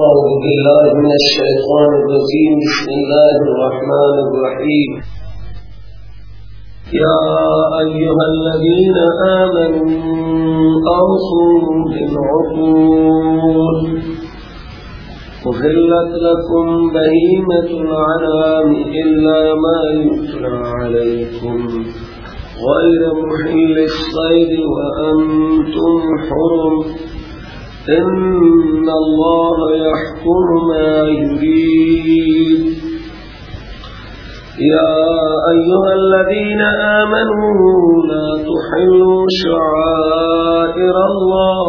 أعوذ بالله من الشيطان الرجيم. بسم الله الرحمن الرحيم. يا أيها الذين آمنوا أوصوا بالعقول. أحلت لكم بهيمة العنام إلا ما يتلى عليكم غير محل الصيد وأنتم حرم. إن الله يحكم ما يريد. يا أيها الذين آمنوا لا تحلوا شعائر الله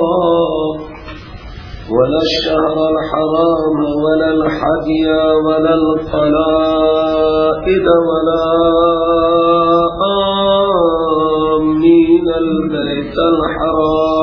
ولا الشهر الحرام ولا الحدي ولا القلائد ولا آمين البيت الحرام.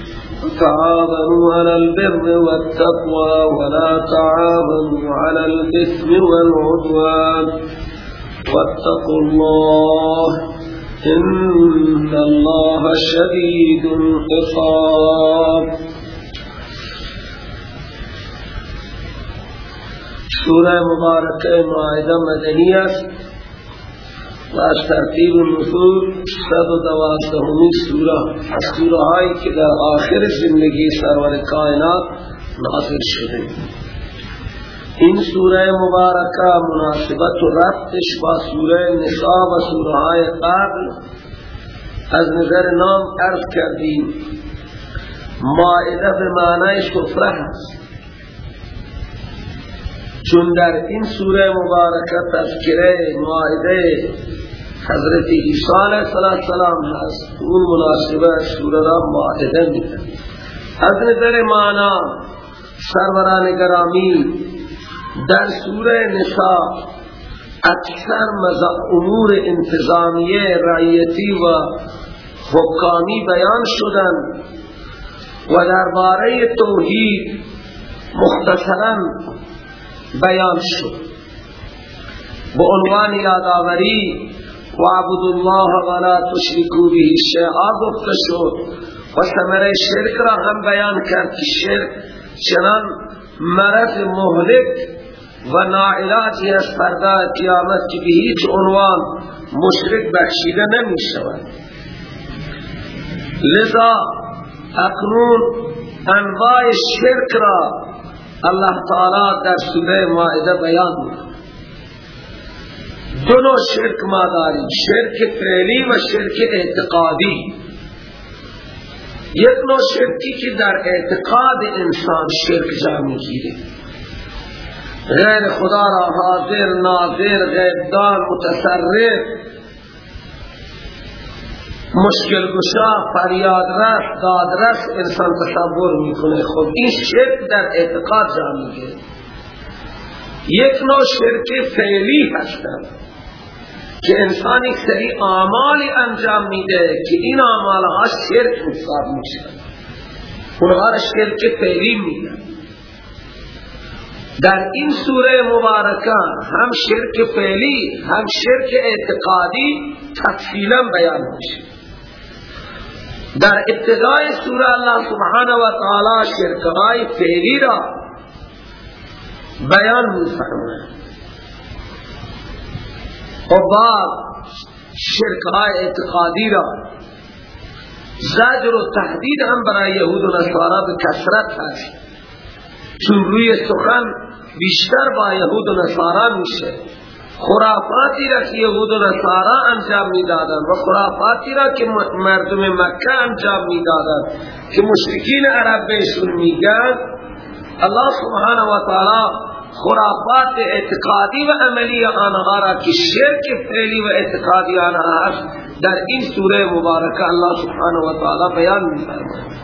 تعاونوا على البر والتقوى ولا تعاونوا على الإثم والعدوان. واتقوا الله إن الله شديد العقاب. سورة مباركة معاهدة مدنية. و ترتیب نزول صد و سوره. از سوره هایی که در آخر زندگی سرور کائنات نازل شده. این سوره مبارکه مناسبت و ربطش با سوره نساء و سوره های قبل. از نظر نام عرض کردیم مائده به معنی سفره هست چون در این سوره مبارکه تذکره مائده حضرت عیسی علیہ السلام هست اون مناسبه سوره را مائده میده از نظر معنا سروران گرامی در سوره نساء اکثر امور انتظامیه رعیتی و حکامی بیان شدن و درباره توحید مختصرا بیان شد. به عنوان یادآوری وعبد الله ولا تشركوا به شیئا گفته شد. و ثمره شرک را هم بیان کرد که شرک چنان مرض مهلک و ناعلاجی از فردا قیامت که به هیچ عنوان مشرک بخشیده نمی شود لذا اکنون انواع شرک را اللہ تعالی در سوره مائده بیان می‌کنه دو نوع شرک ما داریم شرک فعلی و شرک اعتقادی. یک نوع شرکی که در اعتقاد انسان شرک جا می‌گیره. غیر خدا را حاضر ناظر غیبدان متصرف مشکل گشا فریاد رس داد رس انسان تصور می‌کنه. خب این شرک در اعتقاد جا می‌گیره. یک نوع شرک فعلی هستند که انسان یک سری اعمالی انجام میده که این اعمال ها شرک حساب میشه. اونها را شرک فعلی میده در این سوره مبارکه هم شرک فعلی هم شرک اعتقادی تفصیلا بیان میشه. در ابتدای سوره الله سبحانه و تعالی شرکهای فعلی را بیان میفرماید. و بعد شرکهای اعتقادی را. زجر و تهدید هم برای یهود و نصارا به کسرت هست. چون روی سخن بیشتر با یهود و نصارا میشه. خرافاتی را که یهود و نصارا انجام می‌دادند و خرافاتی را که مردم مکه انجام می‌دادند که مشرکین عرب بهشون میگن الله سبحانه و تعالی خرافات اعتقادی و عملی آنها را که شرک فعلی و اعتقادی آنها هست در این سوره مبارکه الله سبحانه و تعالی بیان می‌فرماید.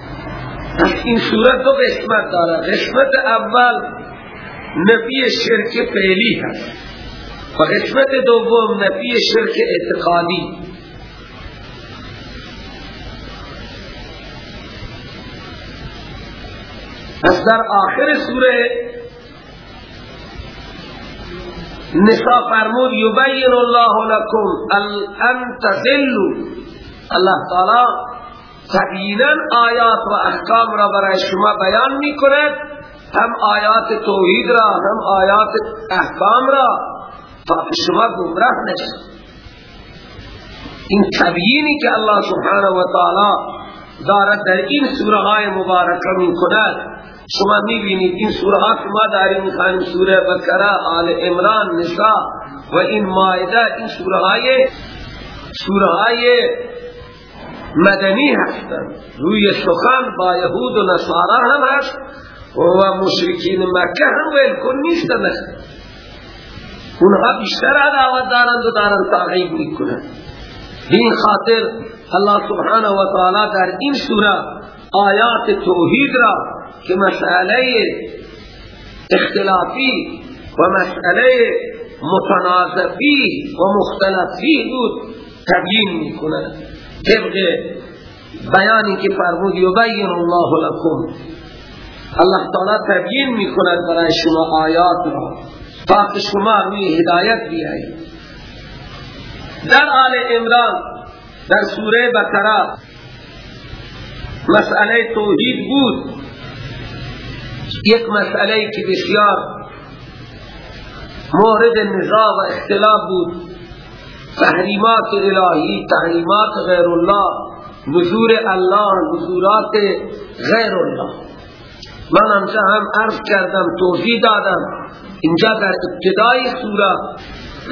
این سوره دو قسمت دارد قسمت اول نبی شرک فعلی هست. و قسمت دوم نفی شرک اعتقادی. پس در آخر سوره نساء فرمود یبین الله لکم ان تذلوا الله تعالی تبینا آیات و احکام را برای شما بیان می کند هم آیات توحید را هم آیات احکام را. تا شما گمراه نشید. این تبیینی که الله سبحانه و تعالی دارد در این سوره های مبارکه می کند شما می‌بینید این سوره ها که ما داریم می‌خوانیم سوره بکره آل عمران نساء و این مائده این سوره های سوره های مدنی هستند روی سخن با یهود و نصارا هم هست. و مشرکین مکه هم ویلکن نیستند اونها بیشتر عداوت دارند و دارند تعقیب می‌کنند این خاطر الله سبحانه و تعالی در این سوره آیات توحید را که مسئله اختلافی و مسئله متنازفی و مختلفی بود تبیین می‌کنه طبق بیانی که فرمود یبین الله لکم. الله تعالی تبیین می‌کند برای شما آیات را. تا شما روی هدایت بیایید. در آل عمران در سوره بقره مسئله توحید بود. یک مسئله که بسیار مورد نزاع و اختلاف بود. تحریمات الهی تحریمات غیر الله نزور الله نزورات غیر الله من همچه هم عرض کردم توضیح دادم. اینجا در ابتدای سوره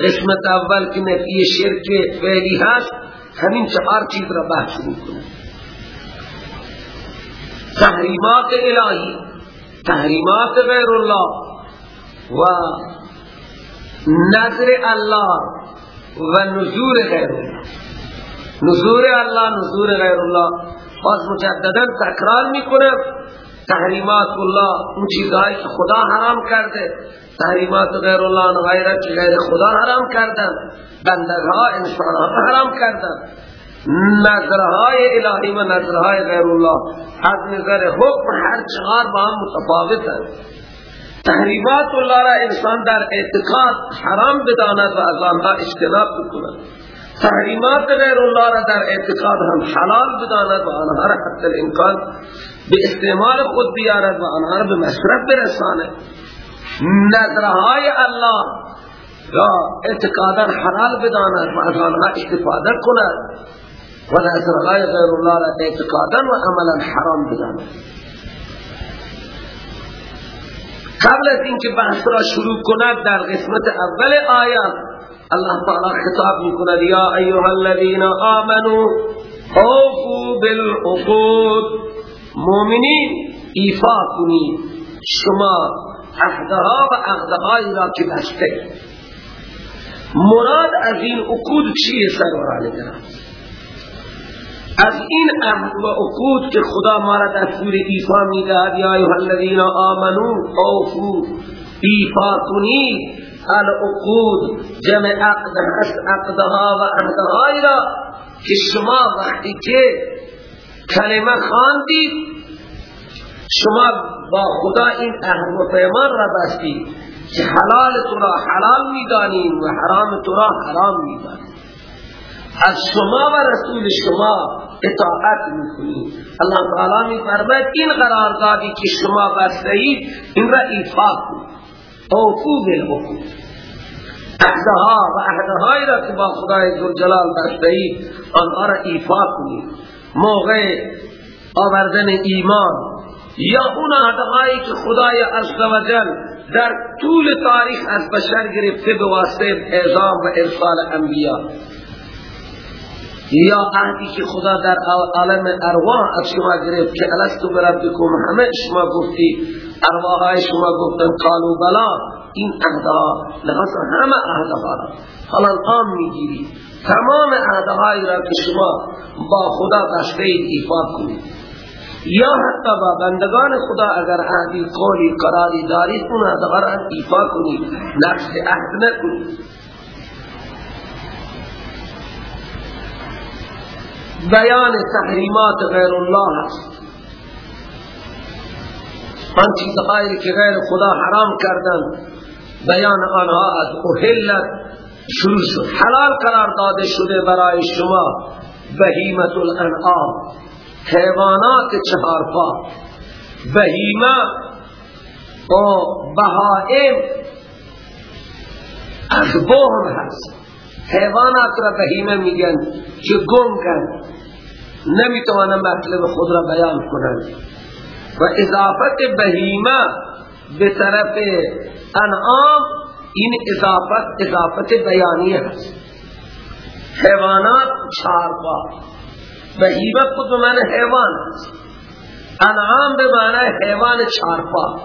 قسمت اول که نفی شرک فعلی هست همین چهار چیز را بحث می‌کنه تحریمات الهی تحریمات غیر الله و نظر الله و نزور غیر الله نزور الله نزور غیر الله باز مجددا تکرار می‌کنه تحریمات الله اون چیزهایی که خدا حرام کرده. تحریمات غیر الله غیرت غیر خدا حرام کردن. بندگها انسانها حرام کردن. نظرهای الهی و نظرهای غیر الله از نظر حکم هر چهار با هم متفاوت است تحریمات الله را انسان در اعتقاد حرام بداند و از آنها اجتناب بکند. تحریمات غیر الله را در اعتقاد هم حلال بداند و آنها را حتی الامکان به استعمال خود بیارد و آنها را به مصرف برساند. نظرهای الله یا اعتقادا حلال بداند و از آنها استفاده کند. و نظرهای غیر الله را اعتقادا و عملا حرام بداند قبل از اینکه بحث را شروع کند در قسمت اول آیات الله تعالی خطاب میکند یا ایها الذین آمنوا اوفوا بالعقود. مؤمنین ایفا کنید. شما عهدها و عهدهایی را که بسته. مراد از این عقود چیه سروران گرام از این عهد و عقود که خدا ما را دستور ایفا می‌دهد یا ایها الذین آمنو اوفو ایفا کنید. العقود جمع عقد هست عقدها و عهدهایی را که شما وقتی که کلمه خواندید شما با خدا این عهد و پیمان را بستید که حلال تو را حلال می‌دانیم و حرام تو را حرام می‌دانیم از شما و رسول شما اطاعت می‌کنید الله تعالی میفرماید این قراردادی که شما بستید این را ایفا کنید اوفو بالعقود عهدها و عهدهایی را که با خدای ذوالجلال بستید آنها را ایفا کنید موقع آوردن ایمان یا اون عهدهایی که خدای عزوجل در طول تاریخ از بشر گرفته به واسطه اعظام و ارسال انبیاء یا عهدی که خدا در عالم ارواح از شما گرفت که الستو بربکم همه شما گفتی ارواح شما گفتن قالو بلا این عهدها لحظ همه عهدها را. حالا آن می‌گیری. تمام عهدهایی را که شما با خدا بسته ایفا کنید. یا حتی با بندگان خدا اگر عهدی قولی قراری دارید اون عهدها را ایفا کنید. نقص عهد نکنید. بیان تحریمات غیر الله است. آن چیزهایی که غیر خدا حرام کردن. بیان آنها از احلت شروع شد. حلال قرار داده شده برای شما. بهیمت الانعام. حیوانات چهار پا. بهیمه و بهائم. از بهم هست. حیوانات را بهیمه میگن. که گنگن نمی‌توانن مطلب خود را بیان کنند و اضافت بهیمه به طرف انعام این اضافت اضافت بیانیه هست. حیوانات چار پا بهیمه خود به معنی حیوان هست انعام به معنی حیوان چار پا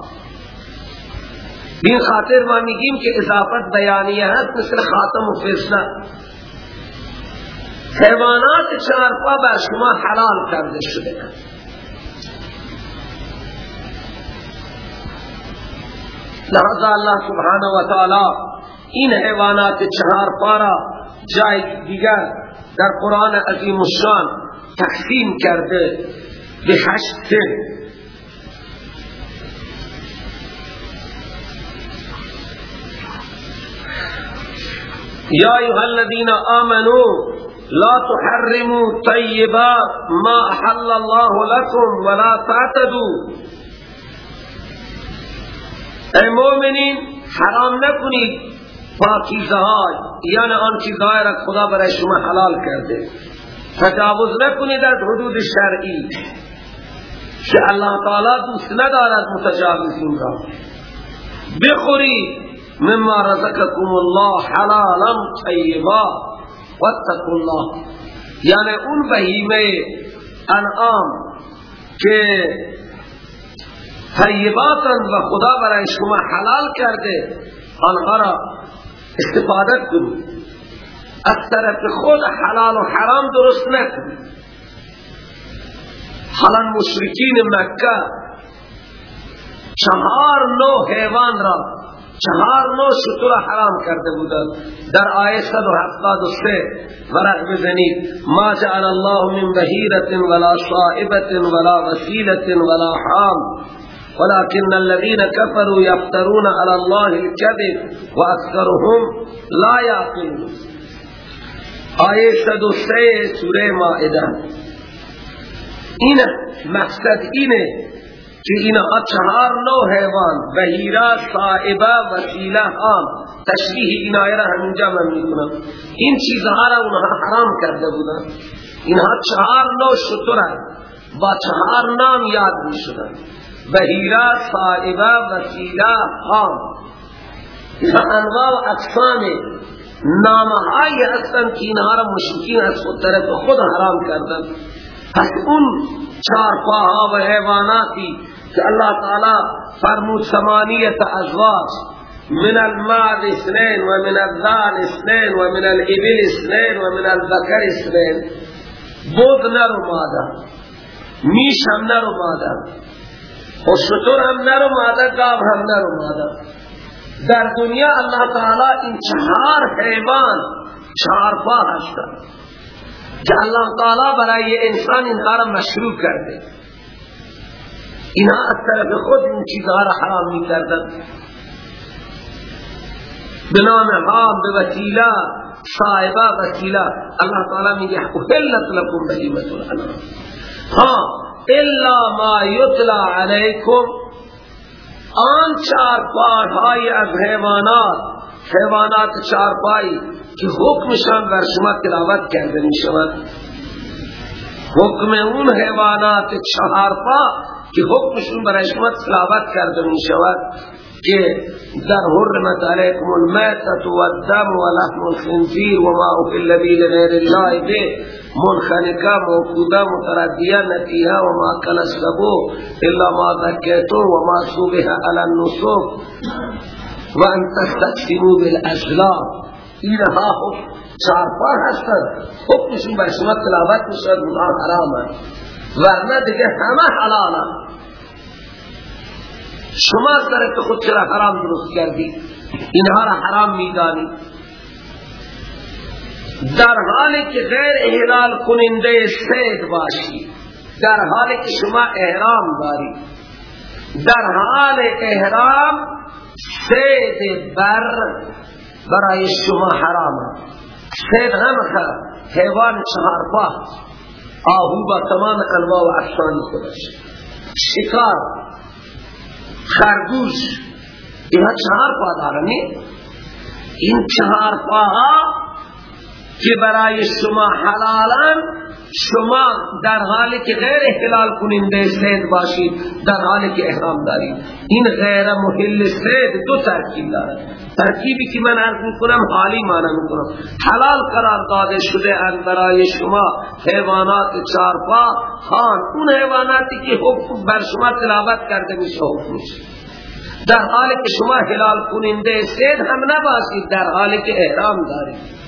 این خاطر ما میگیم که اضافت بیانیه هست مثل خاتم و فیصله حیوانات چار پا بر شما حلال کرده شده. لہذا اللہ سبحانہ و تعالی این حیوانات چهار پارا جای دیگر در قرآن عظیم الشان تقسیم کرده به هشت یا ایها الذین آمنوا لا تحرموا طیبات ما احل الله لكم ولا تعتدوا. ای مومنین حرام نکنید پاکیزه های یعنی آن چیزهای را خدا برای شما حلال کرده. تجاوز نکنید از حدود شرعی. که الله تعالی دوست ندارد متجاوزین را. بخورید مما رزقكم الله حلالا طیبا. واتقوا الله. یعنی اون بهیمه انعام که طیباتا و خدا برای شما حلال کرده آنها را استفاده کنید از طرف خود حلال و حرام درست نکنید حالا مشرکین مکه چهار نو حیوان را چهار نو شطور حرام کرده بودند در آیه 173 ورق بزنید. ما جعل الله من بهیرت ولا صائبت ولا وسیلت ولا حام. ولكن الذين كفروا يفترون على الله الكذب واكثرهم لا يعقلون. آیه 103 سوره مائده. این مقصد اینه که اینها چهار نو حیوان. بهیرا صائبه وسیله هم تشریح این آیه را همینجا من می‌کنم. این چیزها را اونها حرام کرده بودن. اینها چهار نو شطر با چهار نام یاد می شدن بهیرا صائبه وسیله خام انواع و اقسام نامهای هستن که اینها را مشکین از خود طرف خود حرام کردن. پس اون چار پاها و حیواناتی که اللہ تعالی فرمود ثمانیت ازواج من المال اثنين ومن الذال اثنين ومن الابل اثنين ومن الذكر اثنين بود نر و مادر میش هم نر و مادر و شطور هم نر و مادر گاب هم نر و مادر. در دنیا اللہ تعالی این چهار حیوان چهار پا هستن که اللہ تعالی برای انسان اینها را مشروع کرده. اینها از طرف خود این چیزها را حرام می کردن بنام حام به وسیله صاحبه وسیله. اللہ تعالی میگه احلت لکم بهیمت الانام ها الا ما یطلع علیکم. آن چار پای از حیوانات حیوانات چار پایی که حکمشان بر شما تلاوت کرده می شود حکم اون حیوانات چهار پا که حکمشون برای شما تلاوت کرده می شود کہ در حرمت علیکم المیتت والدم ولحم الخنزیر وما احل بی لغیر اللہ بے منخنکا موقودہ متردیہ نتیہا وما کل السبو الا ما ذکیتو وما صوبہ علی النصوب وأن تستقسمو بالأزلام. اینها حکم چارپا هستن حکمشون بر شما تلاوت میشد گناه حرام ورنه دیگه همه حلالا شما سر خود چرا حرام درست کردی اینها را حرام میدانی در حالی که غیر احلال کننده سید باشی. در حالی که شما احرام داری. در حال احرام سید بر برای شما حرام سید هم حیوان چهار پا آهو با تمام انواع و احسانی خودش. شکار. خرگوش. اینها چهار پا دارنی این چهار پا که برای شما حلالن شما در حالی که غیر احلال کننده سید باشید در حالی که احرام دارید. این غیر محل سید دو ترکیب دارد. ترکیبی که من عرض می‌کنم حالی معنی می‌کنم. حلال قرار داده شده ان برای شما حیوانات چارپا خان اون حیواناتی که حکم بر شما تلاوت کرده میشه حکم در حالی که شما حلال کننده سید هم نباشید در حالی که احرام دارید.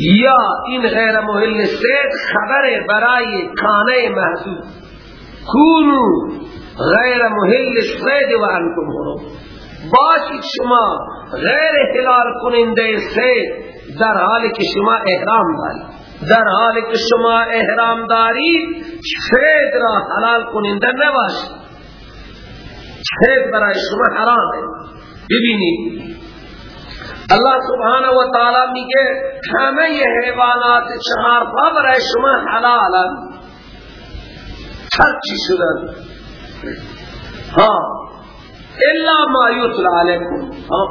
یا این غیر محل سید خبر برای کانه محضوب کونو غیر محل سید و انکم هرو باشید شما غیر حلال کننده سید در حالی که شما احرام دارید. در حالی که شما احرام دارید سید را حلال کننده نباشید. سید برای شما حرامه. ببینید اللہ سبحانه و تعالی میگه همه حیوانات چهار پا برای شما حلالن. هر چی شدن. ها. الا ما یطلع علیکم.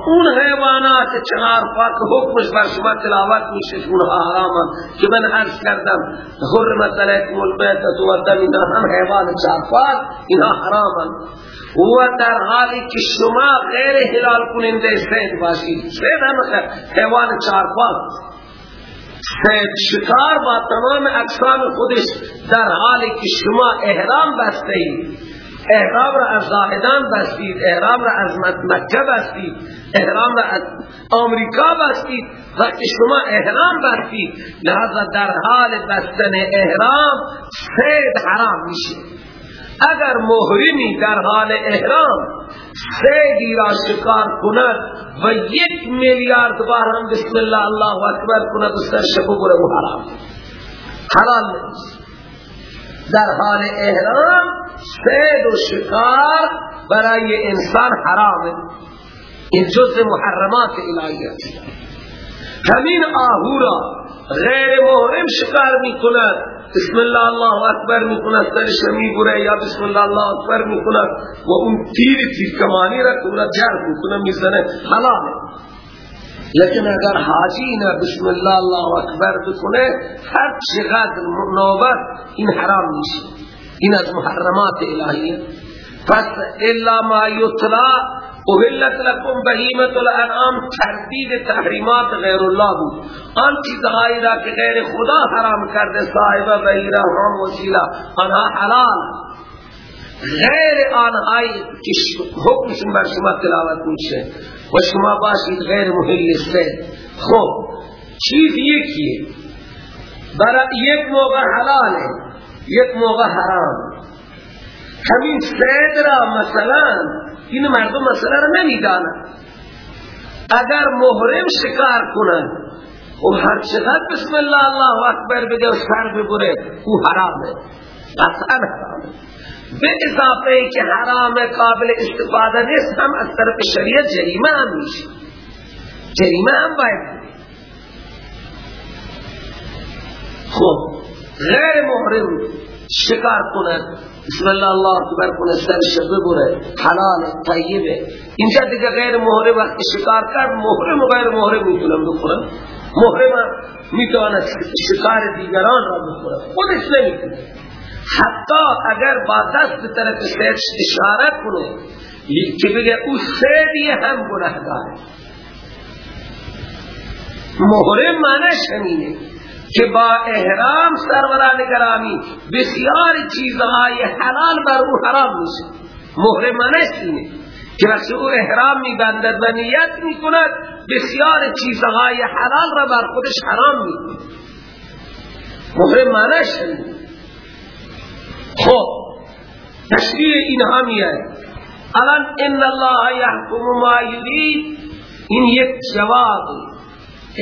اون حیوانات چهار پا که حکمش بر شما تلاوت میشه اونها حرامن. که من عرض کردم حرمت علیکم البیتت و دم هم حیوان چهار پا اینها حرامن. و در حالی که شما غیر حلال کننده سید باشید. سید هم حیوان چارپاک سید شکار با تمام اقسام خودش در حالی که شما احرام بسته اید احرام را از زاهدان بستید. احرام را از مکه بستید. احرام را از امریکا بستید. وقتی شما احرام بستید لحظه در حال بستن احرام سید حرام میشه. اگر محرمی در حال احرام سیدی را شکار کند و یک میلیارد بار هم بسم الله الله اکبر کند سر شکو بره محرام حلال نیست. در حال احرام سید و شکار برای انسان حرامه. این جز محرمات الهی است. همین آهورا غیر محرم شکار می کند بسم الله الله اکبر می‌کند سرش می‌بره یا بسم الله الله اکبر می‌کند و اون تیر تیر کمانی را کنا جرد می‌کنه می‌زنه حلاله لیکن اگر حاجی نه بسم الله الله اکبر بکنه هر چقدر نوبت این حرام میشه این از محرمات الهیه پس الا ما یطلع اوهلت لکم بهیمت الانعام تردید تحریمات غیر الله. بود آن چیزهایی را که غیر خدا حرام کرده صاحب بهیره هم وسیله آنها حلال. غیر آنهایی که حکمشون بر شما تلاوت میشه. و شما باشید غیر محل سید خب چیز یکیه. برای یک موقع حلاله یک موقع حرام. همین سید را مثلا این مردم مسئله را نمی‌دانند اگر محرم شکار کنند و هر چقدر بسم الله الله اکبر بگه و سر ببره او حرامه. قطعا حرامه. به اضافه ای که حرام قابل استفاده نیست هم از طرف شریعت جریمه هم میشه. جریمه هم باید خب غیر محرم شکار کند بسم الله الله اکبر کنه سر شبه بره. حلال طیبه. اینجا دیگه غیر محرم وقتی شکار کرد محرم و غیر محرم می‌تونم بخورم. محرم می‌تونه شکار دیگران را بخورم. خودش نمی‌تونه. حتی اگر با دست طرف سید اشاره کنه که بگه او سیدی هم گناهگار. محرم معنیش همینه. که با احرام سروران گرامی بسیار چیزهای حلال بر او حرام میشه محرمانش اینه که وقتی او احرام میبندد و نیت می‌کند بسیار چیزهای حلال را بر خودش حرام می‌کند. محرمانش اینه. خب تشریح اینها میاد الان ان الله یحکم ما یرید. این یک جواب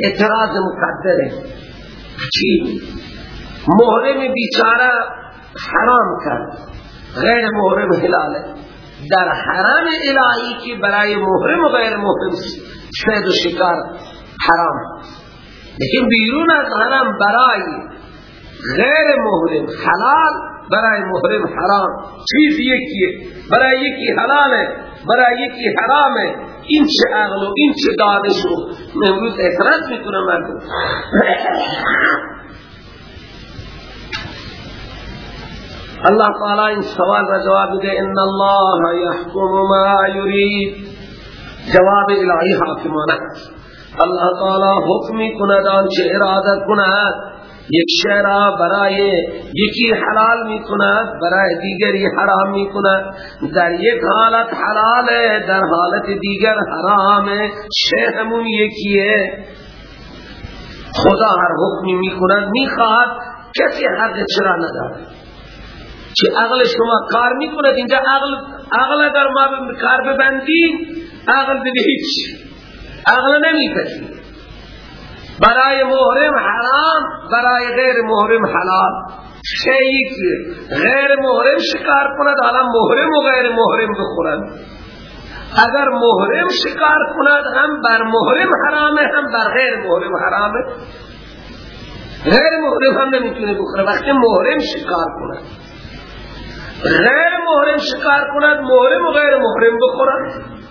اعتراض مقدره. چی؟ محرم بیچاره حرام کرد. غیر محرم حلاله در حرم الهی که برای محرم و غیر محرم شید و شکار حرام. لیکن بیرون از حرم برای غیر محرم حلال برای محرم حرام. چیز یکیه. برای یکی حلاله. برای یکی حرامه این چه عقل و این چه دانش و امروز اعتراض می‌کنه مردم اللہ تعالی این سوال را جواب دے ان اللہ یحکم ما یرید. جواب الہی حاکمانه اللہ تعالی حکمی کند آنچه ارادت کند. یک شعر برای یکی حلال می کند برای دیگری حرام می کند در یک حالت حلال در حالت دیگر حرام همون یکیه. خدا هر حکمی می کند می خواهد کسی حق چرا نداره چه عقل شما کار می کند اینجا؟ عقل عقل اگر ما کار ببندیم عقل دیگه هیچ. عقل نمی برای محرم حرام برای غیر محرم حلال. شیئی غیر محرم شکار کند حالا محرم و غیر محرم بخورند اگر محرم شکار کند هم بر محرم حرامه هم بر غیر محرم حرامه. غیر محرم هم نمی‌تونه بخوره وقتی محرم شکار کند. غیر محرم شکار کند محرم و غیر محرم بخورند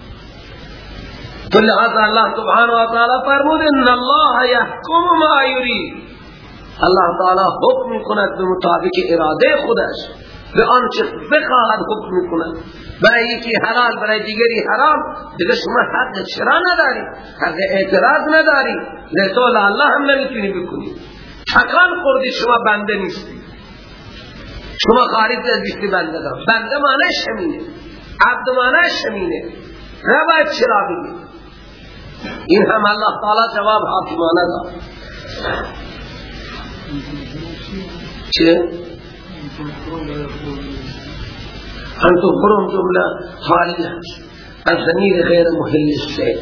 تو لہذا اللہ سبحانہ وتعالی فرمود ان اللہ یحکم ما یرید اللہ تعالی حکم کند به مطابق اراده خودش. به آنچه بخواهد حکم کند برای یکی حلال برای دیگری حرام دیگه شما حق چرا نداری؟ حق اعتراض نداری؟ لطول الله هم نمی‌تونی بکنی. حقان خوردی شما بنده نیستی. شما خارج از بیستی بنده دار. بنده معنی شمینه عبد معنی شمینه نباید چرا بگید این هم اللہ تعالی جواب حاکمانه داد. چه؟ انتو برون جمله حالی از زمیر غیر محل السید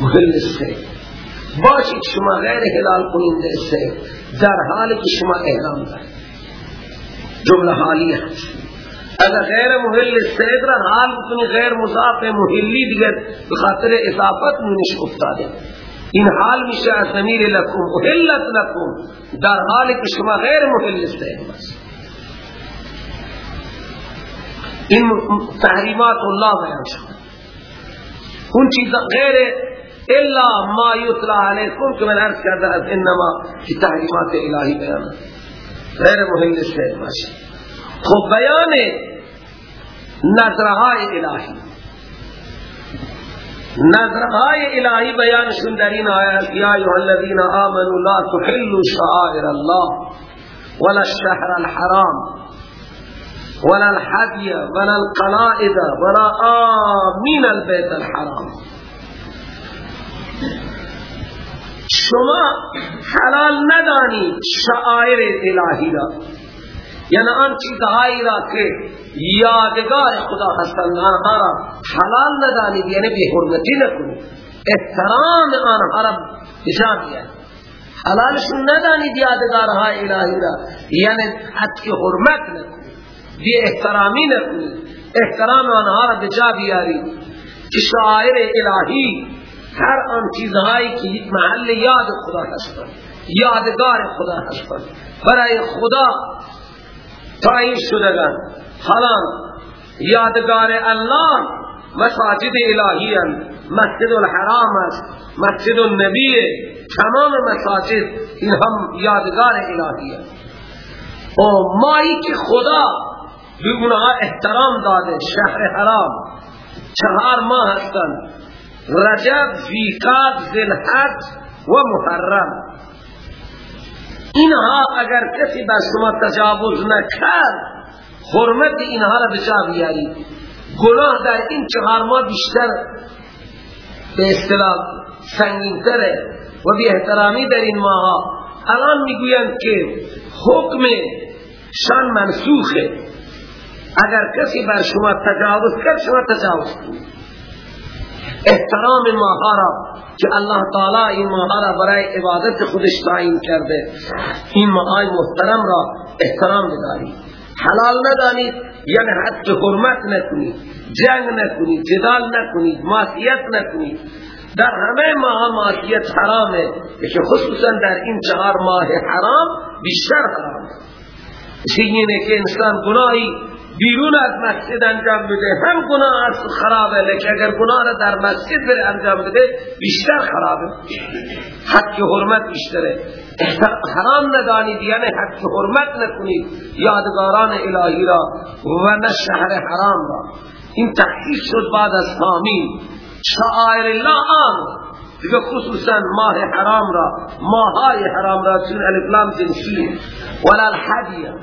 محل السید باشید شما غیر حلال کننده السید در حالی که شما احرام دارید. جمله حالی هست اگر غیر محل را حال کنی غیر مضاف محلی دیگر بخاطر اضافت منش افتاده. این حال میشه از لکم احلت لکم. در حالی که شما غیر محل سید بس این تحریمات الله بیان شد. اون چیز غیر الا ما یطلع علیکم که من عرض کرده از انما کی تحریمات الهی بیان. غیر محل سید باشه خب بیان نظرهای الهی. نظرهای الهی بیان شن در این آیات یا ایها الذین آمنوا لا تحلوا شعائر الله ولا الشهر الحرام ولا الحدي ولا القلائد ولا آمین البيت الحرام. شما حلال ندانی شعائر الهی را. یعنی آن چیزهایی را که یادگار خدا هستند آنها را حلال ندانید یعنی بی حرمتی نکنید. احترام آنها را بجا بیارید حلالشون ندانید یادگارهای الهی را یعنی که حرمت نکنید بی احترامی نکنید. احترام آنها را بجا بیارید. که شاعر الهی هر آن چیزهایی که محل یاد خدا هستند یادگار خدا هستند برای خدا تعیین شدگان. حالا یادگار الله مساجد الهی مسجد الحرام است. مسجد النبی تمام مساجد این هم یادگار الهی است. و مایی که خدا به احترام داده شهر حرام. چهار ماه هستند رجب زیقات زلحج و محرم. اینها اگر کسی بر شما تجاوز نکرد حرمت اینها را بجا بیاری. گناه در این چهار ماه بیشتر به اصطلاح سنگینتره و بی احترامی در این ماه الان می‌گویند که حکم شان منسوخه. اگر کسی بر شما تجاوز کرد شما تجاوز کنید. احترام ماها را که الله تعالی این ماها را برای عبادت خودش تعیین کرده این ماهای محترم را احترام بدارید. حلال ندانید یعنی حد حرمت نکنید جنگ نکنید جدال نکنید معصیت نکنید. در همه ماه معصیت حرامه که خصوصا در این چهار ماه حرام بیشتر حرام اسی که انسان گناهی بیرون از مسجد انجام بده هم گناه از خرابه لیکن اگر گناه را در مسجد بره انجام بده بیشتر خرابه. حق حرمت بیشتره. حرام ندانید یعنی حق حرمت نکنید یادگاران الهی را و نه شهر حرام را. این تحقیق شد بعد از حامی شعائر الله آن دیگه خصوصا ماه حرام را ماهای حرام را چون الفلام جنسی ولا الحدیه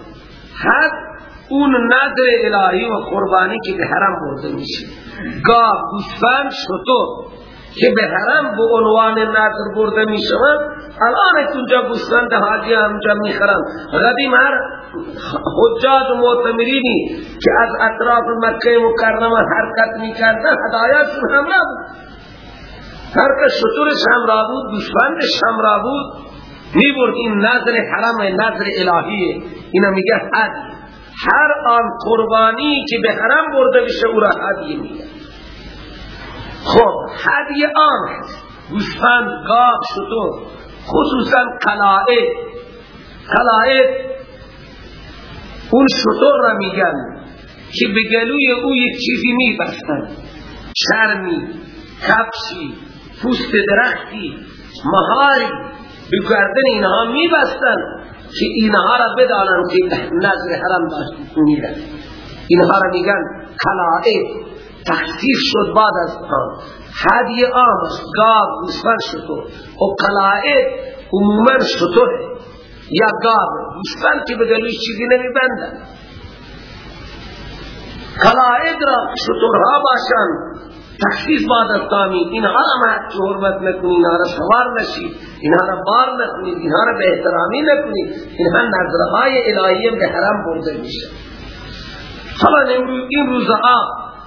حد اون نظر الهی و قربانی که به حرم برده میشه. گاه گوسفند شطور که به حرم به عنوان نظر برده می‌شوند الان اونجا گوسفند حاجی همجا می‌خرن قدیم هر حجاج و معتمرینی که از اطراف مکه مکرمه حرکت می‌کردن هدایاتشون همراه بود. هر که شطورش همراه بود گوسفندش همراه بود. می‌برد این نظر حرم نظر الهیه اینا میگه حد. هر آن قربانی که به حرم برده بشه او را هدیه میگه خب هدیه آن گوسفند گاب شطور خصوصا قلائد. قلائد اون شطور را میگن که به گلوی او یک چیزی میبستن. چرمی کپشی پوست درختی مهاری به گردن اینها میبستن. که اینها را بدانن که نظر حرم داشت میرن اینها را میگن کلائد تخصیص شد بعد از آن. حدی آمش گاب گوسفند شطور و قلائد عموما شطور یا گاب گوسفند که بدلوش چیزی نمی بندن قلائد را شطورها باشن تخصیص بعد از تامین. اینها را که حرمت نکنی اینها را سوار نشید اینها را بار نکنید اینها را به احترامی نکنید اینها نظرهای الهیم به حرم برده میشه. حالا این روزها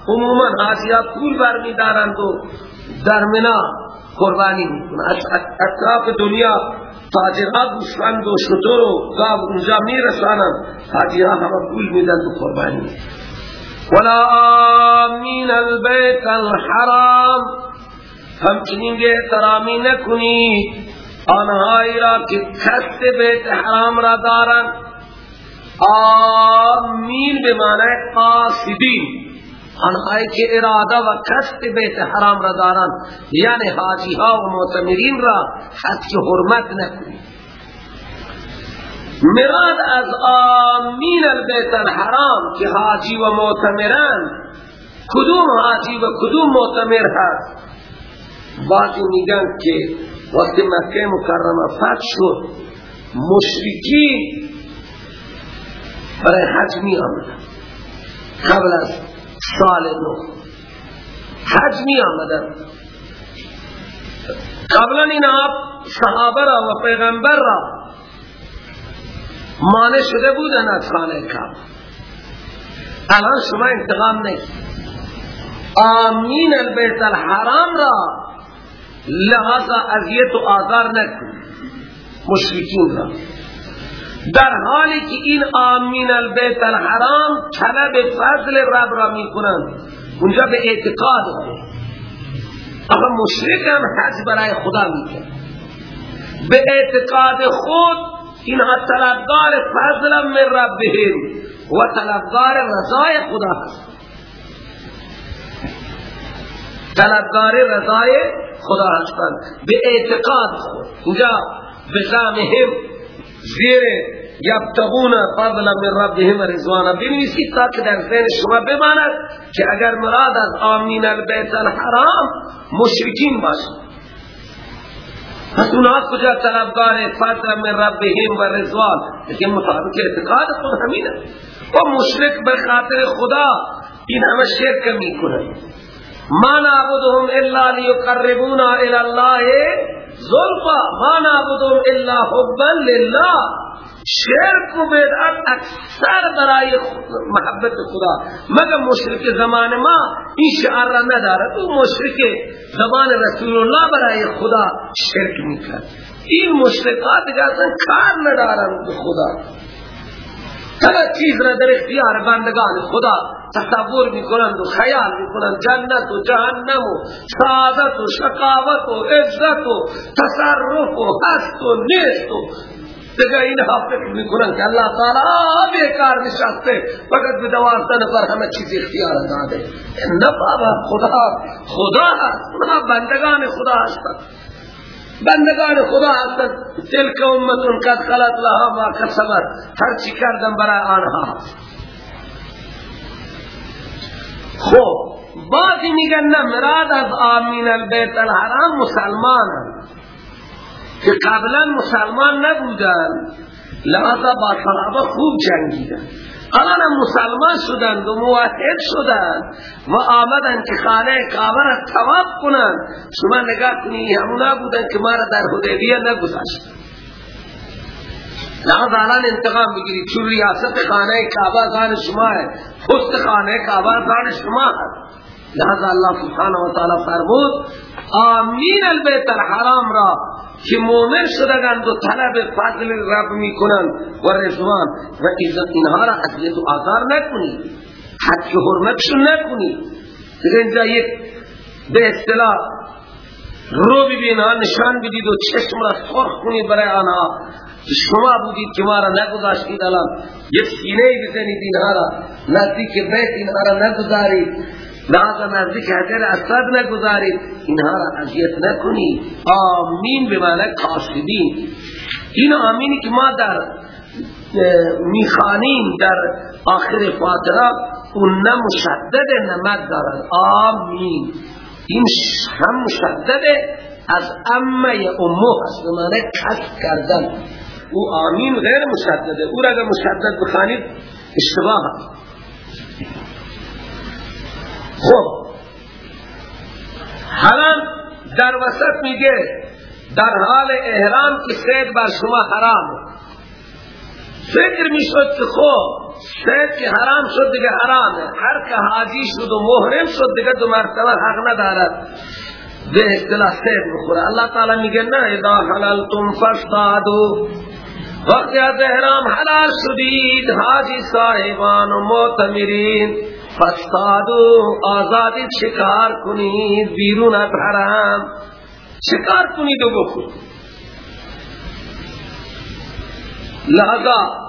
عموما حاجیات پول برمی دارند و در منا قربانی می‌کنن. اطراف دنیا تاجرها گوشفند و شطور و گاب اونجا میرسانند. حاجیها همه پول میدن و قربانی ولا آمین البیت الحرام همچنین به احترامی نکنید آنهایی را که کست بیت حرام را دارند آمین به معنی قاصدین۔ آنهایی که اراده و کست بیت حرام را دارند یعنی حاجی ها و معتمرین را حد که حرمت نکنید مراد از آمین البیت الحرام که حاجی و معتمران کدوم حاجی و کدوم معتمر هست؟ بعضی میگن که وقتی مکه مکرمه فتح شد مشرکی برای حج می آمدن قبل از سال نو حج می آمدن قبلا این صحابه را و پیغمبر را مانع شده بودن از خانه کعبه الان شما انتقام نیست آمین البیت الحرام را لحظا اذیت و آزار نکن. مشرکین را. در حالی که این آمین البیت الحرام طلب فضل رب را می کنند اونجا به اعتقاد هست اما مشرک هم حج برای خدا می به اعتقاد خود اینها طلبگار فضل من ربهم و طلبگار رضای خدا هست. طلبگار رضای خدا هستند. به اعتقاد خود اینجا به زامهم زیر یبتغون فضلا من ربهم رضوانا بنویسید تا که در ذهن شما بماند که اگر مراد از آمین البیت الحرام مشرکین باشد پس اونها کجا طلبگار فضل من ربهم و رضوان؟ لیکن مطابق اعتقاد خود همینه. و مشرک به خاطر خدا این همه شرک می کنند ما نعبدهم الا لیقربونا الى الله زلفا. ما نعبدهم الا حبا لله. شرک و بدعت اکثر برای محبت خدا. مگر مشرک زمان ما این شعر را ندارد او مشرک زمان رسول الله برای خدا شرک می‌کرد. این مشرکات اصلا کار ندارند به خدا. هر چیز را در اختیار بندگان خدا تصور می‌کنند و خیال می‌کنند. جنت و جهنم و سعادت و شقاوت و عزت و تصرف و هست و نیست و دیگه این فکر می‌کنن که اللہ تعالی بیکار نشسته فقط به دوازده نفر همه چیز اختیار داده نه بابا خدا خدا هست اونها بندگان خدا هستند بندگان خدا هستند تلک امتون قد خلط لها ما کسبت هر چی کردن برای آنها خب بعضی میگن نه مراد از آمین البیت الحرام مسلمان هست که قبلا مسلمان نبودن لحظه با صحابه خوب جنگیدن الان مسلمان شدند و موحد شدند و آمدن که خانه کعبه را تواب کنند. شما نگاه کنی همونا بودن که ما را در حدیبیه نگذاشت لحظه الان انتقام بگیری چون ریاست خانه کعبه زان شما ہے پست خانه کعبه زان شما ہے لہذا اللہ سبحانه و تعالی فرمود آمین البیت الحرام را. که مؤمن شدگند و طلب فضل رب می‌کنند. و رضوان و اینها را اذیت و آزار نکنی حد که حرمتشون نکنی دیگه اینجا یک به اصطلاح رو ببین نشان بدید و چشم را سرخ کنید برای آنها. شما بودید که ما را نگذاشتید الان. یک سینه بزنید اینها را. نزدیک بیت اینها را نگذارید. لحظا نزدیک حجر اسد نگذارید. اینها را اذیت نکنید. آمین به معنی کاسدین. این آمینی که ما در میخانیم در آخر فاتحه اون نه مشدد نمد دارد آمین. این هم مشدد از امه امو هست. به معنی کس کردن. او آمین غیر مشدده. او را اگر مشدد بخانید اشتباه هست خب. حالا در وسط میگه در حال احرام که سید بر شما حرام. فکر می‌شد که خب سید که حرام شد دیگه حرامه. هر که حاجی شد و محرم شد دیگه دو مرتبه حق ندارد. به اصطلاح سید بخوره اللہ تعالی میگه نه اذا حللتم فاصطادوا. وقتی از احرام حلال شدید حاجی صاحبان و معتمرین فستادو آزادی شکار کنید بیرون از حرام شکار کنید و بخود لہذا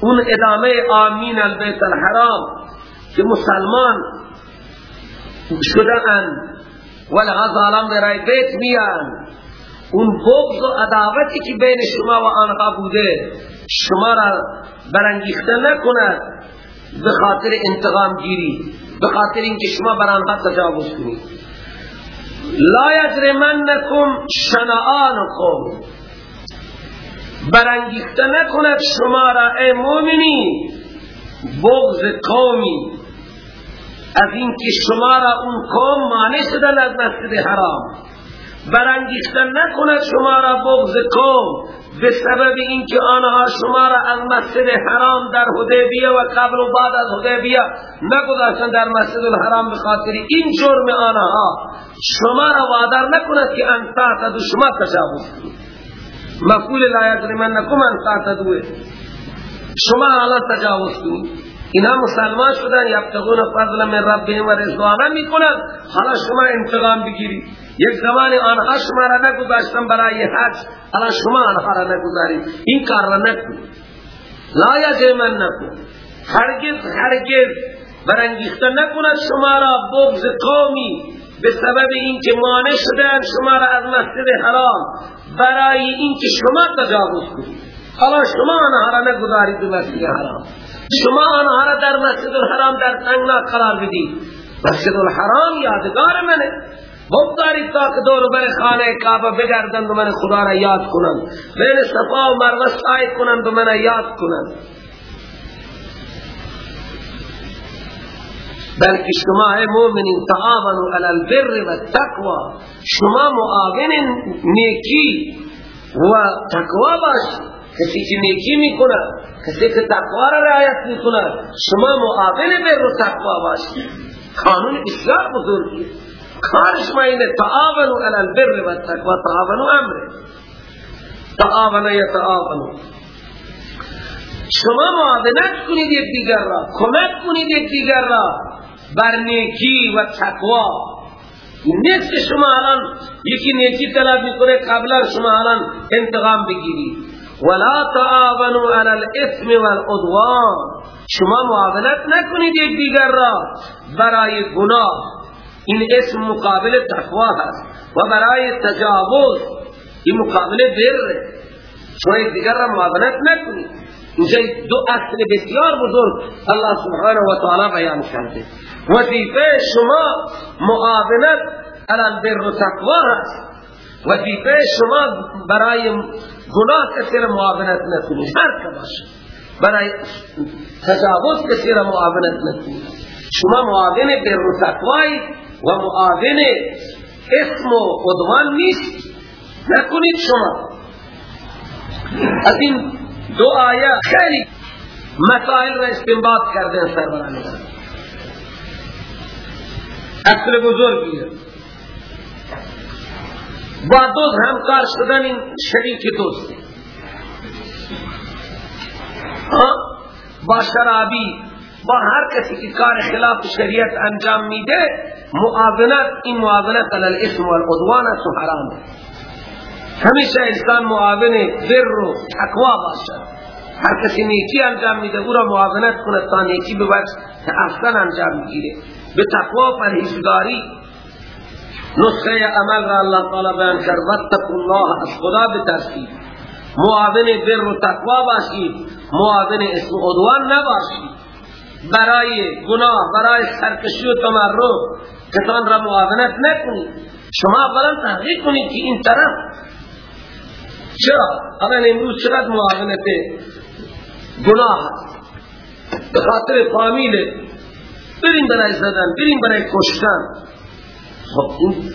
اون ادامه آمین البیت الحرام که مسلمان شدن ولغذا علم برای بیت میان اون بغض و عداوتی که بین شما و آنها بوده شما را برانگیخته نکند. به خاطر انتقام گیری به خاطر اینکه شما بر آنها تجاوز کنید. لا یجرمنکم شنآنکم. برانگیخته نکند شما را ای مؤمنی بغض قومی. از اینکه شما را اون قوم مانع شدن از مسجد حرام. برانگیخته نکند شما را بغض قوم به سبب اینکه آنها شما را از مسجد حرام در حدیبیه و قبل و بعد از حدیبیه نگذاشتن در مسجد الحرام به خاطر این جرم آنها. شما را وادار نکند که انتا تدو شما تجاوز. کنید مفعول لا یجرمنکم انتا تدوه شما الان تجاوز کنید اینا مسلمان شدن یبتغون فضل من ربهم و رضوانا می‌کنن. حالا شما انتقام بگیرید. یک زمان آنها شما را نگذاشتن برای حج. حالا شما آنها را نگذارید. این کار را نکنید. لا یجمن نکن. هرگز هرگز برانگیخته نکند شما را بغض قومی. به سبب اینکه مانع شدن شما را از مسجد حرام. برای اینکه شما تجاوز کنید. حالا شما آنها را نگذارید به مسجد حرام. شما آنها را در مسجد الحرام در تنگنا قرار بدید مسجد الحرام یادگار منه. بگذارید تا که دور بر خانه کعبه بگردند و من خدا را یاد کنند بین صفا و مروه سعی کنند و من یاد کنند بلکه شما ای مؤمنین تعاونوا علی البر و شما معاون نیکی و تقوا باشید کسی که نیکی می‌کنه کسی که تقوا را رعایت می‌کنه شما معاون بر و تقوا باشید. قانون بسیار بزرگی کار شما اینه تعاونو علی البر و تقوا تعاونو امره تعاون یا تعاونو شما معاونت کنید یک دیگر را کمک کنید یک دیگر را بر نیکی و تقوا. نیست که شما الان یکی نیکی طلب می‌کنه قبلا شما الان انتقام بگیرید. ولا تعاونوا على الإثم والعدوان. شما معاونت نکنید یک دیگر را برای گناه. این اسم مقابل تقوا هست و برای تجاوز این مقابل بر. شما یک دیگر را معاونت نکنید. اینجا دو اصل بسیار بزرگ الله سبحانه و تعالی بیان کرده. وظیفه شما معاونت على البر و تقوا هست. وظیفه شما برای گناه کسی را معاونت نکنید. هر که برای تجاوز کسی را معاونت نکنید. شما معاون بر و تقوای و معاون اسم و عدوان نیست. نکنید شما. از این دو آیه خیلی مسائل را استنباط کرده سربرانی اصل بزرگیه. با دوست همکار شدن این شریک دوست. با شرابی با هر کسی که کار خلاف شریعت انجام میده معاونت این معاونت علی الاسم والعدوان است و حرام همیشه انسان معاون بر و تقوا باشد. هر کسی نیکی انجام میده او را معاونت کنه تا نیکی به وجه احسن انجام می‌گیره. به تقوا پرهیزگاری نسخه عمل را اللہ تعالی بیان کر واتقوا الله از خدا بترسید. معاون بر و تقوا باشید. معاون اسم عدوان نباشید. برای گناه برای سرکشی و تمرد کسان را معاونت نکنید. شما اولا تحقیق کنید که این طرف چرا؟ اما امروز چقدر معاونت گناه به خاطر فامیل. بریم برای زدن بریم برای کشتن.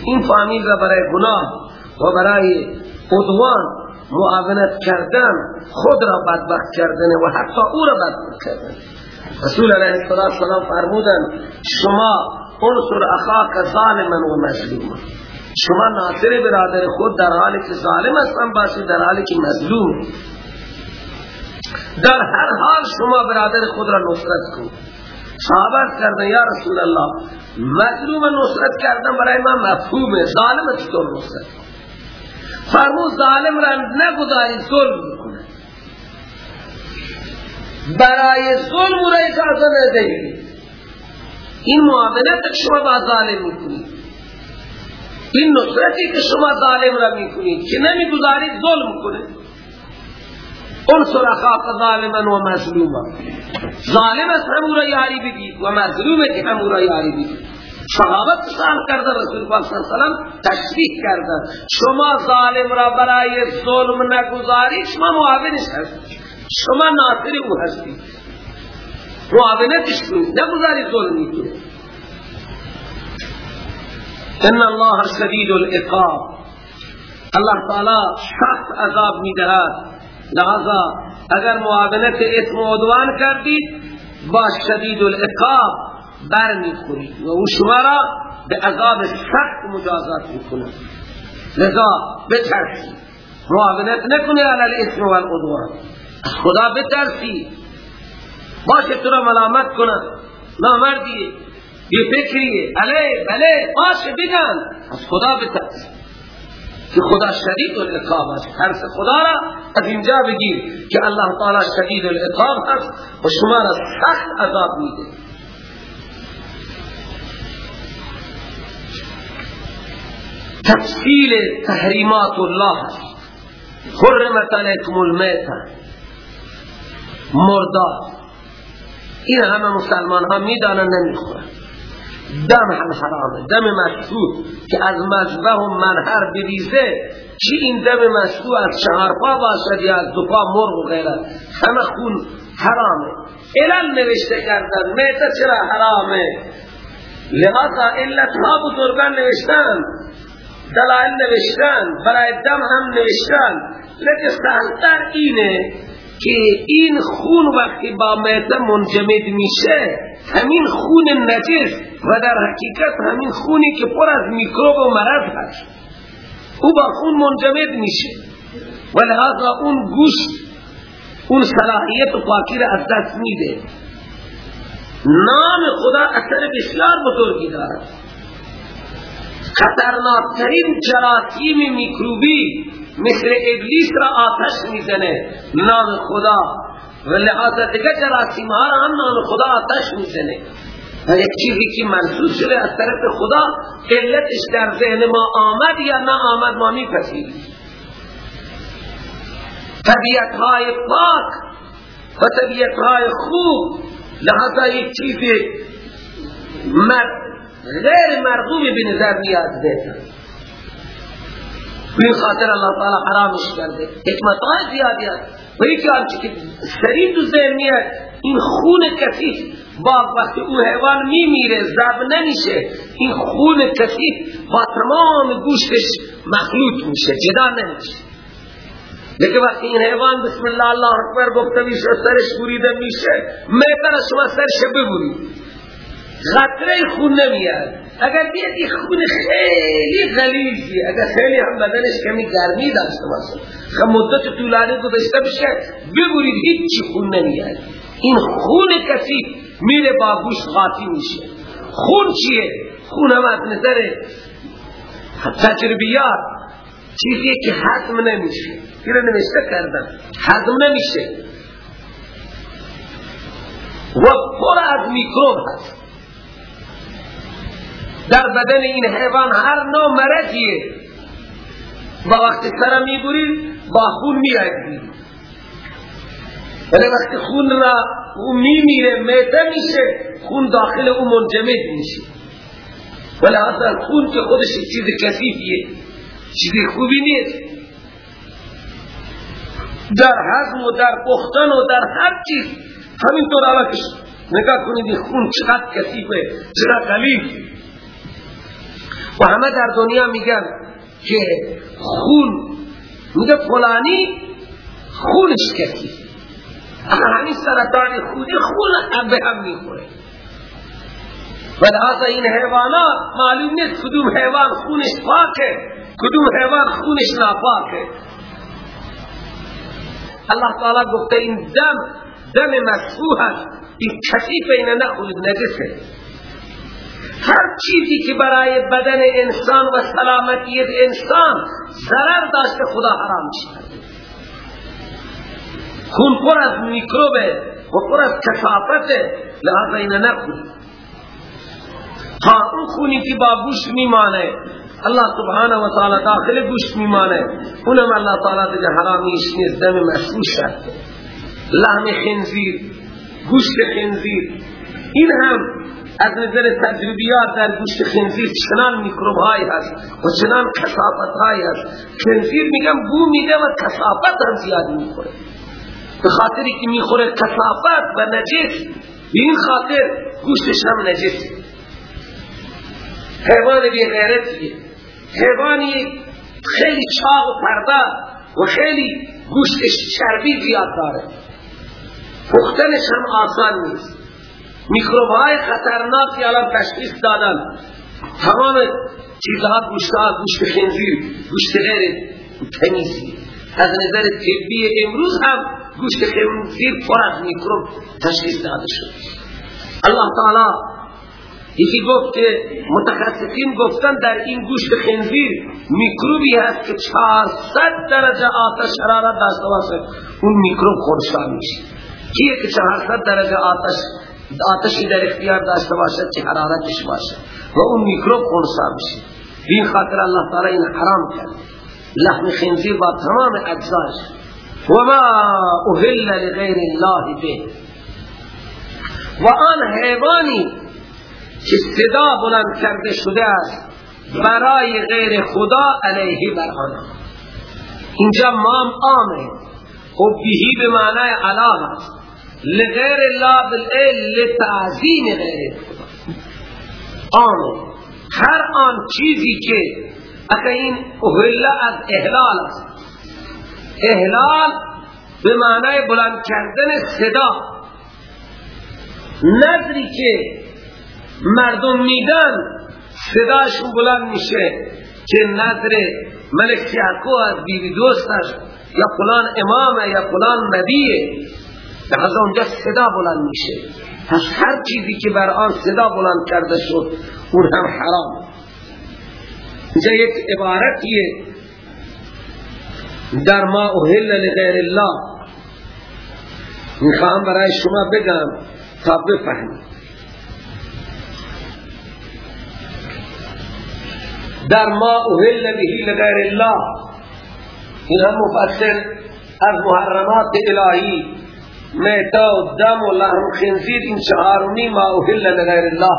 این فامیل را برای گناه و برای عدوان معاونت کردن خود را بدبخت کردن و حتی او را بدبخت کردن رسول علیه السلام فرمودن شما انصر اخاک ظالما و مظلوما. شما ناصر برادر خود در حالی که ظالم هستن باشید در حالی که مظلوم. در هر حال شما برادر خود را نصرت کنید صحابه کردن یا رسول الله مظلوم نصرت کردن برای ما مفهومه. ظالم چطور نصرت؟ فرمو ظالم را نگذاری ظلم می‌کنه. برای ظلم را اجازه ندهی این معاملت شما با ظالم می‌کنید. این نصرتی که شما ظالم را می‌کنید که نمی‌گذارید ظلم کنه انصر اخاق ظالما و مظلوما ظالم است همون را یاری بگید و مظلومه که همون را یاری بگید صحابت سال کرده رسول پاک صلی وسلم تشریح کرده. شما ظالم را برای ظلم نگذاری شما معاونش هستی شما ناصر او هستی معاونتش کنید نگذاری ظلمی کنید ان الله شدید العقاب. الله تعالی سخت عذاب می‌دهد. لہذا اگر معاونت اسم عدوان کردید با شدید العقاب بر می‌خورید و او شما را به عذاب سخت مجازات می‌کنه لذا بترسی. معاونت نکنه علی الاسم و العدوان خدا بترسی. باشه تو را ملامت کنن نامردیه یه فکریه علی بله باشه بگن از خدا بترسی. که خدا شدید العقاب است. ترس خدا را از اینجا بگیر که الله تعالی شدید العقاب است و شما را سخت عذاب میده. تفصیل تحریمات الله حرمت علیکم المیتة. مرداد این همه مسلمان ها می‌دانن نمی‌خورن دم هم حرامه دم مشروع که از مذبح و منحر بریزه چی این دم مشروع از چهار پا باشد یا از دو پا مرغ و غیره؟ همه خون حرامه. علل نوشته کردن میته چرا حرامه؟ لحاظا علت ها بزرگان نوشتن دلائل نوشتن برای دم هم نوشتن. لیکن سهلتر اینه که این خون وقتی با میته منجمد میشه همین خون نجس و در حقیقت همین خونی که پر از میکروب و مرض هست او با خون منجمد میشه. و لحاظا اون گوشت اون صلاحیت و پاکی را از دست میده. نام خدا اثر بسیار بزرگی دارد. خطرناکترین جراثیم میکروبی مثل ابلیس را آتش می‌زنه. نام خدا. و لحاظا دیگه جراثیم ها را هم نام خدا آتش می‌زنه. و یک چیزی که منصوص شده از طرف خدا علتش در ذهن ما آمد یا نه آمد ما میپذیریم. طبیعت های پاک و طبیعت های خوب لحظا یک چیز مر... غیر مرغومی به نظر میاد دیتا به خاطر اللہ تعالی حرامش کرده. حکمت های زیادی هست. و یکی آنچه که سریع تو ذهن میاد این خون کثیف با وقتی او حیوان میمیره زب نمیشه. این خون کثیف با تمام گوشتش مخلوط میشه جدا نمیشه. لیکن وقتی این حیوان بسم الله الله اکبر گفته میشه سرش بریده میشه میتر شما سرش ببرید. خطره خون نمیاد. اگر بیاد این خون خیلی غلیظی اگر خیلی هم بدنش کمی گرمی داشته باشه. خب مدت طولانی گذاشته بشه. ببرید هیچ خون نمیاد. این خون کسی میره با گوش میشه. خون چیه؟ خون هم از نظر تجربیات چیزیه که حضم نمیشه. این رو نوشته کردم. حضم نمیشه. و پر از میکروب هست. در بدن این حیوان هر نوع مرضیه با وقت سر می‌برید با خون میرگید ولی وقتی خون را او میمیره میته میشه خون داخل او منجمد میشه. ولی اصلا خون که خودش چیز کثیفیه چیز خوبی نیست. در حضم و در پختن و در هر چیز همینطور الان نگاه کنید خون چقدر کثیفه چقدر غلیظ و همه در دنیا میگن که خون میگه فلانی خونش کسی. اگر همین سرطان خونی خون به هم می‌خوره. و لحاظا این حیوانات معلوم نیست کدوم حیوان خونش پاکه کدوم حیوان خونش ناپاکه. الله تعالی گفته این دم دم مسفوح هست این کثیف اینه نخورید نجسه. هر چیزی که برای بدن انسان و سلامتی انسان ضرر داشته خدا حرام شد خون پر از میکروبه و پر از کسافته لحظه اینه نخونی تا اون خونی که با گوشت میمانه الله سبحانه و تعالی داخل گوشت میمانه اونم الله تعالی دیگه حرامیش نیست دم مشروع لحم خنزیر گوشت خنزیر این هم از نظر تجربیات در گوشت خنزیر چنان میکروب های هست و چنان کسافت های هست. خنزیر میگم بو میده و کسافت هم زیاد می‌خوره. به خاطری که می‌خوره کسافت و نجس این خاطر گوشتش هم نجس. حیوان بی غیرتیه حیوانی خیلی چاق و پرده و خیلی گوشتش چربی زیاد داره. پختنش هم آسان نیست. میکروب های خطرناکی الان تشخیص دادن تمام چیزها گوشتها گوشت خنزیر گوشت غیر تمیزی از نظر طبی امروز هم گوشت خنزیر پر میکروب تشخیص داده شد الله تعالی یکی گفت که متخصصین گفتن در این گوشت خنزیر میکروبی هست که 400 درجه آتش حرارت داشته باشه اون میکروب خورشا میشه کیه که 400 درجه آتش آتشی در اختیار داشته باشد که حرارتش باشد. و اون میکروب خونسا بشه این خاطر الله تعالی این حرام کرد. لحم خنزیر با تمام اجزاش. و ما اهل لغیر الله به. و آن حیوانی که صدا بلند کرده شده است برای غیر خدا علیه بر آن اینجا مام آمه. و بیهی به معنی علا است. لغیر الله بالعل لتعظیم غیر آن هر آن چیزی که اگر این اهل از احلال است. احلال به معنای بلند کردن صدا. نظری که مردم میدن صداشون بلند میشه که نظر ملک یعقوب از بیوی دوستش یا فلان امامه یا فلان نبیه. لحظه اونجا صدا بلند میشه. پس هر چیزی که بر آن صدا بلند کرده شد اون هم حرام. اینجا یک عبارتیه. در ما اهل لغیر الله. می‌خوام برای شما بگم تا بفهمید. در ما اهل بهی لغیر الله. این هم مفسر از محرمات الهی. میتا و دم و لحم خنزیر این چهارمی ما اهل لغیر الله.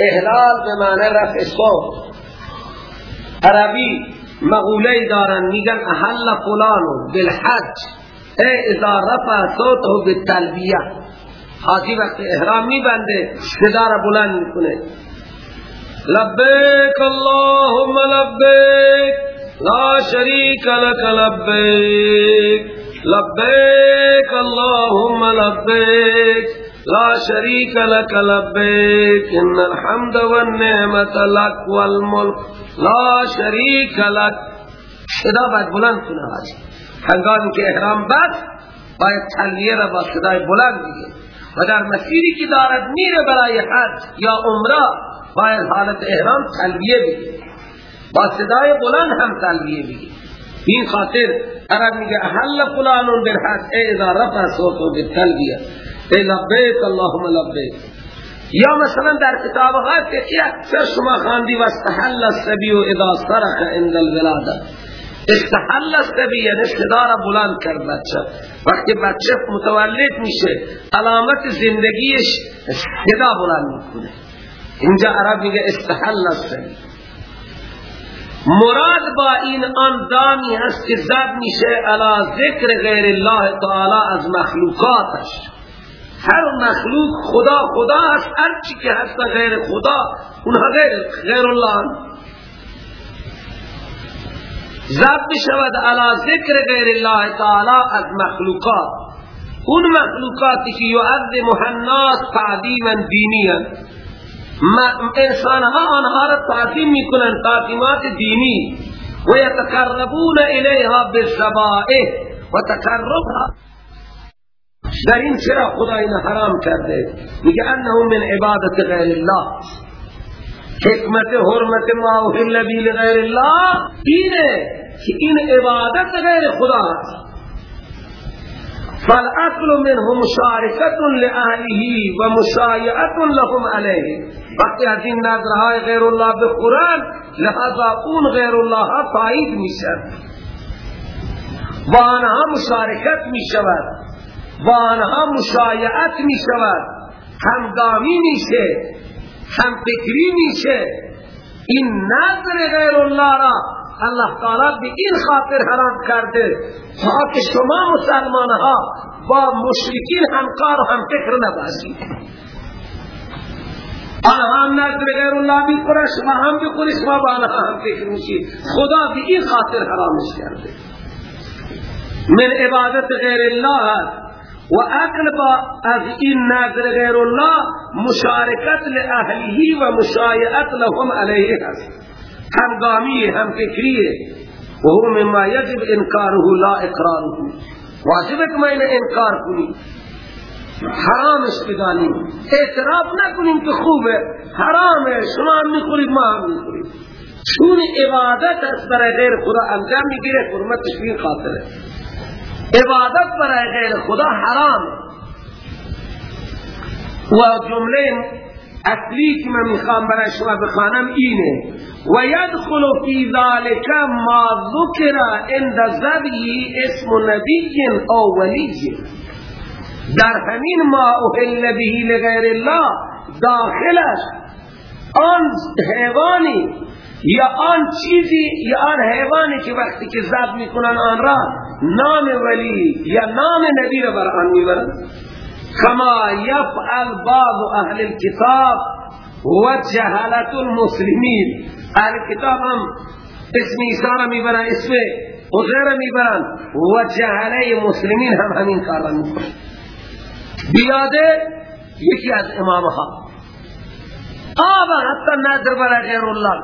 احلال به معنی رفع صوت. عربی مغوله دارن میگن احل فلانو بالحج. ای اذا رفع صوته بالتلبیه. حاجی وقت احرام میبنده صدا را بلند می‌کنه. لبیک اللهم لبیک لا شریک لک لبیک. لبیک اللهم لبیک لا شریک لک لبیک ان الحمد والنعمت لک والملک لا شریک لک صدا باید بلند کنه حاجی. هنگامی که احرام بست باید تلیه را با صدای بلند دیگه و در مسیری که دارد میره برای حج یا عمره باید حالت احرام تلبیه بگی با صدای بلند هم تلبیه بگی این خاطر عرب میگه احل فلانون بالحج اذا رفع صوتو بالتلبیه ای لبیک اللهم لبیک. یا مثلا در کتابهای فقهی اکثر شما خواندی و استحل السبی اذا صرخ عند الولاده استحل السبی یعنی صدا را بلند کرد بچه. وقتی بچه متولد میشه علامت زندگیش صدا بلند می‌کنه. اینجا عرب میگه استحل السبی. مراد با این آن دامی هست که زد میشه علا ذکر غیر الله تعالی از مخلوقاتش. هر مخلوق خدا خدا هست هر چی که هست غیر خدا اونها غیر, غیر الله زد می‌شود علا ذکر غیر الله تعالی از مخلوقات. اون مخلوقاتی که یعظمها الناس تعظیما دینیا. انسان ها آنها را تعظیم میکنن تعظیمات دینی. و یتقربون الیها بالذبائح و تقربها. در این چرا خدا این حرام کرده؟ میگه انه من عبادت غیر الله. حکمت حرمت ما احل بی لغیر الله اینه که این عبادت غیر خدا هست فالاصل منه مشارکت لأهله و مشایعت لهم علیه. وقتی از این نظرهای غیر الله بخورن لحظا اون غیر الله تایید میشن و آنها مشارکت می‌شود. و آنها مشایعت می‌شود. همگامی هم فکری میشه. این نظر غیر الله را الله تعالی به این خاطر حرام کرده تا که شما مسلمان ها با مشرکین همکار و هم فکر نباشید. آنها هم نظر غیر الله بی شما هم بخوری شما با آنها هم فکر میشید خدا به این خاطر حرامش کرده. من عبادت غیر الله و اقل با از این نظر غیر الله مشارکت لأهلیه و مشایعت لهم علیه هست همگامی هم فکریه و هو مما یجب انکاره لا اقراره. واجب که میں انکار کنی حرامش بدانی اعتراف نکنیم که خوبه. حرامه. شما هم می‌خورید ما هم می‌خورید چون عبادت است برای غیر خدا انجام می‌گیره حرمتش بین خاطره عبادت برای غیر خدا حرام و جمله اصلی که من می‌خوام برای شما بخوانم اینه. و یدخل فی ذالک ما ذکر عند ذبی اسم نبی او ولی. در همین ما اهل بهی لغیر الله داخلش آن حیوانی یا آن چیزی یا آن حیوانی که وقتی که ذبح می‌کنن آن را نام ولی یا نام نبی را بر آن می‌برن؟ کما یفعل بعض أهل الكتاب و جهالت المسلمین أهل کتاب هم اسم ایسا را میبرن اسم عزیر میبرن و جهله هم همین کار را میکنن بیاده یکی از إمامها. آب حتی نظر برای غیر الله.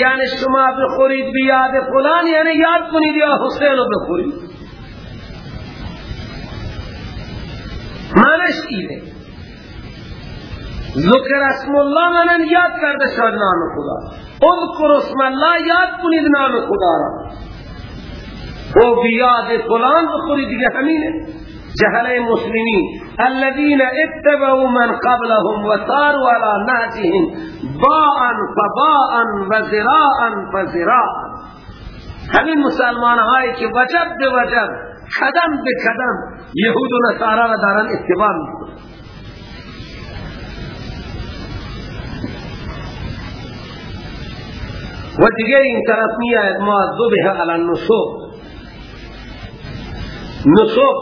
یعنی شما بخورید بیاد فلان یعنی یاد کنید یا حسین رو بخورید. معنیش اینه. ذکر اسم الله منن یاد کرده شد نام خدا. اذکر اسم الله یاد کنید نام خدا را. او بیاد فلان بخورید دیگه همینه. جهل مسلمین. الذين اتبعوا من قبلهم وصاروا على نهجهم باء فباء وزراء فزراء. همین مسلمان هایی که وجب به وجب قدم به قدم. یهود و نصارا را دارن اتباع میکنن. و دیگه این طرف می آید ما ذبح علی النصوب نصوب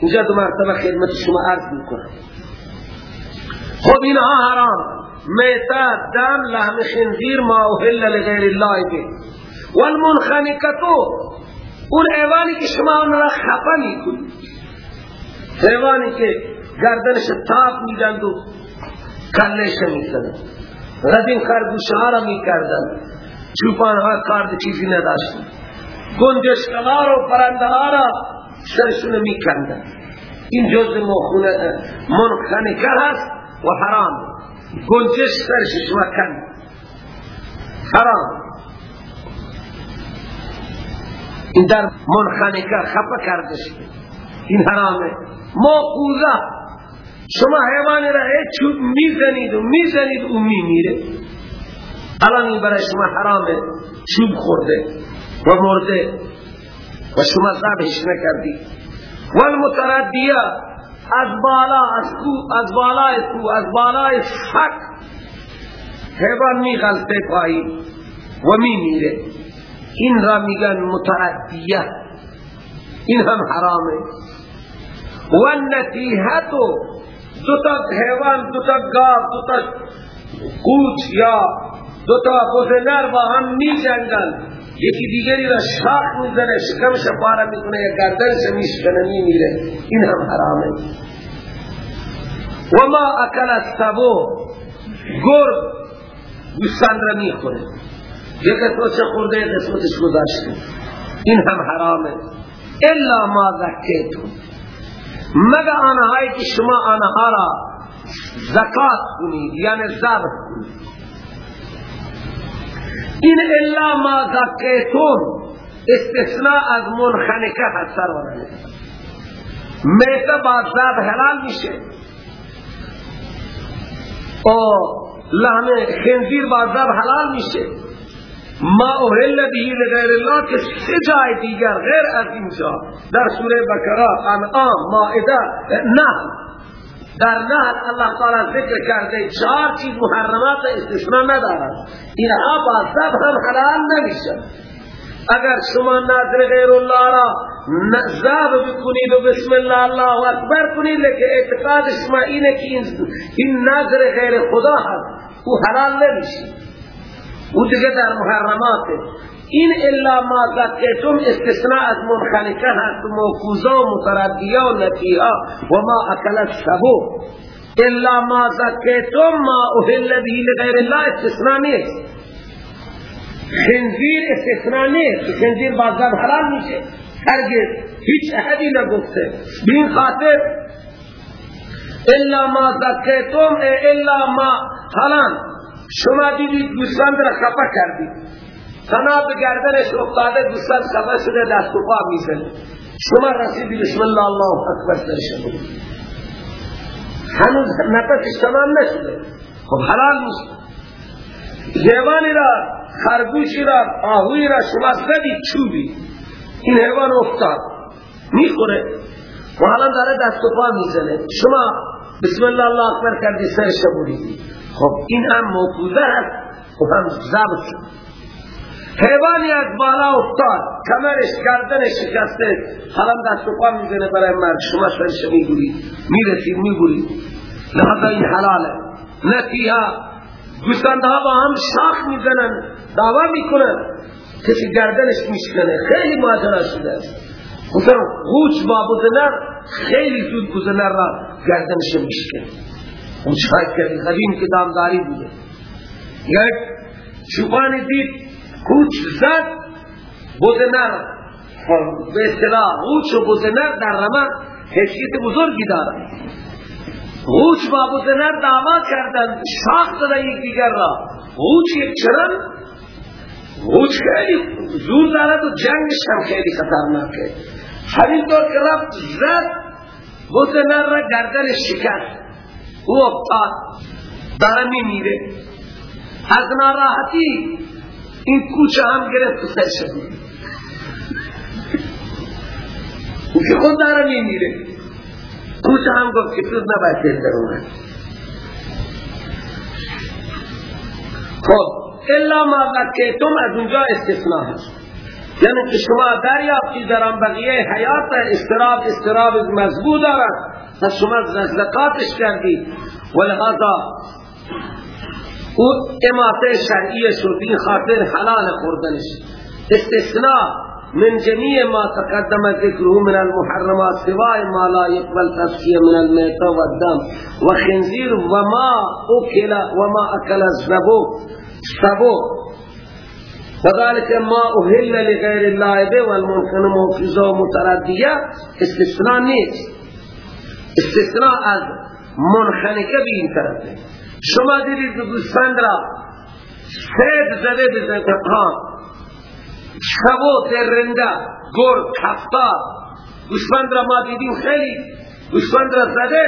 اینجا دو مرتبه خدمت شما عرض میکنم. خب اینها حرام. میتا دم لحم خنزیر ما اوهل لغیر الله به. والمنخنکتو اون ایوانی که شما اون را خفا می‌کنید. ایوانی که گردنش تاپ میدند و کلش می‌کنند غدین خرگوشه ها را می‌کردند. چوپان ها کارد چیزی نداشتند. گنجشکلار و پرنده ها را سرشون میکندن این جز منخنکه هست و حرام. گنجش سرش شما کند. حرام. این در منخنکه خفه کرده این حرامه. موقوزه شما حیوانی را چوب می‌زنید و می‌زنید و میمیره. الان این برای شما حرامه. چوب خورده و مرده. و شما ذبحش نکردی. والمتردیه. از بالا از کو از بالای کو از حیوان می غلطه پایی و می میره این را میگن متعدیه. این هم حرامه. و نتیحتو دو تا حیوان دو تا گاو دو تا قوچ یا دو تا بزنر با هم می جنگل یکی دیگری را شاق می‌زنه شکمش پارا می‌کنه یا گردنش میشکنه میمیره این هم حرامه. و ما اکل السبو گرد گوستان را یک قسمتش خورده یک قسمتش گذاشته این هم حرامه. الا ما ذکیتون مگه آنهایی که شما آنها را زکات کنید یعنی ذبح کنید. این الا ما ذکیتون استثناء از منخنکه هست سرورانه میته با ذب حلال میشه. او لحم خنزیر با ذب حلال میشه. ما اوهل بهی لغیر الله که سه جای دیگر غیر از اینجا در سوره بکرا انعام مائده نه در نهر الله تعالی ذکر کرده چهار چیز محرمات استثناء ندارد. اینها با سب هم حلال نمیشه اگر شما نظر غیر الله را نظر بکنید و بسم الله الله اکبر کنید لیکن اعتقاد شما اینه که این نظر غیر خدا هست. او حلال نمیشه أو دیگه در محرمات این إلا ما ذکرتم استثناء از منخنکه هست موکوزه و متردیه و نتیها و ما اکلت سبو إلا ما ذکرتم ما أهل به لغیر الله استثناء نیست خنزیر استثناء نیست خنزیر بازدار حلال میشه هرگز هیچ احدی نگفته. بین خاطر إلا ما ذکرتم إلا ما حلال. شما دیدید گوسفند را خفا کردید. تناب گردنش افتاده گوشت خبر شده دست و پا می‌زنه. شما رسیدی بسم الله الله اکبر درشم هنوز نفسش تمام نشده. خب حلال نیست. حیوانی را خرگوشی را آهوی را شما زدی چوبی این حیوان افتاد. می‌خوره. و حالا داره دست و پا می‌زنه. شما بسم الله الله اکبر کردی سرش بریدی خب این هم موکوزه هست خب هم زبط شد. حیوانی از بالا افتاد. کمرش گردنش شکسته. حالا دست و پا می‌زنه برای مرد شما سرش میگوری می‌رسی میگوری لحظا این حلاله. نتیها گوسفندها با هم شاخ می‌زنن. دعوا می‌کنن. کسی گردنش میشکنه. خیلی ماجرا شده است. مثلا با بزنر خیلی زود بزنر را گردنش میشکنه. قوچ های کردی قدیم که دامداری بوده. یک چوبانی دید قوچ زد بزنر به اصطلاح قوچ و بزنر در رمان حیثیت بزرگی دارد غوچ با بزنر دعوا کردن شاخ داده یک دیگر را. غوچ یک چرن غوچ خیلی زور دارد و جنگش هم خیلی خطرناکه همین طور که رفت زد بزنر را گردن شکست. او افتاد. داره می میره از ناراحتی این کوچه هم گرفت و سر او که خود داره می میره کوچه هم گفت که تو نباید در اومد خب الا ما تم از اونجا استثناء هست. یعنی که شما دریافتی در آن بقیه حیات استراب استراب مضبوط دارد. و شما زکاتش کردی ولهذا او اماته شرعی شد خاطر حلال خوردنش. استثناء من جميع ما تقدم ذكره من المحرمات سواء ما لا يقبل تفسير من الميتة والدم وخنزير وما أكل وما أكل الزبو. سبو. وذلك ما أهل لغير الله به والممكن موفزه ومتردية استثناء نيت استثناء از منخنکه به این طرفه شما دیدید گوسفند را سید زده بزن شبو ترنده گر کفتا گوسفند را ما دیدیم خیلی. گوسفند را زده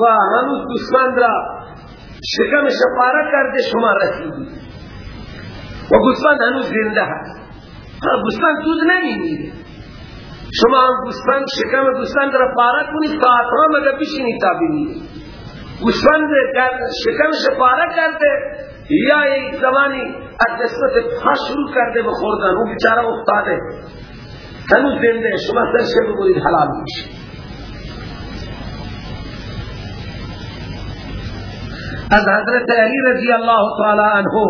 و هنوز گوسفند را شکمش پاره کرده شما رسیدی و گوسفند هنوز زنده هست. گوسفند دود نمیمیره شما هم گوسفند شکم گوسفند را پاره کنید ساعتها مگه بشینی تا بمیره گوسفند شکمش پاره کرده یا یک زمانی از نسبت پا شروع کرده بخوردن اون بیچاره افتاده. هنوز زنده شما سرش بگوید حلال میشه. از حضرت علی رضی اللہ تعالی عنہ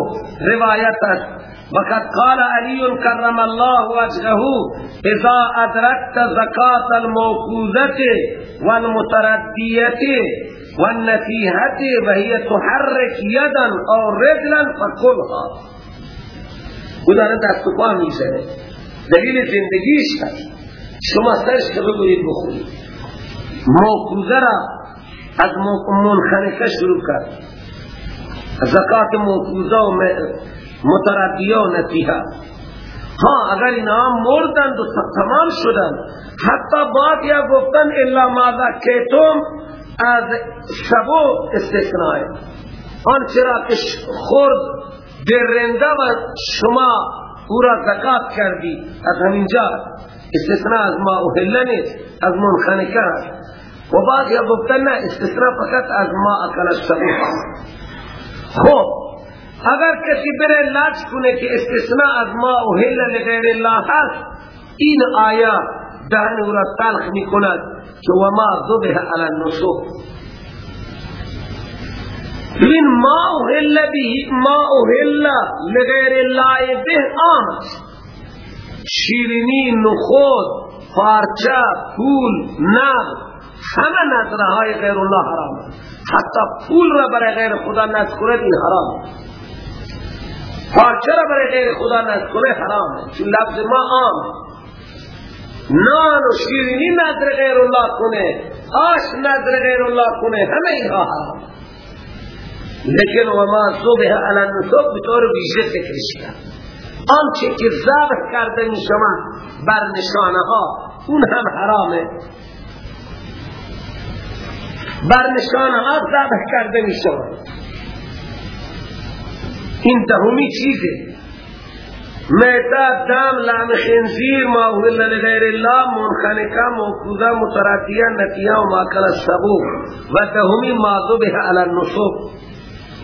روایت است. وقد قال علی کرم الله وجهه اذا ادركت زکات الموقوزه والمتردیه والنفيهة وهي تحرك يدا أو رجلا فكلها خدا دست و پا میزنه. دلیل زندگیش هست. شما سرش که بگوید بخورید موقوزه را از منخنکه شروع کرد. زکات موقوزه و متردیه و نتیحه ها اگر اینا مردند و تمام شدند حتی بعد یا گفتن الا ماذا کتم از شبو استثناء. آن چرا که خورد درنده و شما او را زکات کردی. از همینجا استثناء از ما احله نیست از منخنکه و بعد یا گفتن نه استثناء فقط از ما اکل شبو خب اگر کسی بره لاج کنه که استثناء از ما احله لغیر الله هست این آیات دهن او را تلخ می کند که وما ذبه علی النصوب این ما احل به ما احل لغیر الله به آمد. شیرینی نخود پارچه پول نب همه نظرهای غیر الله حرام حتی پول را برای غیر خدا نذکره این حرام پارچه را برای غیر خدا نذکره حرام چون لفظ ما آمد نان و شیرینی نظر غیر الله کنه. آش نظر غیر الله کنه. همه اینها حرام لیکن وما صبح علی النصب بطور ویژه فکرش کرد. آنچه که ذبح کرده می شما بر نشانه ها اون هم حرامه. بر نشانه ها ذبح کرده می شما این دهمی چیزه؟ میتا دم لام خنزیر ما اهل لغیر الله منخنکا موقودا متردیا نتیا و ماکل السبو و دهمی ماذو به علی النصب.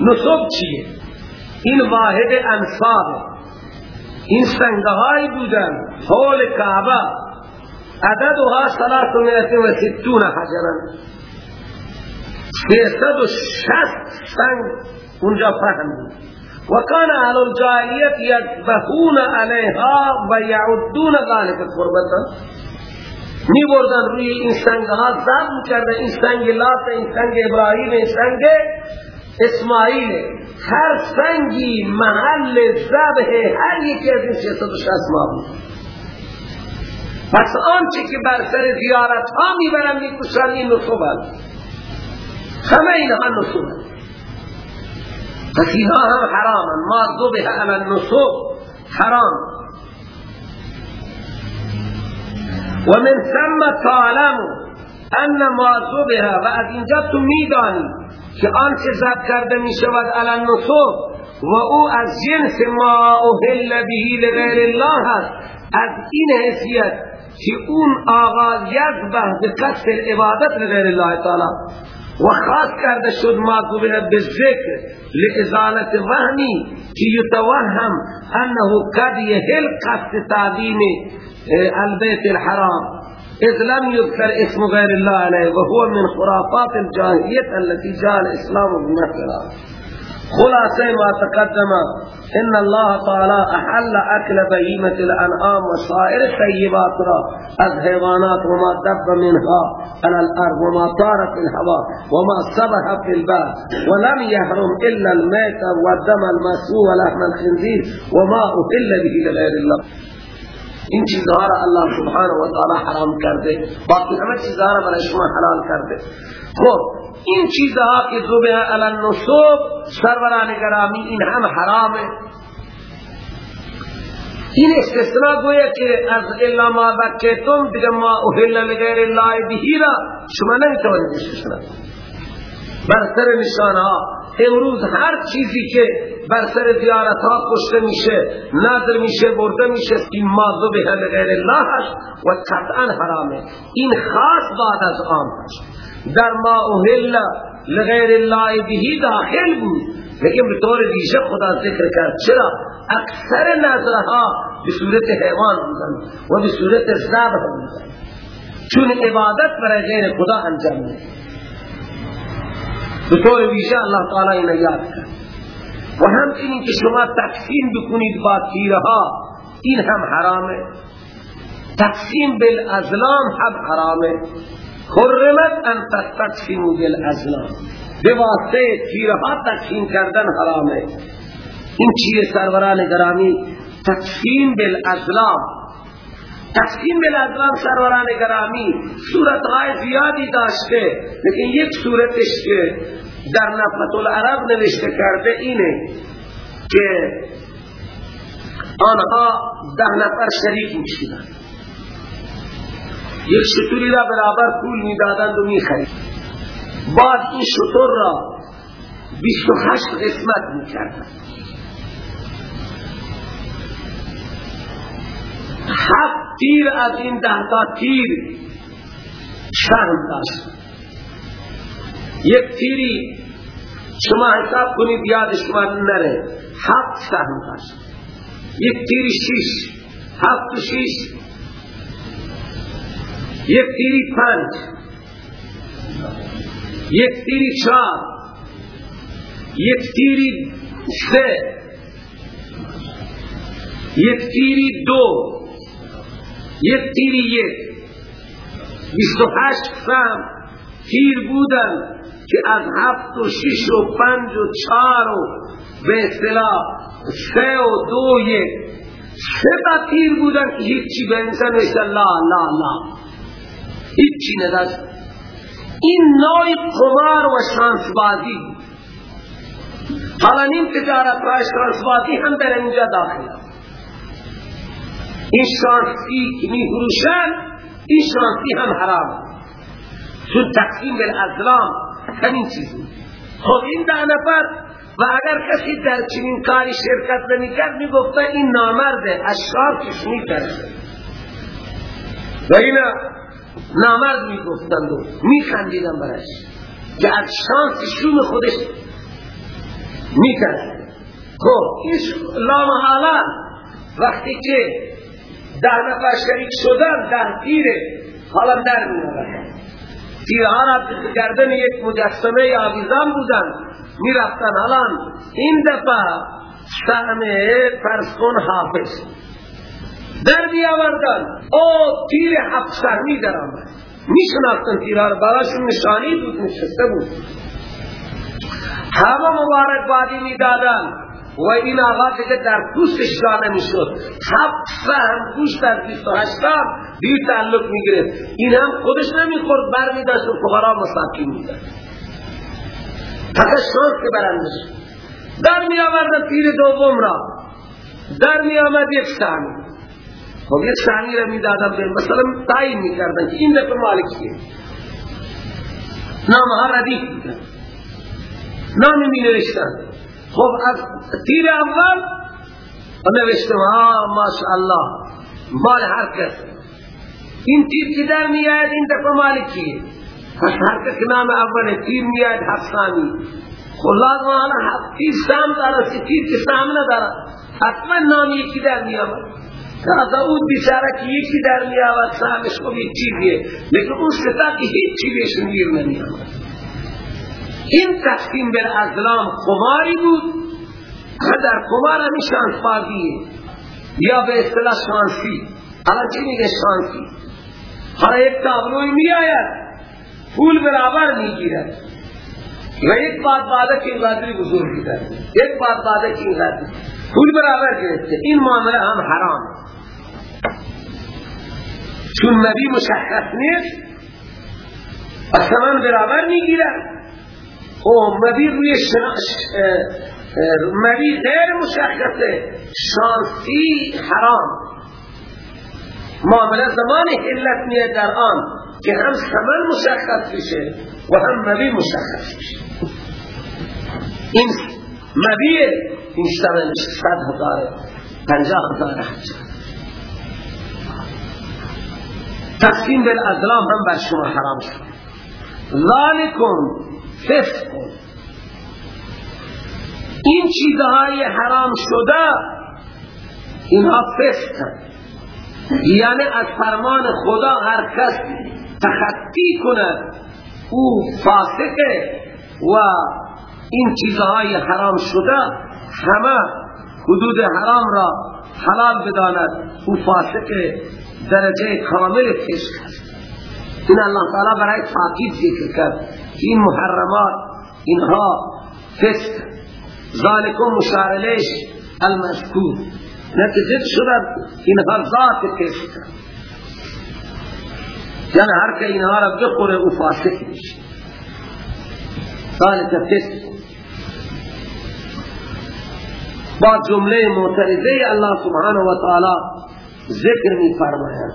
نصب چیه؟ این واحد انصاب. این سنگهایی بودن. حول کعبه. عددها سلاس و ستون حجرن. سیصد و شست سنگ اونجا فهم و کان اهل الجاهلیت یذبحون علیها و یعدون ذلك قربتا. می بردن روی این سنگ ها ضبط کرده این سنگ لات این سنگ ابراهیم این سنگ اسماعیل. هر سنگی محل ذبح هر یکی از این 360 معبود پس آنچه که بر سر زیارت ها می‌برن می‌کشن این نصوب همه اینها نصوب پس اینها هم حرام ما ذبح علی النصوب حرام. و من ثم تعلم أن ما ذبح و از اینجا تو میدانی که آنچه زد کرده می شود علی النصوب و أو از جنس ما أهل بهی لغیر الله هست از این حیثیت که اون آغاز یذبح به قصد عبادت لغیر الله تعالی. و خاص کرده شد ما به بالذکر لازالت وهمی که یتوهم انه قد یهل قصد تعظیم البيت الحرام. اذ لم يذكر اسم غير الله عليه وهو من خرافات الجاهلية التي جاء الاسلام بمثلها خلاصة ما تقدم. إن الله تعالى أحل أكل بهيمة الأنعام وصائر الطيبات را از حيوانات وما دب منها على الأرض وما طار في الهواء وما سبح في البحر ولم يحرم إلا الميت والدم الدم ولحم الخنزير وما اكل أهل به لغير الله. این چیزها را الله سبحانه و تعالی حرام کرده. باقی همه چیزها را برای شما حلال کرده. خب این چیزها که ذبح علی النصوب سروران گرامی این هم حرامه. این استثناء گویا که از الا ما ذکرتم دیگه ما اهل لغیر الله بهی را. شما نمی‌توانید استثناء بر سر نشانها امروز هر چیزی که بر سر زیارت ها کشته میشه نظر میشه برده میشه این مازو به غیر الله هست و قطعا حرامه. این خاص بعد از آن هست. در ما اوهل لغیر الله بهی داخل بود. لیکن به طور خدا ذکر کرد. چرا؟ اکثر نظرها به صورت حیوان بودن و به صورت زبه بودن. چون عبادت برای غیر خدا انجام میده به طور ویژه الله تعالی این یاد کرد. و همچنین که شما تقسیم بکنید با تیرها این هم حرامه. تقسیم بالازلام هم حرامه. حرمت ان تقسیمو بالازلام. به واسطه تیرها تقسیم کردن حرامه. این چیه سروران گرامی؟ تقسیم بالازلام. تقسیم بالازلام سروران گرامی صورتهای زیادی داشته. لیکن یک صورتش که در نفت العرب نوشته کرده اینه که آنها ده نفر شریک میشیدن یک شطوری را برابر پول می‌دادند و می‌خرید. بعد این شطور را 28 قسمت می‌کردند. هفت تیر از این ده تا تیر شرم داشت. یک تیری شما حساب کنید یاد شما نره. هفت سهم داشت. یک تیری شیش هفت و شیش یک تیری پنج. یک تیری چار یک تیری سه. یک تیری دو. یک تیری یک. بیست و هشت سهم تیر بودن که از هفت و شش و پنج و چار و به اصطلاح سه و دو یک. سه تیر بودن که هیچی به انسان لا لا لا. هیچی نداشت. این نوع قمار و شانسبازی. حالا این تجارت و شانسبازی هم در اینجا داخل. این شانسی که می فروشن این شانسی هم حرام. چون تقسیم بالازلام همین چیزی خب این ده نفر و اگر کسی در چنین کاری شرکت نمی کرد می گفته این نامرده اشکار کش می کرده و اینا نامرد می گفتند و می خندیدن برش. که از شانس شوم خودش می کرد خب این لامحالا وقتی که ده نفر شریک شدن در تیره حالا در می تیرها را گردن یک مجسمه آویزان بودن می‌رفتن. الان این دفعه سهم فرسکن حافظ. در بیاوردن. او تیر حق سهمی در آمد میشناختن تیرها را براشون نشانی بود نشسته بود. همه مبارک بادی می‌دادن. و این آقا که در پوستش دانه می‌شد هفت سهم پوست در هشتان بی تعلق می‌گرفت. این هم خودش نمی‌خورد بر میداشت و فقرا مساکین میدن فقط شانس که برندش. در می آوردن تیر دوم را. در می آمد یک سهمی خب یک سهمی را می دادن به مثلا تعیین می کردن که این دفعه مالک نام ها ردیف بودن. نامی می نوشتن خب از تیر اول نوشتم ها ماشاءالله. مال هر کس. این تیر که در می آید این دفعه مالکیه پس هر کس نام اول تیر می آید حفظانی خب لازم حالا تیر سام داره سی تیر که سام نداره. حتما نام یکی در می آمد داود بیچاره که یکی در می آمد سامش خب یک چیزیه لیکن اون ستا که هیچ چیزش میر نمی آمد این تقسیم بر ازلام قماری بود و در قمار همی شانسبازیه یا به اصطلاح شانسی حالا چی میگه شانسی حالا یک تابلوی می آید پول برابر می گیرد و یک بات بعد که این قدری بزرگ گیرد یک بات بعد که این قدری پول برابر گرفته. این معامله هم حرام. چون نبی مشخص نیست و برابر می گیرد او مبی روی مبی غیر مشخصه شانسی حرام. معامله زمان حلت میاد در آن که هم ثمن مشخص بشه و هم مبی مشخص بشه این مبی این صد هزار. پنجاه هزار تقسیم بالازلام هم بر شما حرام شد. ذالکم فسق. این چیزهای حرام شده اینها فسق. یعنی از فرمان خدا هر کس تخطی کند او فاسقه و این چیزهای حرام شده همه حدود حرام را حلال بداند. او فاسقه درجه کامل فسق است. این الله تعالی برای تاکید ذکر کرد. این محرمات اینها فسق ذالکم مشارلش المذکور. نتیجه شدد اینها ذات فسق یعنی هر که اینها را بخوره او فاسق میشه. ذالک فسق. با جمله معترضه الله سبحانه و تعالی ذکر می فرماید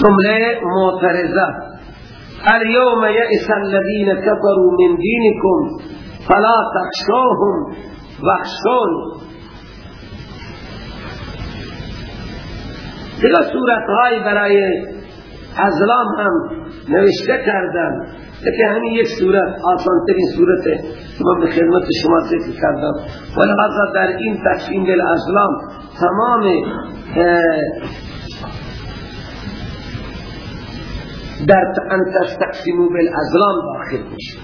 جمله معترضه. اليوم يئس الذين كفروا من دينكم فلا تخشوهم واخشون دیگه صورت های برای ازلام هم نوشته کردن. که همین یک صورت آسان ترین صورت من به خدمت شما ذکر کردم. ولی در این تقسیم دل ازلام تمام در ان تستقسمو بالازلام داخل میشه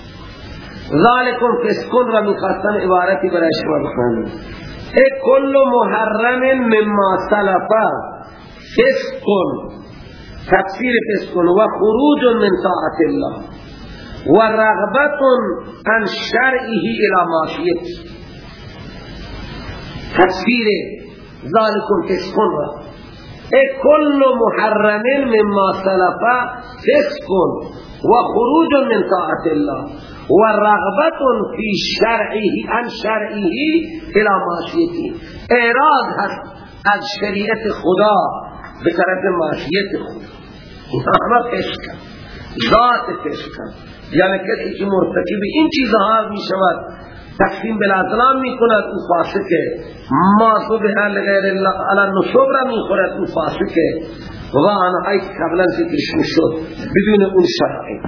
ذالکم فسکن را می‌خواستن عبارتی برای شما بخوانیم ای کل محرم مما سلفا فسکن. تفسیر فسکن. و خروج من طاعت الله. و رغبت عن شرعه الى معصیت. تفسیر ذالکم فسکن را. کل محرم مما سلفا فسق و خروج من طاعت الله. و رغبت فی شرعه عن شرعه الى معصیتی اعراض هست از شریعت خدا به طرف معصیت خدا این همه فسق. ذات فسق. یعنی کسی که مرتکب این چیزها می شود تقسیم بالازلام می کند او فاسقه. ما صبح لغیر الله علی نصب را می خورد او فاسقه. و آنهایی که قبلا ذکرشون شد بدون اون شرعی.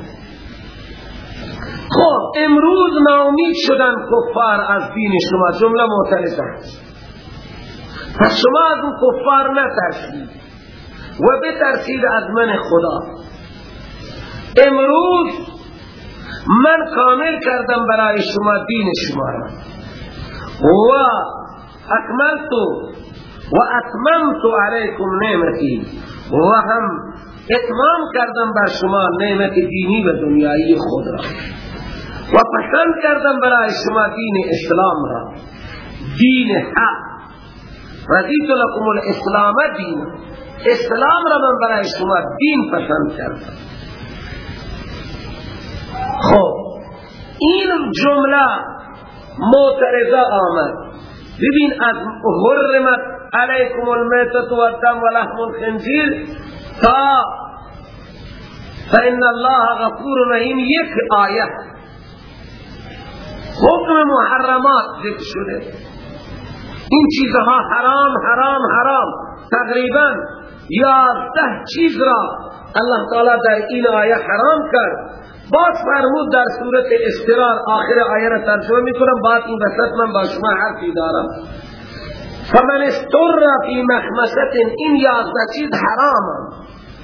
خب امروز ناامید شدن کفار از دین شما جمله معترضه است. پس شما از اون کفار نترسید و بترسید از من خدا. امروز من کامل کردم برای شما دین شما را. و اکملت و اتممت علیکم نعمتی. و هم اتمام کردم بر شما نعمت دینی و دنیایی خود را. و پسند کردم برای شما دین اسلام را. دین حق. رضیت لکم الاسلام دین. اسلام را من برای شما دین پسند کردم. خب این جمله معترضه آمد. ببین از حرمت علیکم المیتت و الدم و لحم الخنزیر تا فإن الله غفور رحیم یک آیت حکم محرمات ذکر شده. این چیزها حرام حرام حرام. تقریبا یازده چیز را الله تعالی در این آیه حرام کرد. باز فرمود در صورت استرار آخر آیه ترجمه می‌کنم. بعد این وسط من با شما حرفی دارم. فمن استر فی مخمست این یازده چیز حرام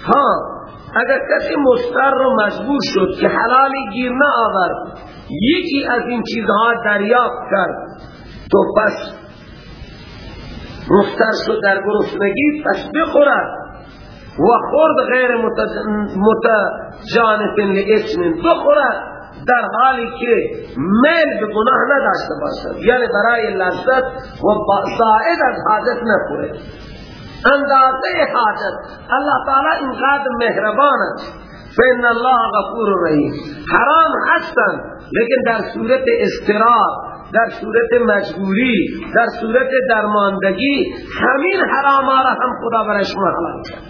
ها اگر کسی مستر رو مجبور شد که حلالی گیر نه آورد یکی از این چیزها دریافت کرد. تو پس مستر شد در گرسنگی پس بخورد. و خورد غیر متجانف لاسم بخورد در حالی که میل به گناه نداشته باشد. یعنی برای لذت و زائد از حاجت نخوره. اندازه حاجت. الله تعالی اینقدر مهربان است. فإن الله غفور رحیم. حرام هستن لیکن در صورت استرار در صورت مجبوری در صورت درماندگی همین حرام را هم خدا برای شما کرد.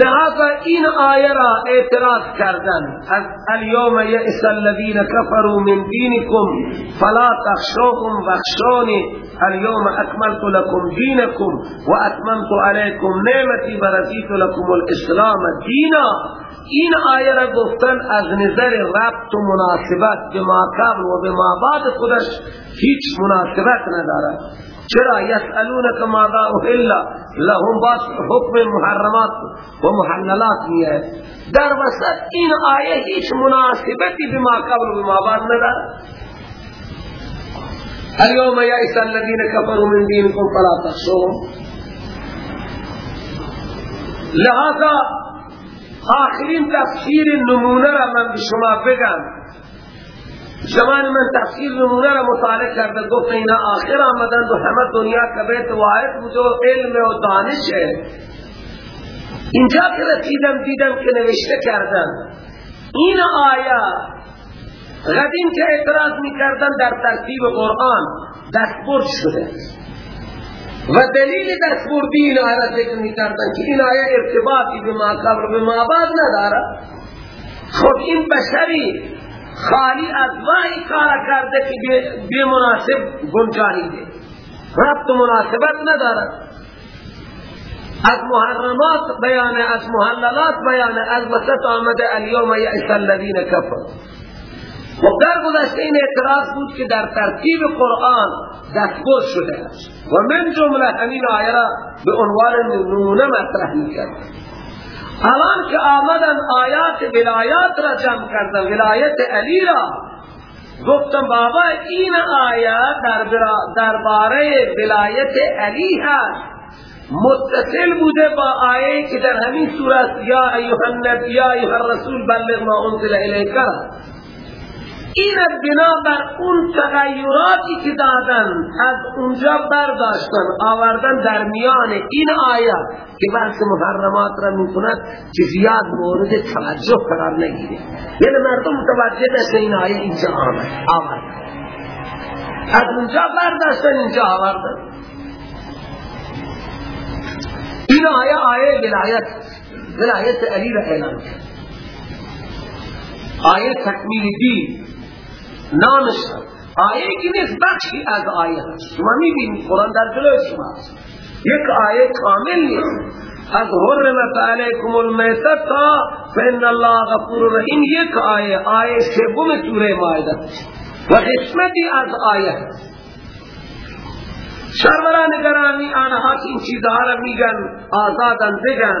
لہذا این آیه را اعتراض کردن. از الیوم یئس الذین کفروا من دینکم فلا تخشوهم واخشونی. الیوم اکملت لكم دینکم و اتممت علیکم نعمتی و رضیت لكم الاسلام دینا. این آیه را گفتن از نظر ربط و مناسبت به ما قبل و بعد خودش هیچ مناسبت ندارد. چرا یسالونک ماذا أحل لهم باس حکم محرمات و محللات میه در وسط این آیه هیچ مناسبتی بما قبل و بما بعد ندارد. اليوم يئس الذين كفروا من دينكم فلا تخشوهم. لہذا آخرین تفسیر نمونه را من به شما بگم. زمان من تفسیر نمونه را مطالعه کرده گفت اینا آخر آمدند و همه دنیا که بیت واحد بود و علم و دانش. ہے اینجا که رسیدم دیدم که نوشته کردن. این آیا قدیم که اعتراض می کردن در ترتیب قرآن دستبرد شده. و دلیل دستبردی این آیه را ذکر می کردن که این آیه ارتباطی به ما قبل به ما بعد نداره خب این بشری خالی از وحی کار کرده که بی مناسب گنجانی ده ربط مناسبت ندارد. از محرمات بیان از محللات بیان از وسط آمده الیوم یعیس الذین کفر و در گذشته این اعتراض بود که در ترتیب قرآن دستگوش شده است. و من جمله همین آیه را به عنوان نمونه مطرح می الان که آمدن آیات ولایات را جمع کردن ولایت علی را. گفتم بابا این آیات در باره ولایت علی هست. متصل بوده با آیه که در همین صورت یا ایها النبی یا ایها الرسول بلغ ما انزل الیک. این بنا بر اون تغییراتی که دادن از اونجا برداشتن آوردن در میان این آیات که بحث محرمات را می‌کند که زیاد مورد توجه قرار نگیره. یعنی مردم متوجه دست این آیه اینجا آمد آوردن از اونجا برداشتن اینجا آوردن. این آیه آیه ولایت ولایت علی را اعلان کرد. آیه تکمیل دین. نامش. آیه کی نیست بخشی از آیه هست. شما می‌بینید قرآن در جلوی شما هست. یک آیه کامل نیست. از حرمت علیکم المیتت تا فإن الله غفور رحیم. یک آیه آیه سوم سوره مائده. و قسمتی از آیه شروران گرامی آنها این چیزها را میگن آزادن بگن.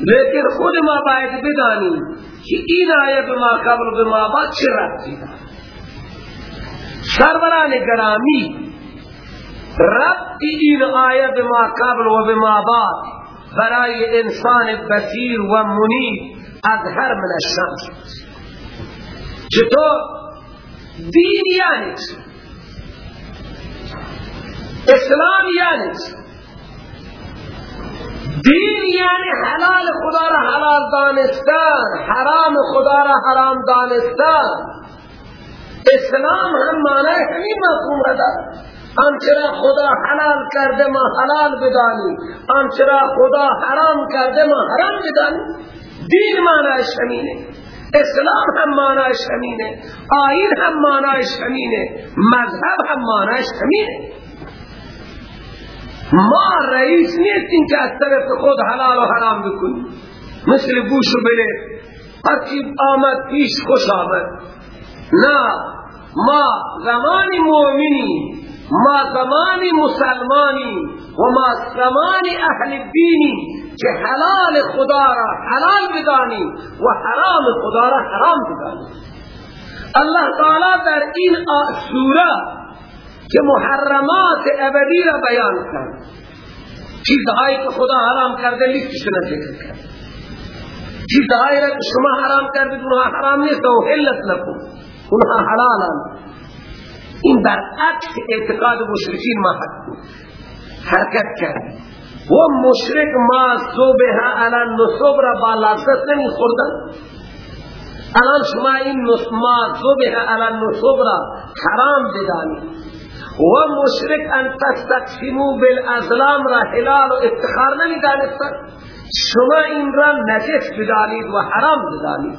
لیکن خود ما باید بدانیم که این آیه به ما قبل به ما بعد چه ربطی سروران گرامی ربطی این آیه به ما قبل و به ما بعد برای انسان بسیر و منیب از هر من الشمس چطور؟ دین یعنی اسلام یعنی دین یعنی حلال خدا را حلال دانستن حرام خدا را حرام دانستن. اسلام هم معنی همین مفهوم دارد آنچرا خدا حلال کرده ما حلال بدانیم آنچرا خدا حرام کرده ما حرام بدانیم. دین معنیش همینه. اسلام هم معنیش همینه. آین هم معنیش همینه. مذهب هم معنیش همینه. ما رئیس نیستیم که از طرف خود حلال و حرام بکنیم مثل گوش و بره هرچی آمد پیش خوش آمد. نه ما زمانی مؤمنی ما زمانی مسلمانی و ما زمانی اهل دینی که حلال خدا را حلال بدانیم و حرام خدا را حرام بدانیم. الله تعالی در این سوره که محرمات ابدی را بیان کرد چیزهایی که خدا حرام کرده لیستش نه ذکر کرد چیزهایی را که شما حرام کردید اونها حرام نیست. و حلت لکن اونها حلالن. این برعکس اعتقاد مشرکین ما حرکت کرد و مشرک ما صبح علن نصب را با لذت نمی خوردن الان شما این ما صبح علن نصب را حرام بدانید. و مشرک ان تستقسمو بالازلام را حلال و افتخار نمی دانستن شما این را نجس بدانید و حرام بدانید.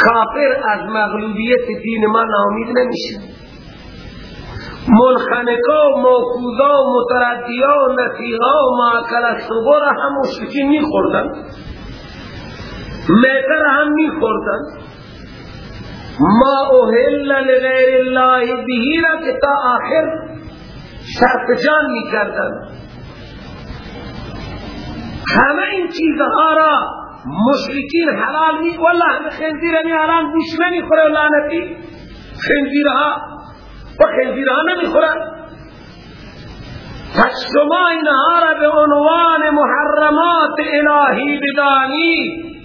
کافر از مغلوبیت دین ما نامید نمیشه. منخنقا و موکوزا و متردیا و نفیقا و معاکل صبور هم مشرکین می خوردن میتر هم می خوردن ما اوهل لغیر الله بهی را تا آخر شرط جان می کردن. همه این چیزها را مشرکین حلال می والله خنزیر همی حلال گوش نمی خوره و لعنتی خنزیرها و خنزیرها نمی خوره پس شما اینها را به عنوان محرمات الهی بدانید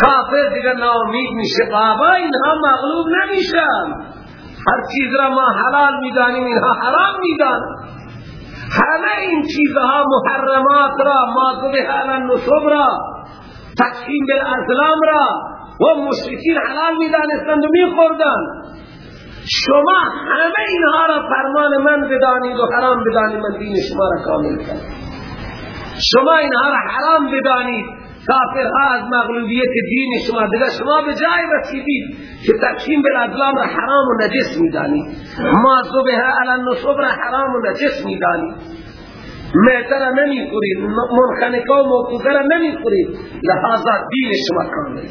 کافر دیگر ناامید میشه. بابا اینها مغلوب نمیشن. هر چیز را ما حلال می‌دانیم اینها حرام میدان. همه این چیزها محرمات را ما حالا نصب را تقسیم بالازلام را و مشرکین حلال می‌دانستند و میخوردن شما همه اینها را فرمان من بدانید و حرام بدانید من دین شما را کامل کرد شما اینها را حرام بدانید. کافر از مغلوبیت دین شما دیگر شما به جای رسیدید که تقسیم بالازلام را حرام و نجس می‌دانید. ما صبح علی نصب را حرام و نجس می‌دانید میتر نمی خورید منخنقا و موقوفه را نمی خورید لحاظا دین شما کامل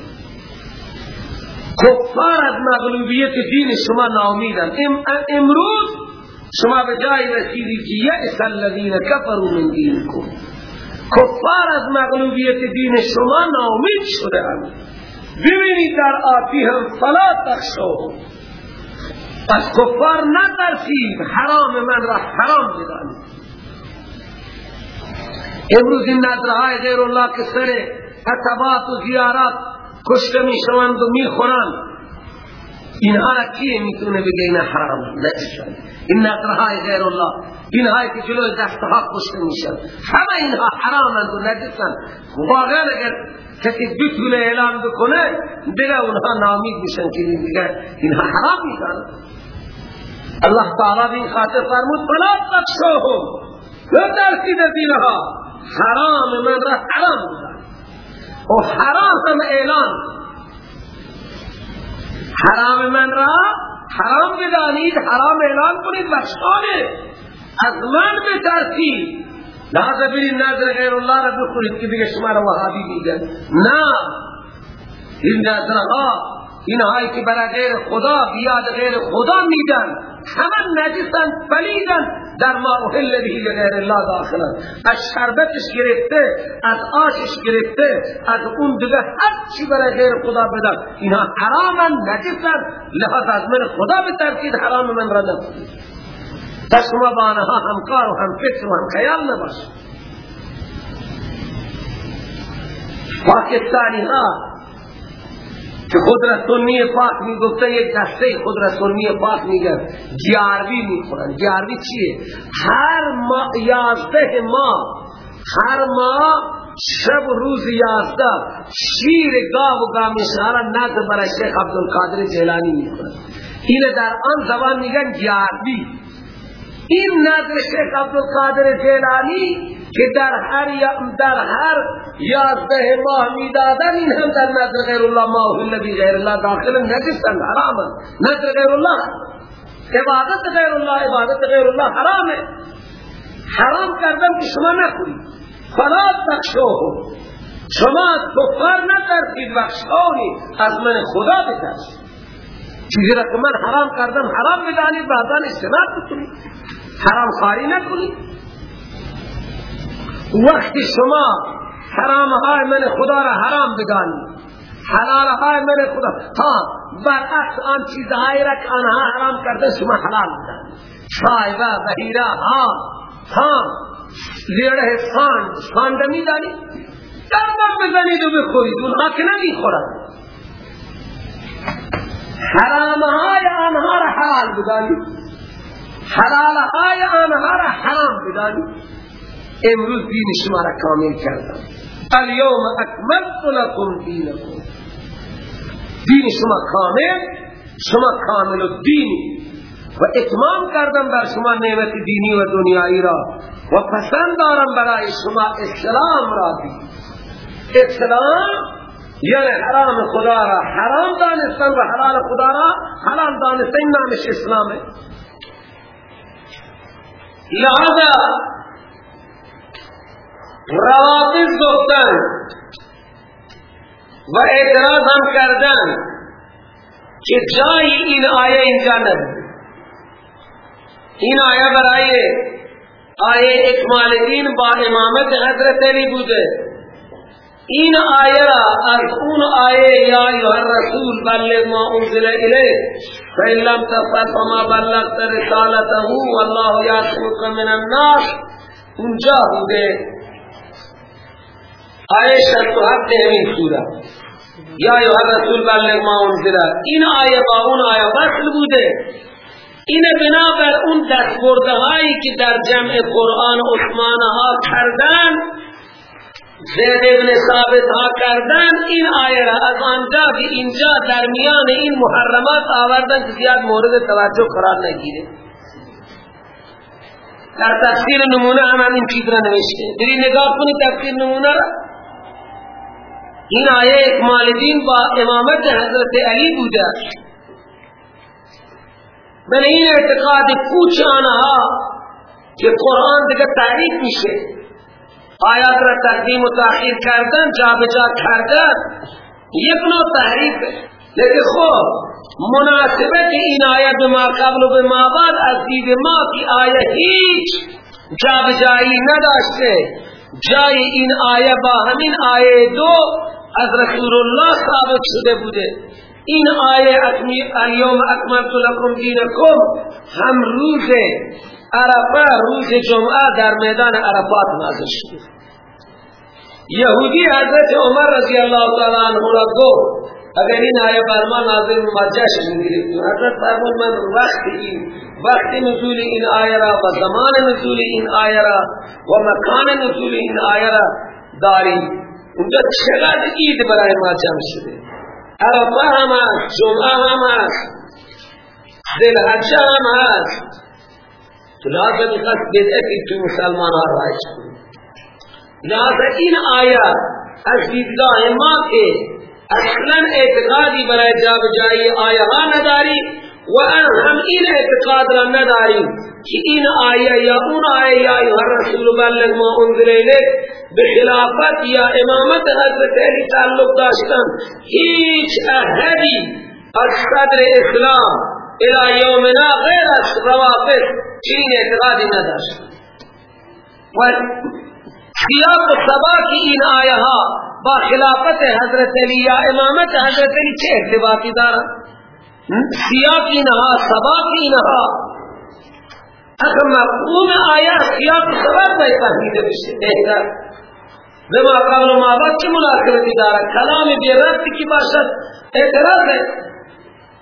کفار از مغلوبیت دین شما نامیدن امروز شما به جای رسیدید که یأس الذین کفروا من دینکم. کفار از مغلوبیت دین شما ناامید شده هم ببینید در آتی هم فلا تخشو از کفار نترسید حرام من را حرام بدانید. امروز این نظرهای غیر الله که سر اتباط و زیارات کشته می شوند و می خورند اینها را کیه می‌تونه بگه این حرام نشد این نظرهای غیر الله اینهایی که جلوی دستها کشته میشن. همه اینها حرامند و نجسند واقعا اگر کسی بتونه اعلام بکنه دیگه اونها نامید میشن که دیگه اینها حرام میدن الله تعالی این خاطر فرمود فلا تخشوهم. لا ترسید از اینها. حرام من را حرام میدن و حرام هم اعلان حرام من را حرام بدانید حرام اعلان کنید بخشانه از من بترسید. لحظه برید نظر غیر الله را بخورید که دیگه شما را وحابی میگن نه. این نظرها اینهایی که برای غیر خدا بیاد غیر خدا میدن. همه نجسن پلیدن در ما احل به غیر الله داخل از شربتش گرفته از آشش گرفته از اون دیگه هر چی برای غیر خدا بدن. اینها حرامن نجسن لحاظ از من خدا به ترکید حرام من را نکنید پس شما با آنها همکار و هم فکر و هم خیال نباش. پاکستانی ها که خود را سنی پاک می گفته یک دسته خود را سنی پاک می گفت جاروی می خورن جاروی چیه؟ هر ما یازده ما هر ما شب روز یازده شیر گاو و گامشارا نزد برای شیخ عبدالقادر جیلانی می خورن این در آن زبان میگن جاروی. این نظر شیخ عبدالقادر جیلانی که در هر در هر یازده ماه می‌دادن این هم در نظر غیر الله ماه الذي غیر الله داخل نجسن حرام نظر غیر الله عبادت غیر الله عبادت غیر الله حرامه. حرام کردن که شما نکنید فلا تخشوه شما کفار نترسید بخشانی از من خدا بترسید چیزی را که من حرام کردم حرام بدانید بعدا استناد بکنید. حرام خاری نکنید. وقتی شما حرام های من خدا را حرام بگانی حلال های من خدا ها برعکس آن چیزهایی را که آنها حرام کرده شما حلال بگانی چای و بحیره ها ها لیره ساند سانده می دانی در بزنید و بخورید اونها که نمی خورد حرام های آنها را حلال بدانید. حلال های آنها را حرام بدانید. امروز دین شما را کامل کردم الیوم اکملت لکم دینکم. دین شما کامل شما کامل دینی و اتمام کردم بر شما نعمت دینی و دنیایی را. و پسند دارم برای شما اسلام را دی اسلام یعنی حرام خدا را حرام دانستن و حلال خدا را حلال دانستن نامش اسلامه. لہذا روابط گفتن و اعتراض هم کردن که جایی این آیه اینجا نبود. این آیه برای آیه اکمال دین با امامت حضرت علی بوده. این آیه را از اون آیه یا ایها الرسول بلغ ما انزل الیک فإن لم تفعل فما بلغت رسالته والله یعصمک من الناس. اونجا بوده. آیه شرط و حد همین سوره یا ایها رسول بلغ ما انزل این آیه با اون آیه وصل بوده. این بنابر اون دستبرده هایی که در جمع قرآن عثمان ها کردن زید ابن ثابت ها کردن این آیه را از آنجا که اینجا در میان این محرمات آوردن که زیاد مورد توجه قرار نگیره. در تفسیر نمونه هم این چیز را نوشته. بری نگاه کنی تفسیر نمونه را. این آیه اکمال دین با امامت حضرت علی بوده. بل این اعتقاد پوچ آنها که قرآن دیگه تحریف میشه. آیات را تقدیم و تاخیر کردن جا بجا کردن یک نوع تحریف لیکن خوب مناسبت این آیه به ما قبل و به ما بعد از دید ما کی آیه هیچ جا بجایی نداشته. جای این آیه با همین آیه دو از رسول الله ثابت شده بوده. این آیه الیوم اکملت لکم دینکم هم روز عرفه روز جمعه در میدان عرفات نازل شده. یهودی حضرت عمر رضی اللہ تعالی عنہ را گفت اگر این آیه بر ما نازل مجاش می‌گیرید حضرت فرمود من وقت این وقت نزول این آیه را و زمان نزول این آیه را و مکان نزول این آیه را داریم. اونجا چقدر عید برای ما جمع شده؟ عرفه هم هست جمعه هم هست دلحجه هم هست. لازم می‌خواست بدعتی تو مسلمان ها رایج کنی لازم این آیه از دیدگاه ما که اصلا اعتقادی برای جاب جایی آیه ها نداری و هم این اعتقاد را نداری که این آیه یا اون آیه یا ایها رسول بلغ ما انزل الیک به خلافت یا امامت حضرت علی تعلق داشتن. هیچ احدی از صدر اسلام الى یومنا غیر از روافض چین اعتقادی نداشت. و سیاق و سباق این آیه ها با خلافت حضرت علی یا امامت حضرت علی چه ارتباطی دارن؟ سیاق اینها سباق اینها. اگر مفهوم آیه سیاق و سباق باید فهمیده بشه بهتر بما قبل ما بعد چه مناسبتی دارد کلام بی ربط کی باشد اعتراض ہے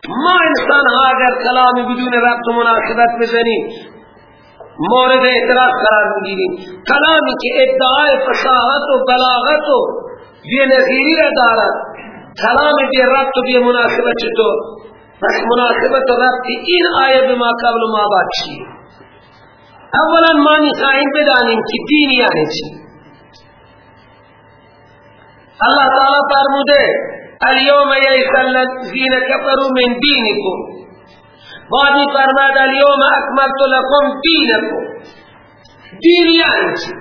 ما انسان ها اگر کلام بدون ربط و مناسبت بزنیم مورد اعتراض قرار می‌گیریم. کلامی که ادعای فصاحت و بلاغت و بی نظیری را دارد کلام بی ربط و بی مناسبت چطور؟ مناسبت و ربط این آیه بما قبل ما بعد چیه اولا ما می‌خواهیم بدانیم که دین یعنی چی. اللہ تعالی فرموده اليوم یئس الذین کفروا من دینکم. بعدی فرماد اليوم اکملت لكم دینکم. دین یعنی چی؟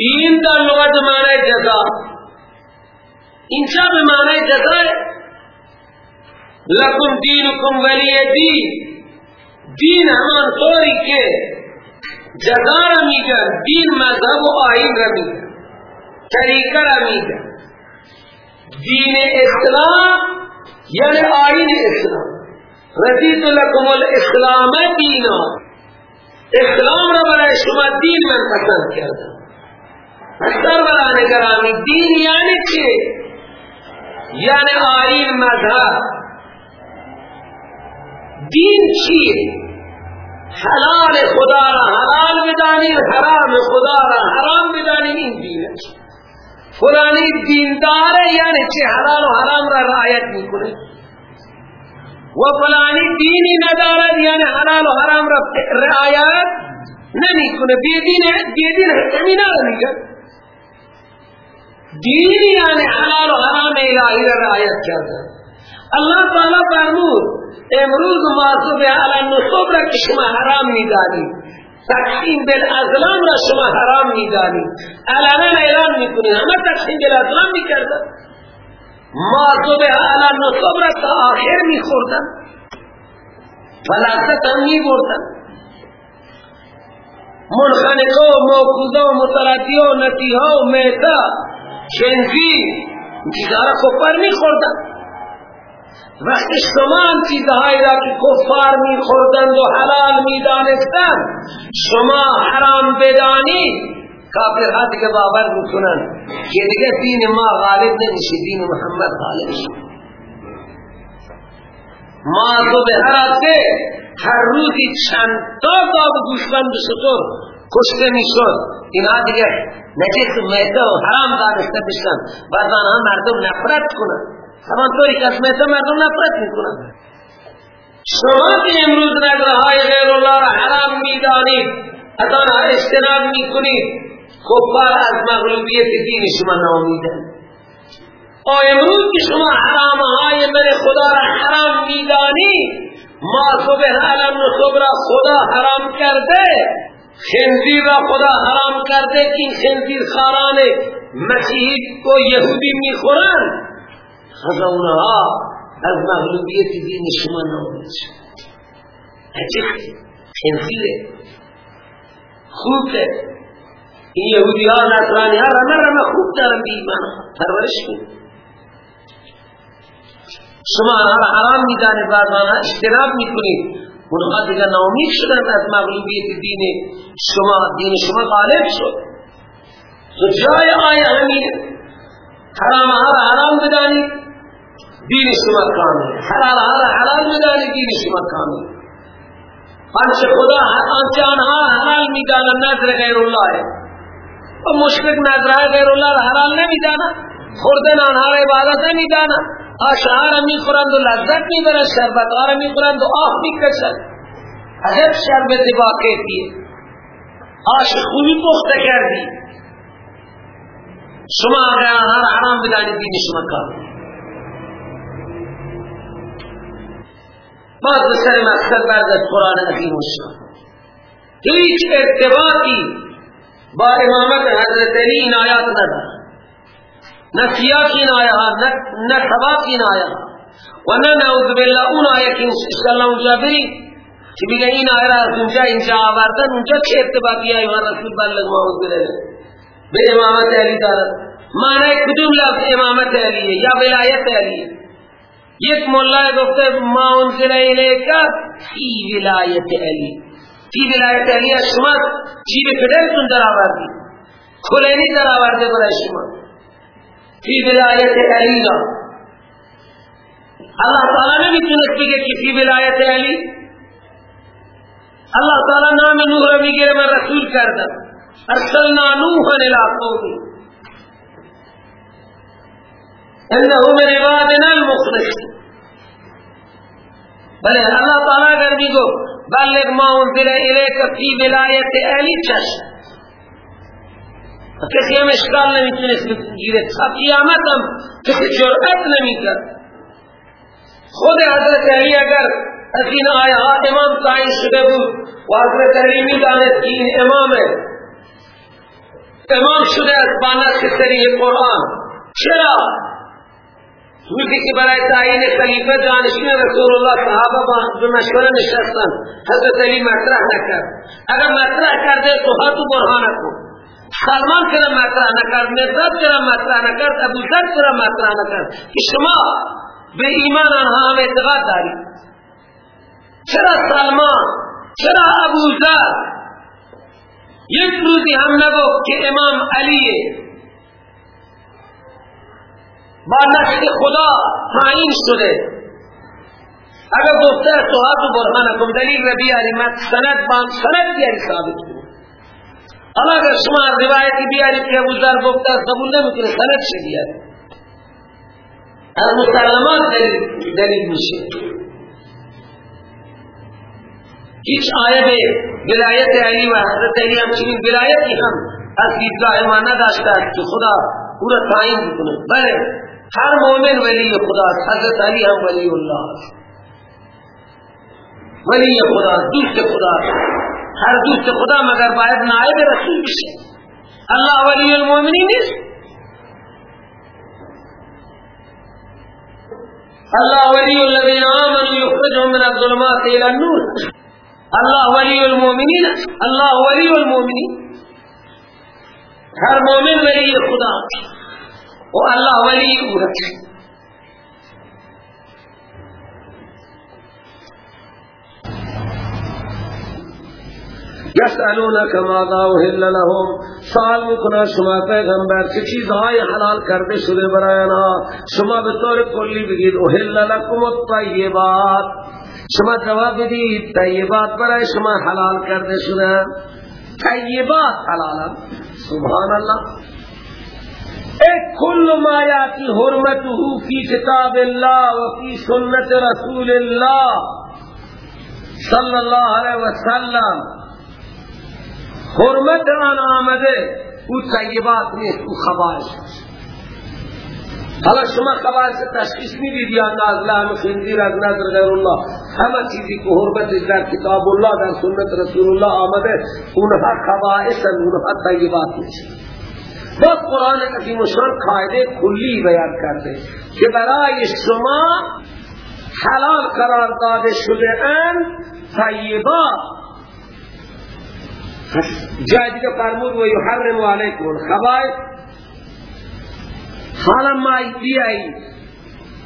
دین در لغت معنی جزا. اینجا به معنی جزا لکم دینکم ولی دین. دین همان طوری که جزا را میگن. دین مذهب و آین را میگن. طریقه را میگن. دین اسلام یعنی آین اسلام. رضیت لکم الاسلام دینا. اسلام را برای شما دین من پسند کردم. اکثر برای نگرامی دین یعنی چه یعنی آین مذهب. دین چیه حلال خدا را حلال بدانی حرام خدا را حرام بدانی این دین فلانی دیندار یعنی چه حلال و حرام را رعایت می‌کنه؟ و فلانی دینی ندارد یعنی حلال و حرام را رعایت نمی‌کنه. بیدین بیدین حکمی نمیگه دین یعنی حلال و حرام الهی را رعایت کرده اللہ تعالی فرمود امروز معصوب علی نصوب را که شما حرام میدانی تقسیم بالازلام را شما حرام میدانی علنا اعلان می‌کنی همه تقسیم بالازلام می‌کردن. معصوب علی نصوب را تا آخر میخوردن. فلاست هم میبردن. منخنقه و موقوده و متردیه و نتیه و میتا خنزیر چیزها کفر میخوردن. وقتی شما آن چیزهایی را که کفار می خوردند و حلال می دانستند شما حرام بدانید کافر ها دیگه باور می‌کنن که دیگه دین ما غالب نمیشه دین محمد غالب شد ما تو به هر هر روزی چند تا گاب گوشبند شطور کشته می‌شد. اینا دیگه نجس میته و حرام دانسته بشن بعد آنها مردم نفرت کنند همانطوری که از مردم نفرت می‌کنن شما که امروز نگرهای غیر الله را حرام می‌دانید از آنها اجتناب می‌کنید کفار از مغلوبیت دین شما نامیدن و امروز که شما حرام های من خدا را حرام می‌دانید ما صبح علم نصب را خدا حرام کرده. خنزیر را خدا حرام کرده که این خنزیر خاران مسیحی و یهودی می‌خورند از اونها از مغلوبیت دین شما نامید عجب خنزیره خوبه. این یهودی ها نصرانی ها رمه رمه خوب دارن بی ایمان. پرورش کن شما حرام میدانه بعد آنها اجتناب می‌کنید. اونها دیگه نامید شدن از مغلوبیت دین شما دین شما غالب شد. تو جای آیه همینه حرام ها حرام بدانید. دین شما کامل. حلال حلال حلال میدانی دین شما کامل. آنچه خدا آنچه آنها حلال میدانا نظر غیر الله و مشرک نظر غیر الله حلال نمیدانا خوردن آنها را عبادت نمیدانا آشها را می‌خورند و لذت می‌برند شربت ها را می‌خورند و آه می‌کشند. عجب شربت باقیتیه آش خوبی پخته کردی. شما اگر آنها را حرام بدانی دین شما کامل باز بسر مقصد بعد از قرآن عظیم شد هیچ ارتباطی با امامت حضرت علی این آیات نه سیاق این آیات نه ثبات این آیات و نه نعوذ بالله اون آیه که انشاءالله اونجا بریم که بگه این آیه را از اونجا اینجا آوردن اونجا چه ارتباطی های رسول بلغ ما بره به امامت علی دارد. معنی کدوم لفظ امامت علیه؟ یا ولایت علیه؟ یک مولای گفته ما انزل الیکا فی ولایت علی. فی ولایت علی شما جیب پدرتون در آوردی. کلینی در آورده برای شما. فی ولایت علی را اللہ تعالی نمیتونست بگه که فی ولایت علی اللہ تعالی نام نوح را میگیره من رسول کردم أرسلنا نوحا إلى قومی إنه من عبادنا المخلص. بله اللہ تعالی اگر میگو بلغ ما أنزل الیک فی ولایت علی چشم کسی هم اشکال نمی‌تونست بگیره. تا قیامت هم کسی جرأت نمی‌کرد. خود حضرت علی اگر از این آیه امام تعیین شده بود و حضرت علی می‌داند که این امامه امام شده از بانت سریع قرآن. چرا؟ روزی که برای تعیین خلیفه جانشین رسول الله صحابه با مشوره نشستن حضرت علی مطرح نکرد. اگر مطرح کرده تو ها تو برهان کن سلمان چرا مطرح نکرد مرداد چرا مطرح نکرد ابو ذر چرا مطرح نکرد. که شما به ایمان آنها هم اعتقاد دارید. چرا سلمان چرا ابو ذر؟ یک روزی هم نگفت که امام علیه. با نشد خدا تعیین شده. اگر گفته تو ها تو برهان کم دلیل را بیاری من سند بام سند بیاری ثابت اما اگر شما روایتی بیاری که ابو ذر گفته قبول نمی‌کنه سند چه بیاری از مسلمان دلیل, میشه. هیچ آیه به ولایت علی و حضرت علی همچنین ولایتی هم از دیدگاه ما نداشته است که خدا او را تعیین بکنه بله ہر مومن ولی خدا حضرت علی ہم ولی اللہ ولی خدا دوست خدا ہر دوست خدا مگر باید نائب رسول بشه. اللہ ولی المومنین نیست. اللہ ولی الذین آمنوا یخرجهم من الظلمات الى النور. اللہ ولی المومنین اللہ ولی المومنین ہر مومن ولی خدا. و الله ولی او یسألونک ماذا احل لهم؟ سوال میکنن، شما پیغمبر چه چیزهای حلال کرده شده برای آنها؟ شما به طور کلی بگید، احل لکم الطیبات. شما جواب بدید، طیبات برای شما حلال کرده شده. طیبات حلالا. سبحان الله كل ما يأتي حرمته في كتاب الله وفي سنة رسول الله. صلى الله عليه وسلم حرمت آن آمده او طیبات نیست او خبائش حالا شما خبائش تشخیص می‌دید یا نازلان خنزیر از نظر غیر الله همه چیزی که حرمت در کتاب الله در سنت رسول الله آمده اونها خبائش اونها طیبات نیست باز قرآن عظیم شان قاعده کلی بیان کرده که برای شما حلال قرار داده شده ان طیبات جای دیگه فرمود و یحرم علیکم الخبائث. حالا ما بیایی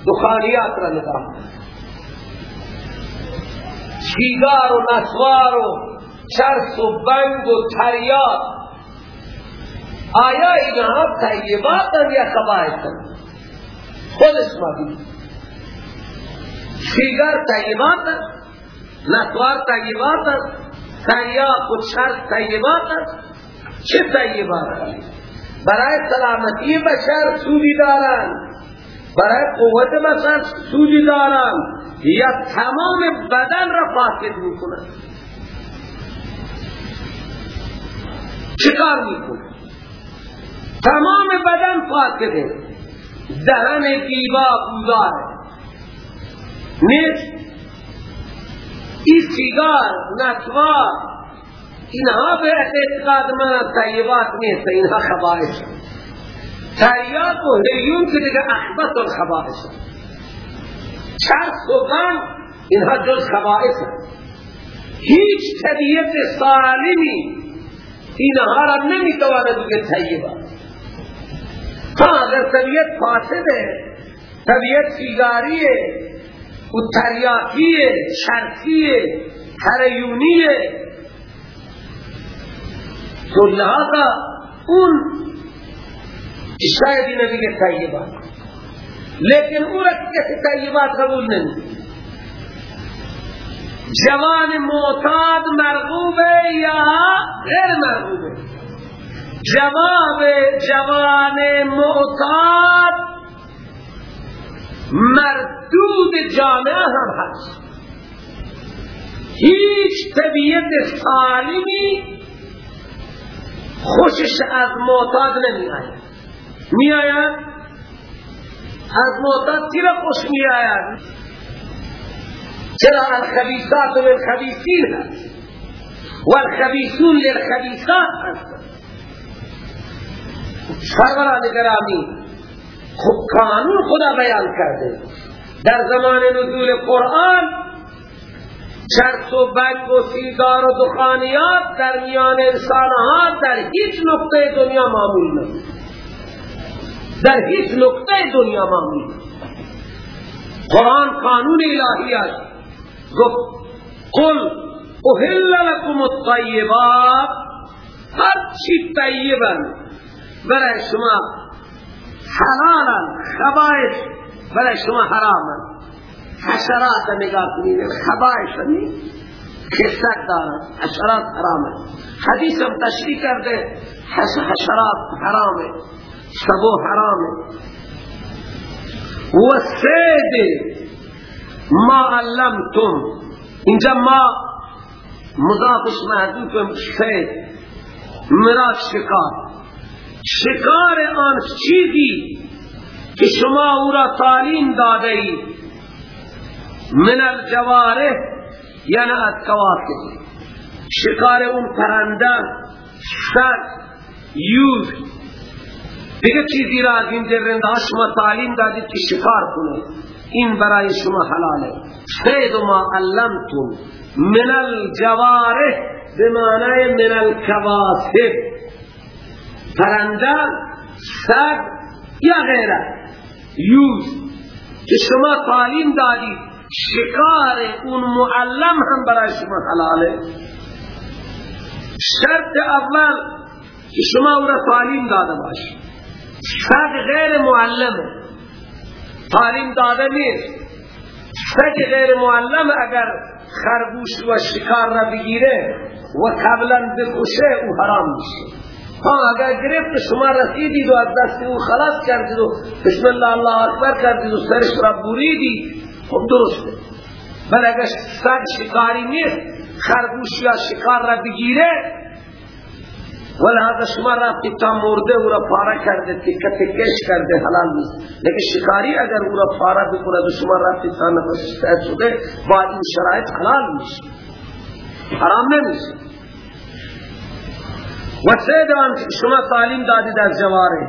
دخانیات را نگاه سیگار و نسوار و چرس و بنگ و تریات آیا اینها طیبات یا خبائط خودش ما بید سیگر طیبات نسوار طیبات تریاق و شرط طیبات چه طیبات؟ برای سلامتی بشر سودی برای قوت بشر سودی یا تمام بدن را فاسد می‌کنن. چکار می‌کنن تمام بدن فاسده. دهن دیوا بودار نیست این سیگار نتوار اینها به اعتقاد من طیبات نیست اینها خبائش تریاق و هلیون که دیگه احبت الخبائش چرس و غم اینها جز خبائث هیچ طبیعت سالمی اینها را نمی‌تواند بگه طیبه. ها اگر طبیعت فاسده طبیعت سیگاریه و تریاکیه شرکیه هریونیه تو لحاظا اون شاید این نبی طیبات لیکن اون کسی طیبات قبول نہیں جوان معتاد مرغوبه یا غیر مرغوبه؟ جواب جوان معتاد مردود جامعه هم هست. هیچ طبیعت سالمی خوشش از معتاد نمی آید می آید از معتاد چرا خوش می آید چرا الخبیثات للخبیثین هست؟ والخبیثون للخبیثات هست. سروران گرامی قانون خدا بیان کرده. در زمان نزول قرآن چرس و بنگ و سیگار و دخانیات در میان انسانها در هیچ نقطه دنیا معمول نبود. در هیچ نقطه دنیا معمول قرآن قانون الهی است. گفت قل احل لكم الطیبات. هر چی طیبا برای شما حلالا خبائش. بلے شما حراما. حشرات نگاه کنید خبائش نید خصت دارا حشرات حراما حدیثم تشریح کرده. حس حشرات حراما سبو حراما و سید ما علمتم. اینجا ما مضافش محدود سید. مراد شکار. شکار آن چیزی که شما او را تعلیم داده اید من الجواره یعنی از کواکب شکار اون پرنده سر یوز. دیگه چیزی را از این درنده ها شما تعلیم دادید که شکار کنه این برای شما حلاله. سید ما علمتم من الجواره بمعنی من الكواسب پرنده سگ یا غیره. یوز. که شما تعلیم دادید شکار اون معلم هم برای شما حلاله. شرط اول که شما او را تعلیم داده باشید سگ غیر معلم. تعلیم داده نیست. سگ غیر معلم اگر خرگوش و شکار را بگیره و قبلا بکشه او حرام میشه. ها اگر گرفت شما رسیدید و از دست او خلاص کردید و بسم الله الله اکبر کردید و سرش را بریدید خب درسته. بل اگر سگ شکاری نیست خرگوش یا شکار را بگیره ولهذا شما رفتی تا مرده او را پارا کرده تکه تکش کرده حلال نیست. لیکن شکاری اگر او را پارا بکنه و شما رفتی تا نفس سید شده با این شرایط حلال میشه. حرام نمیشه. و سیدان شما تعلیم دادید از جواره.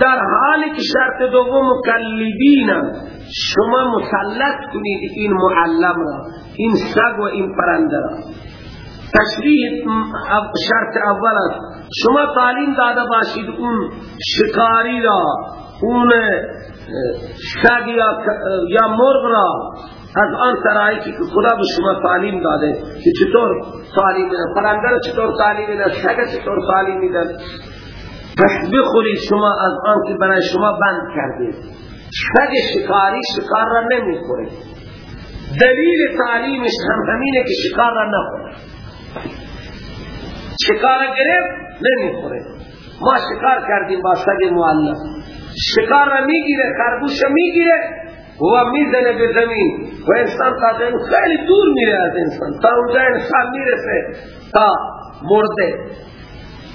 در حالی که شرط دوم مکلبین شما مسلط کنید این معلم را این سگ و این پرنده را. تشریح شرط اول است شما تعلیم داده باشید اون شکاری را اون سگ یا مرغ را. از آن سرایی که خدا به شما تعلیم داده که چطور تعلیم میدن؟ پرنده را چطور تعلیم میدن؟ سگ چطور تعلیم میدن؟ پس بخورید شما از آن که برای شما بند کرده. سگ شکاری شکار را نمی خوره دلیل تعلیمش هم همینه که شکار را نخوره. شکار گرفت نمی خوره ما شکار کردیم با سگ معلم. شکار را می‌گیره خرگوش را می‌گیره و می‌زنه به زمین و انسان تا خیلی دور میره از انسان. تا اونجا انسان می‌رسه تا مرده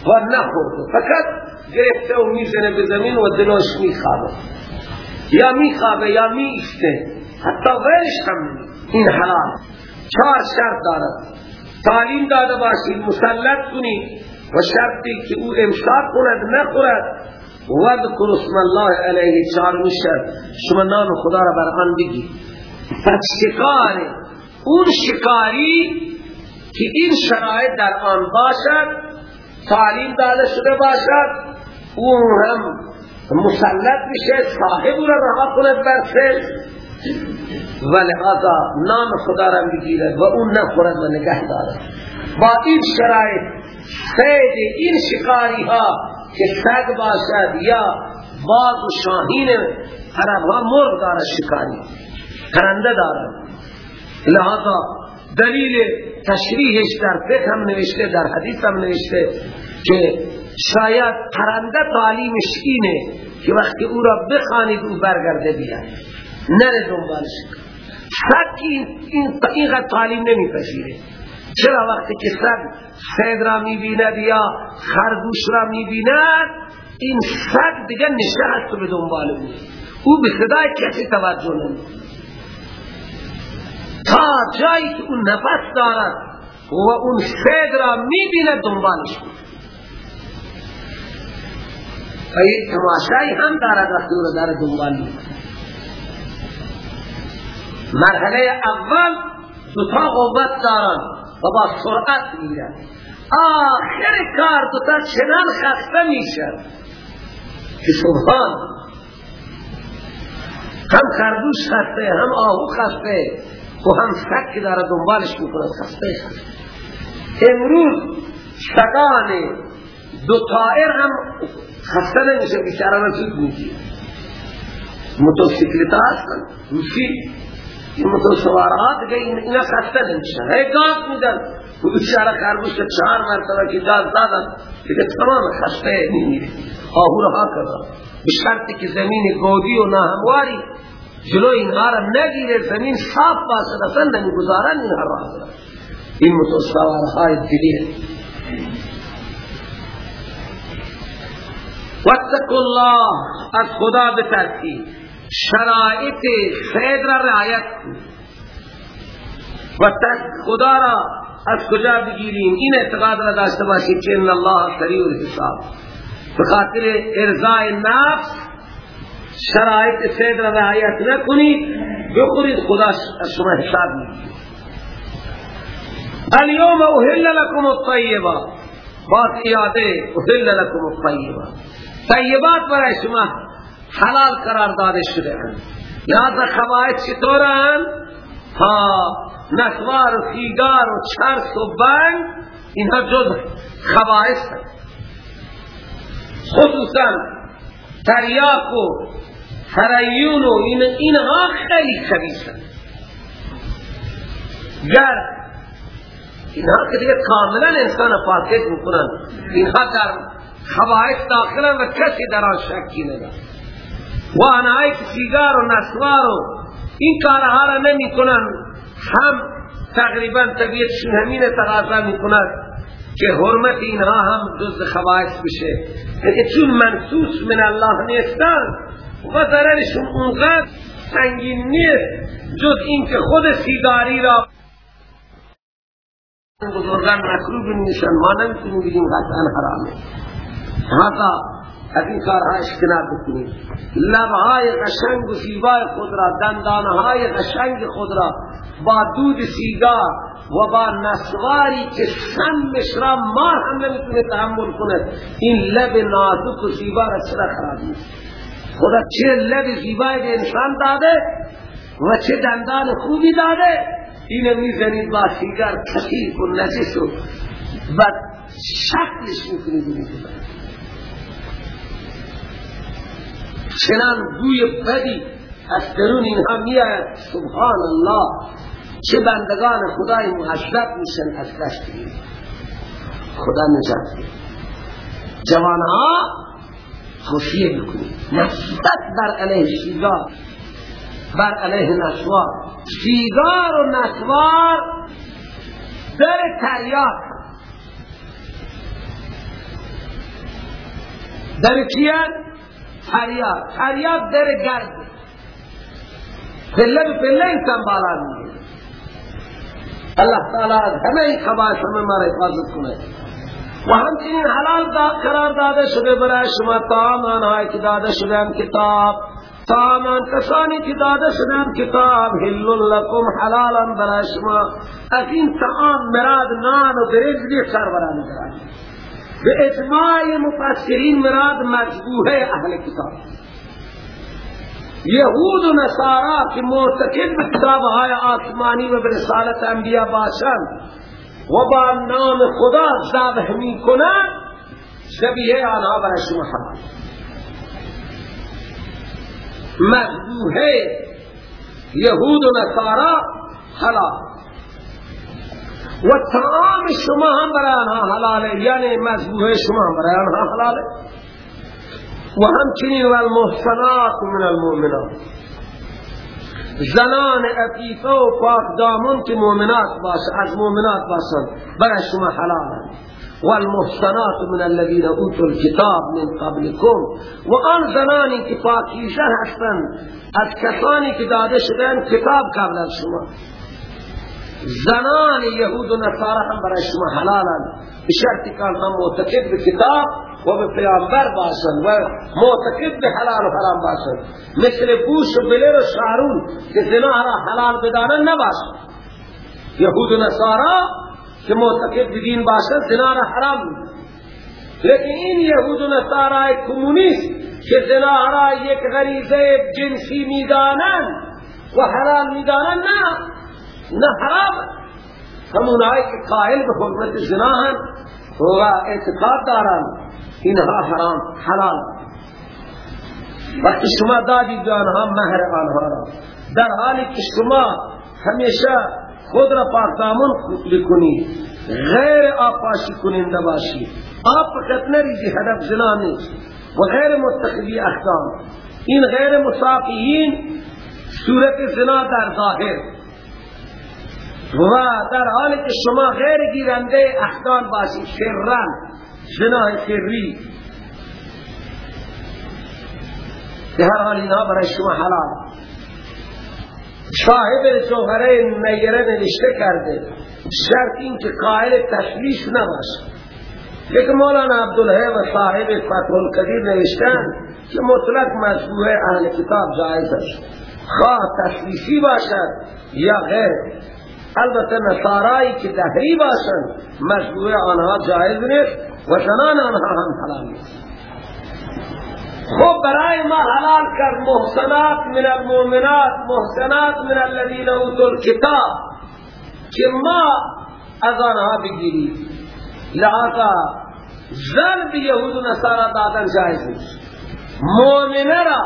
و نخورده. فقط گرفته و می‌زنه به زمین و دلوش میخوابه. یا میخوابه یا میشته حتی غیرش هم این حلال چهار شرط دارد. تعلیم داده باشید مسلط کنید و شرطی که او امساک کند نخورد. وذکر اسم الله علیه چهار شرط شما نام خدا را بر آن بگید پس شکار اون شکاری که این شرایط در آن باشد تعلیم داده شده باشد اون هم مسلط میشه صاحب را رها کند بر و نام خدا را بگیرد و اون نخورد و نگه دارد با این شرایط سید این شکاری ها که سگ باشد یا باز و شاهین عرب ها مرغ دارد شکاری پرنده دارد لحاظا دلیل تشریحش در فقه هم نوشته در حدیث هم نوشته که شاید پرنده تعلیمش اینه که وقتی او را بخانید او برگرده بیاد نره دنبالش. سگ این اینقدر تعلیم نمی پذیره چرا وقتی که سگ سید را می بیند یا خرگوش را می بیند این سگ دیگه نشهست به دنبال او. او به صدای کسی توجه نمی تا جایی که اون نفس دارد و اون سید را می بیند دنبالش بود. و یک تماشایی هم دارد وقتی او را دارد دنبال می مرحله اول دوتا قوت دارن و با سرعت میرن آخر کار دوتا چنان خسته میشن که سبحان. هم خرگوش خسته هم آهو خسته. و هم سک داره دنبالش می‌کنه خسته خسته. امروز سگان دو تائر هم خسته نمیشه بیچاره نسید می‌گیره. موتوسیکلتا هستن روسی. این متوسوارات دیگه اینا خسته نمیشن. هی گاز میدن. و بیچاره خرگوش چهار مرتبه که گاز دادن. دیگه تمام خسته نمیره آهو رها کرد به شرطی که زمین گودی و ناهمواری. جلو اینها را نگیره. زمین صاف باشد اصلا نمی‌گذارن اینها را این متوسوارهای دلیه واتقوا الله. از خدا بترسید. شرائط سید را رعایت. و تک خدا را از کجا بگیریم؟ این اعتقاد را داشته باشید که ان الله سریع الحساب. بخاطر ارضاء نفس شرائط سید را رعایت نکنید بخورید خدا شما حساب می‌گیرید اليوم اهل لكم الطیبات بات یاده اهل لكم الطیبات طیبات برای شما حلال قرار داده شده. اند لذا خواهد چطورن ها نسوار و سیگار و چرس و بنگ اینها جز خواهد خصوصا تریاک و فریون و اینها خیلی خبیثن گر اینها که دیگه کاملا انسان پاکت می‌کنن اینها در خواهد داخلن و کسی در آن شکی ندارد و آنهایی که سیگار و نسوار و این کارها را نمی کنن هم تقریبا طبیعتشون همین تقاضا می که حرمت اینها هم جز خواهش بشه. یعنی چون منسوس من الله نیستن و ضررشون اونقدر سنگین نیست جز اینکه خود سیگاری را بزرگان مکروب نیستن ما نمی‌تونیم بگیم قطعا حرامه. هذا از این کارها اجتناب بکنید لبهای قشنگ و زیبای خود را دندانهای قشنگ خود را با دود سیگار و با نسواری که سمش را ما هم نمی‌تونه تحمل کند این لب نازک و زیبا را چرا خراب خدا چه لب زیبای به انسان داده و چه دندان خوبی داده؟ اینو می‌زنید با سیگار کثیف و نجس و بد شکلش می‌کنید چنان بوی بدی از درون اینها میآید. سبحان الله چه بندگان خدای محشرت میشن از دست خدا نجات جوانها توصیه بکنید نسبت بر علیه سیگار بر علیه نسوار. سیگار و نسوار در تریاک. در کیان؟ فریاد. فریاد در گرد. پله به انسان بالا میگه اللہ تعالی از همه این خباش همه ما حفاظت کنه. و همچنین حلال دا قرار داده شده برای شما تام آنهایی که داده شده هم کتاب. تامان کسانی که داده شدن کتاب. هلون لکم حلالا برای شما. از این تعام مراد نان و برز بھی سرورانی برای به اجماع مفسرین مراد مجبوه اهل کتاب. یهود و نصارا که معتقد به کتاب های آسمانی و به رسالت انبیاء باشند و با نام خدا ذبح می کنند شبیه آنها برای شما حلال مذبوحه یهود و نصارا حلال. و تمام شما هم برای آنها حلاله. یعنی مذبوحه شما هم برای آنها حلاله. و همچنین و المحسنات من المؤمنات. زنان عفیفه و پاک دامن که مؤمنات باشه از مؤمنات باشن برای شما حلاله. والمحصنات من الذين اوتوا الكتاب من قبلكم و آن زنانی که پاکیزه هستند از کسانی که داده شدن کتاب قبل از شما. زنان یهود و نصارا هم برای شما حلالند. به شرطی که هم معتقد به کتاب و به پیامبر باشند و معتقد به حلال و حرام باشند. مثل بوش و بلر و شارون که زنا را حلال بدانن نباشند یهود و نصارا که معتقد بدین باشد زنا را حرام. لیکن این یهود و نصارای کمونیست که زنا را یک غریزه جنسی می‌دانند و حرام می‌دانند نه. نه حرام همون آئی که قائل به حرمت زنا هم و اعتقاد دارند اینها حرام حلال. وقتی شما دادید به آنها مهر آنها را در حالی که شما همیشه خود را پاک دامن بکنی غیر آفاشی کننده باشی. آپ فقط نریزی هدف زنا نیست. و غیر متخذی احکام این غیر مساقیین صورت زنا در ظاهر. و در حالی که شما غیر گیرنده احکام باشی شرن زنا شری. به هر حال اینها برای شما حلال. صاحب جوهره نیره نوشته کرده شرط این که قائل تشویش نباشه. لیکن مولانا عبدالحی و صاحب فتح القدیر نوشتن که مطلق مشبوه اهل کتاب جایز است. خواه تشویشی باشد یا غیر. البته نصارایی که دهری باشند مشبوه آنها جایز نیست و زنان آنها هم حلال نیست. خب برای ما حلال کرد محسنات من المؤمنات محسنات من الذين اوتوا الكتاب که ما از آنها بگیریم. لہذا زن به یهود و نصارا دادن جایز نیست. مؤمنه را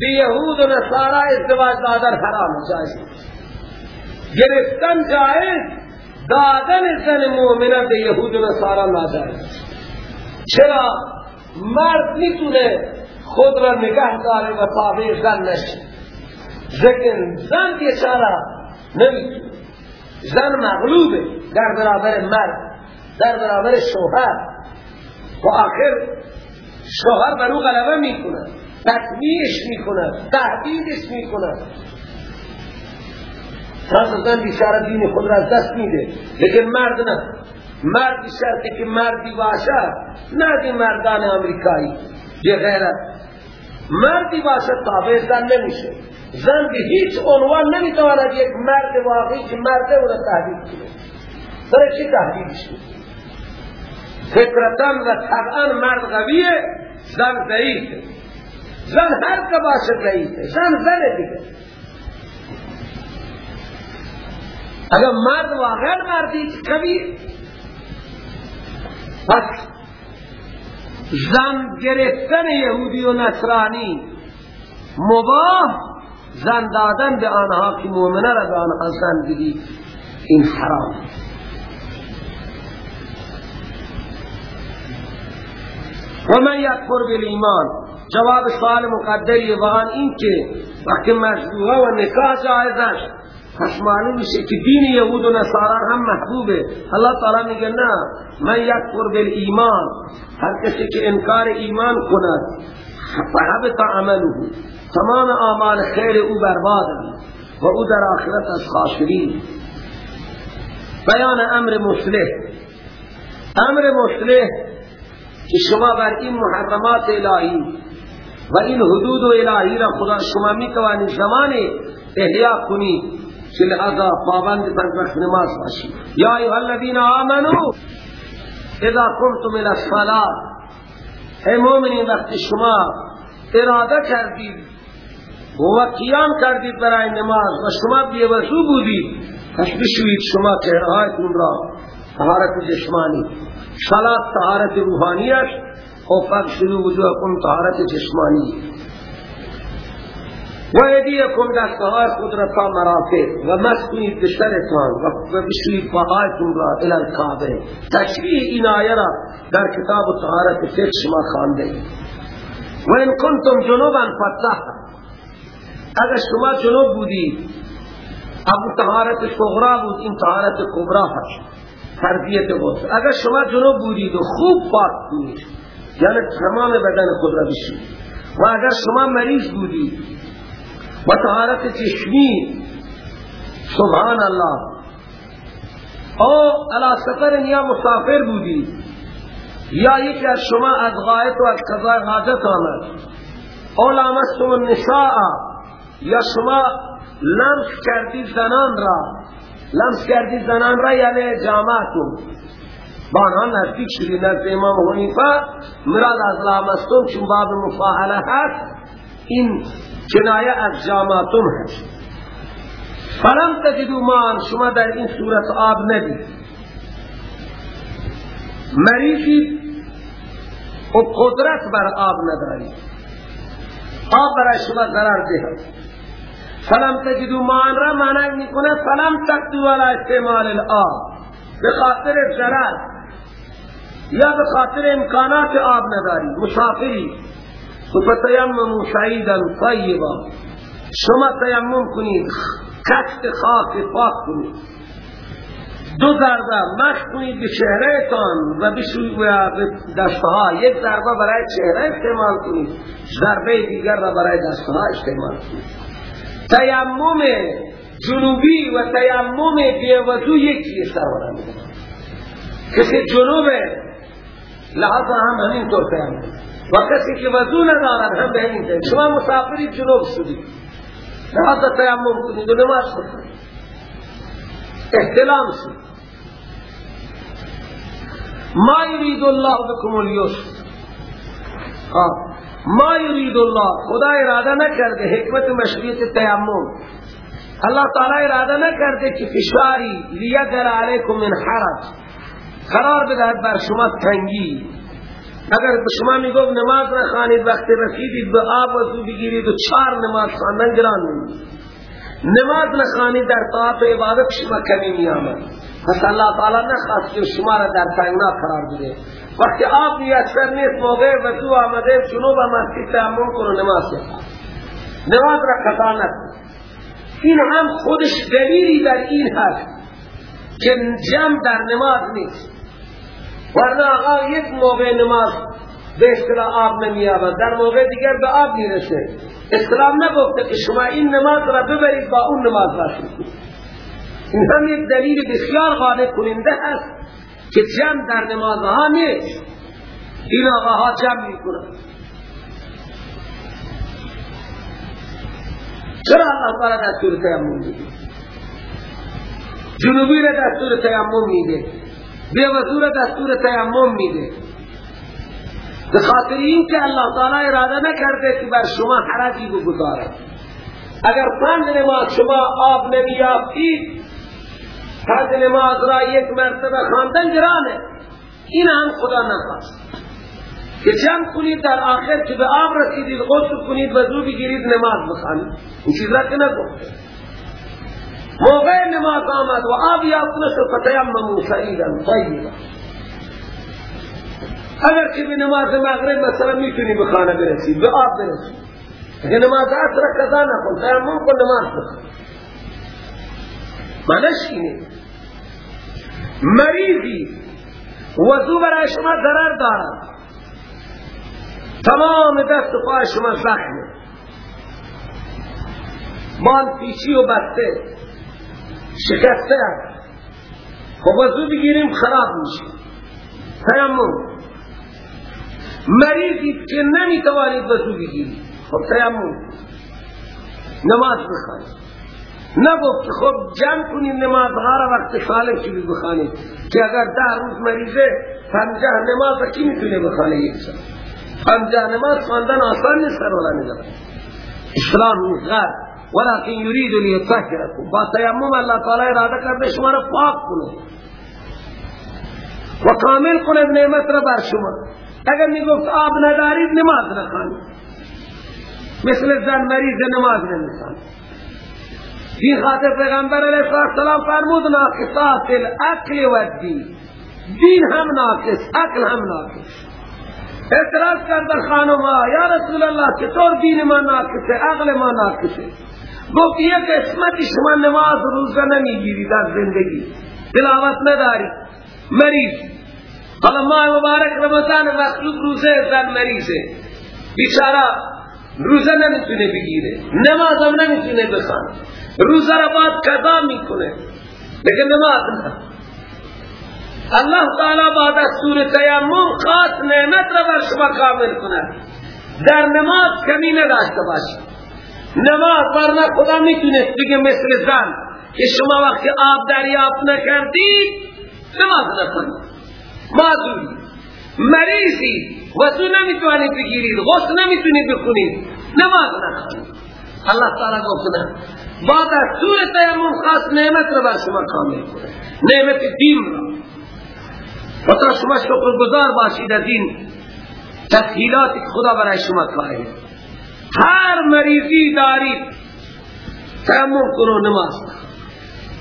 به یهود و نصارا ازدواج دادن حرام جایز نیست. گرفتن جایز دادن زن مؤمنه به یهود و نصارا ناجایز چرا؟ مرد می‌تونه خود را نگه داره و تابع زن نشه. لیکن زن بیچاره نمی‌تونه. زن مغلوبه در برابر مرد در برابر شوهر. و آخر شوهر برو غلبه می‌کنه تطمیعش می‌کنه تهدیدش می‌کنه پس زن بیچاره دین خود را دست میده. لیکن مرد نه. مرد شرطی که مردی باشد نه مردان امریکایی یه غیرت. مردی باشد تابع زن نمیشه. زن به هیچ عنوان نمی‌تواند یک مرد واقعی که مرده او را تحدید کنه. برای چی تحدیدش کنه فطرتا و طبعا مرد قویه زن ضعیفه. زن هر که باشه ضعیفه. زن زن دیگه. اگر مرد واقعا مردی قوی پس زن گرفتن یهودی و نصرانی مباه زن دادن به آنها که مؤمنه را به آنها زن بدی این حرام. و من یکفر ایمان جواب سوال مقدری و آن این که وقتی مجبوره و نکاح جایز است پس معلوم میشه که دین یهود و نصارا هم محبوبه. الله تعالی میگه نه من یکفر بالایمان. هر کسی که انکار ایمان کند فحبط عمله. تمام اعمال خیر او برباد و او در آخرت از خاسرین بیان امر مصلح. امر مصلح که شما بر این محرمات الهی و این حدود و الهی را خدا شما می توانی زمان احیاء کنی که لحظا پابند پر وقت نماز باشی یا ایها الذین آمنو اذا کنتم الى الصلاة ای مومنین وقت شما اراده کردید و قیام کردید برای نماز و شما بیوضو بودید پس بشوید شما چهرهایتون را طهارت جسمانی صلات طهارت روحانی است و فقشلو وجوهکم طهارت جسمانی و ایدیکم دستهای خود را تا مرافق و مسکنید بسرتان و بشوید پاهایتون را الالکابه تشریح این آیه را در کتاب طهارت فقه شما خانده و این کنتم جنوبا فتح اگر شما جنوب بودید ابو طهارت صغرا بود این طهارت کبرا هست. فرضیت بود اگر شما جنوب بودید و خوب پاک بودید یعنی تمام بدن خود را بشید و اگر شما مریض بودید و طهارت چشمی سبحان الله او علا سفر یا مسافر بودید یا یکی از شما از غایت و از قضای حاجت آمد او لامستم النساء یا شما لمس کردی زنان را لمس کردی زنان را یعنی جامعتون با آنها نزدیک شدی نزد امام حنیفه مراد از لامستون چون باب مفاعله هست این کنایه از جامعتون هست. فلم تجدو مان شما در این صورت آب ندید. مریضی و قدرت بر آب نداری آب برای شما ضرر ده فلم تجدو مان را معنی می‌کنه فلم تجدو علی استعمال الآب. به خاطر ضرر. یا به خاطر امکانات آب نداری مسافری فتیممو سعیدا طیبا. شما تیمم کنید کشت خاک پاک کنید. دو ضربه مشت کنید به چهره تان و به دستها یک ضربه برای چهره استعمال کنید. ضربه دیگر را برای دستها استعمال کنید. تیمم جنوبی و تیمم بیوضو یک چیز سرورم کسی جنوبه لحظه هم همین طور تیمم. و کسی که وضو ندارد هم به همین طور شما مسافری جنوب شدید. لحظه تیمم کنید و نماز کنید احتلام شد. ما یرید الله بكم اليسر ما یرید الله. خدا اراده نکرده حکمت مشروعیت تیمم. اللہ تعالی اراده نکرده که فشاری لیگر علیکم من حرج. قرار بدهد بر شما تنگی. اگر شما می‌گفت نماز را خانید وقتی رسیدید به آب وضو بگیرید و چهار نماز خواندن گران نمید نماز نخانید در طاعت عبادت شما کمی می آمد پس اللہ تعالی نخواست که شما را در تنگنا قرار بده. وقتی آب میسر نیست موقع وضو آمده جنوب مسجد تیمم کنو نماز بخواه نماز را قطع نکن. این هم خودش دلیلی در این هست که جمع در نماز نیست. ورنه آقا یک موقع نماز به اصطلاح آب نمی آمد در موقع دیگر به آب می‌رسه اسلام نگفته که شما این نماز را ببرید با اون نماز باشید این هم یک دلیل بسیار غالب کننده است که جمع در نمازها نیست این آقاها جمع می کنند چرا اللہ تعالی دستور تیمم میده جنوبی را دستور تیمم میده بے وزور دستور تیمم میده. به خاطر این که اللہ تعالی اراده نکرده که بر شما حرجی بگذارد. اگر پنج نماز شما آب نمیافتید فرض نماز را یک مرتبه خواندن گرانه. این هم خدا نخواست. که جمع کنید در آخر که به آب رسیدید غسل کنید وضو بگیرید نماز بخوانید. این چیز را که نگفته. موقع نماز آمد و آب یافت فتیمموا سعیدا طیبا اگر که به نماز مغرب مثلا میتونی به خانه برسید به آب برسید اگر نماز عصر قضا نکن تیمم کن نماز بخوان معنیش اینه. مریضی وضو برای شما ضرر دارد. تمام دست و پای شما زخمه. مال پیچی و بسته. شکسته خب وضو بگیریم خراب میشه. تیمم. مریضی که نمی‌توانید وضو بگیرید. خب تیمم. نماز بخوانید. نگفت خب جمع کنید نمازها را وقت سالم چی بخوانید که اگر ده روز مریضه پنجه نماز کی می‌تونه بخوانه یک سال؟ پنجه نماز خواندن آسان نیست سر ولا نگرد اسلام مزغر ولكن يريد ليطهركم با تیمم الله تعالی اراده کرده شما را پاک کنه و کامل کنه نعمت را بر شما اگر می‌گفت آب ندارید نماز نخوانید مثل زن مریض نماز نمی‌خوانید این خاطر پیغمبر علیه السلام فرمود ناقصات الاکل و دین دین هم ناقص اکل هم ناقص۔ اعتراض کردن خانم یا رسول الله چطور دین ما ناقصه عقل ما ناقصه گفت یک قسمت شما نماز روزه نمی‌گیری در زندگی. تلاوت نداری. مریض. حالا ما مبارک رمضان وقت روزه زن مریضه. بیچارا روزه نمی‌تونه بگیره. نماز هم نمی‌تونه بخوانه روزه را بعد قضا می‌کنه. لیکن نماز نه. الله تعالی بعد از سور تیمم خاص نعمت را بر شما کامل کند. در نماز کمی نداشته باشید. نماز ورنه خدا می‌تونه بگه مثل زن که شما وقتی آب دریافت نکردید نماز نکنید معذوری. مریضی. وضو نمی‌تونید بگیرید. غسل نمی‌تونید بخونید. نماز نخونید. الله تعالی گفت نه. بعد از سور تیمم خاص نعمت را بر شما کامل کنه. نعمت دین را و تا شما شکر گذار باشید از این تسهیلات خدا برای شما قائل. هر مریضی دارید تیمم کنو نماز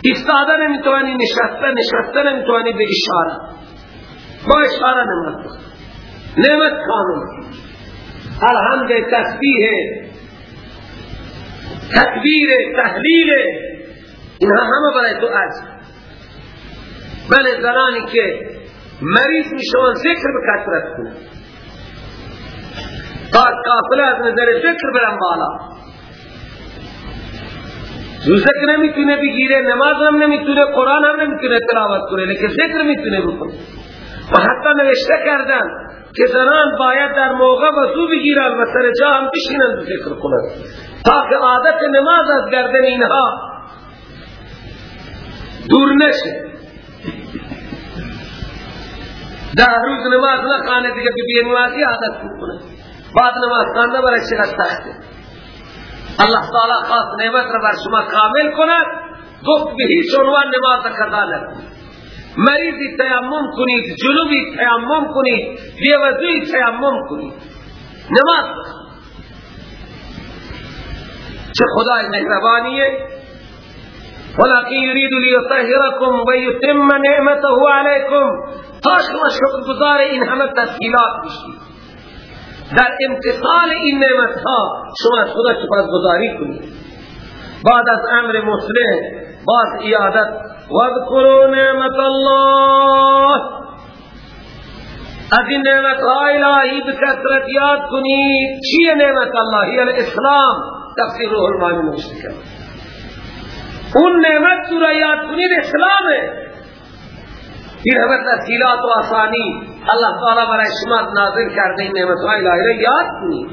ایستاده نمی‌توانی نشسته نشسته نمی‌توانی به اشاره با اشاره نماز نعمت کامل۔ الحمد تسبیح۔ تکبیر تحلیل۔ اینها همه برای تو از بله زنانی که مریض میشون ذکر به کثرت کنه۔ تا قافله از نظر ذکر برن بالا ذکر نمی‌تونه بگیره نماز هم نمی‌تونه قرآن هم نمی‌تونه تلاوت کنه لیکن ذکر می‌تونه بکنه و حتی نوشته کردن که زنان باید در موقع وضو بگیرن و سر جا هم بشینن ذکر کنن تا که عادت نماز از گردن اینها دور نشه در روز نماز نخانه دیگه بی نمازی عادت کنه بعد نماز خانه برای چقدر سخته الله تعالی خاص نعمت را بر شما کامل کند. گفت به هیچ عنوان نماز قضا نکنید مریضی تیمم کنید جنوبی تیمم کنید بیوزوی تیمم کنید. نماز چه خدای مهربانیه. ولكن يريد ليطهركم ويتم نعمته عليكم تا شما شکر گزار این همه تسهیلات بشید. در امتصال این نعمت ها شما خدا شکر گزاری کنید. بعد از امر مسلم باز ایادت واذکروا نعمت الله. از این نعمت های الهی بکثرت یاد کنید. چیه نعمت اللهی الاسلام. تفسیر روح المانی نوشته اون نعمت تو یاد کنید اسلامه. این همه تسهیلات و آسانی. الله تعالی برای شما نازل کرده این نعمت های الهی را یاد کنید.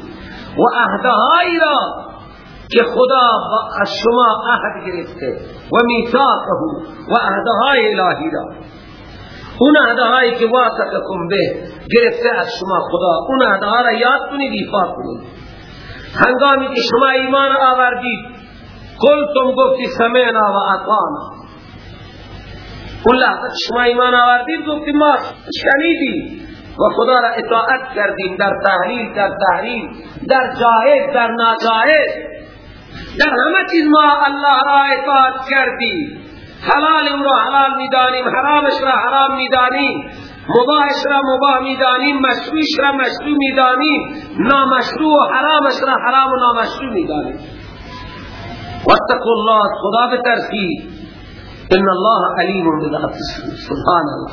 و عهدهایی را که خدا از شما عهد گرفته و میثاقه و عهدهای الهی را. اون عهدهایی که واثقکم به گرفته از شما خدا اون عهدها را یاد کنید ایفا کنید. هنگامی که شما ایمان آوردید قلتم گفتی سمعنا و اطانا اون لحظه شما ایمان آوردید گفتی ما شنیدیم. و خدا را اطاعت کردیم در تحلیل در تحریم در جاهد در ناجاهد در همه چیز ما الله را اطاعت کردیم. حلال او را حلال می‌دانیم حرامش را حرام می‌دانیم مباحش را مباح می‌دانیم مشروعش را مشروع می‌دانیم نامشروع و حرامش را حرام و نامشروع می‌دانیم. واتقوا الله خدا بترسید. إن الله علیم بذات سبحان الله.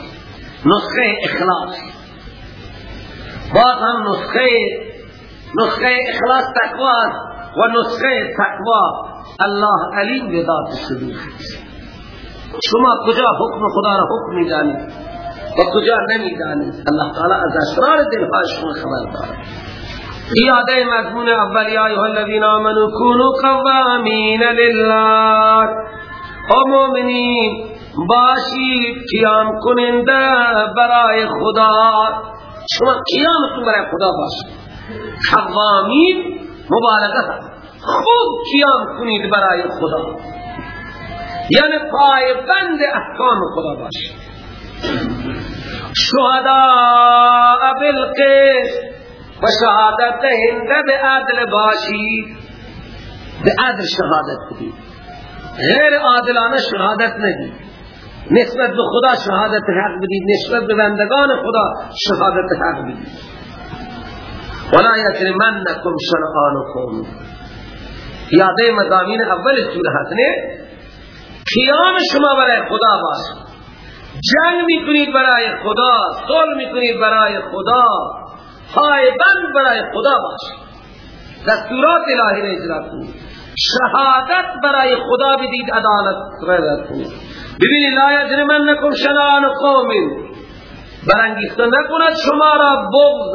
نسخة إخلاص. بعض نسخه نسخة إخلاص تقوی و نسخے تقوی اللہ علیم بذات صدور شما کجا حکم خدا را حکم جانی و کجا نمی جانی اللہ تعالی از اسرار دل شما خبر دارد یادہ مضمون اولی آئیہ الذین آمنوا کونوا قوامین للہ او مؤمنین باشید قیام کننده برای خدا. شما قیامتون برای خدا باشید. قوامین مبالغه. خوب قیام کنید برای خدا. یعنی پایبند احکام خدا باشید. شهداء بالقسط و شهادت دهنده به عدل باشید. به عدل شهادت بدید. غیر عادلانه شهادت ندید. نسبت به خدا شهادت حق بدید نسبت به بندگان خدا شهادت حق بدید. ولا یجرمنکم شنآن قوم یاده مضامین اول سوره هست نه؟ قیام شما برای خدا باش. جنگ می‌کنید برای خدا صلح می‌کنید برای خدا بند برای خدا باش. دستورات الهی را اجرا کنید. شهادت برای خدا بدید عدالت را کنید ببینید لا یجرمنکم شنان قوم. برانگیخته نکند شما را بغض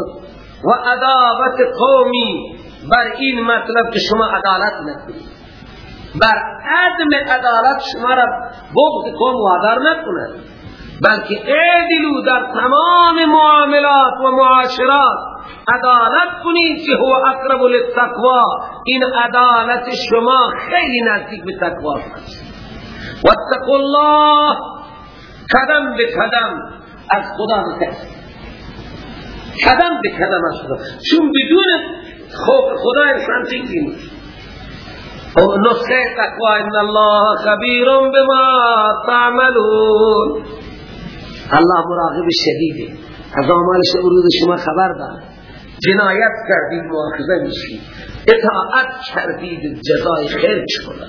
و عداوت قومی. بر این مطلب که شما عدالت نکنید. بر عدم عدالت شما را بغض قوم وادار نکند. بلکه اعدلو در تمام معاملات و معاشرات عدالت کنید که هو اقرب للتقوا. این عدالت شما خیلی نزدیک به تقوا است. واتقوا الله. قدم به قدم از خدا بترسید قدم به قدم از خدا. چون بدون خوف خدا انسان فکری نیست. نسخه تقوا ان الله خبیر بما تعملون. الله مراقب شدیده. از آمال شعور شما خبر دار جنایت کردید مؤاخذه میشید اطاعت کردید جزای خیر چکنه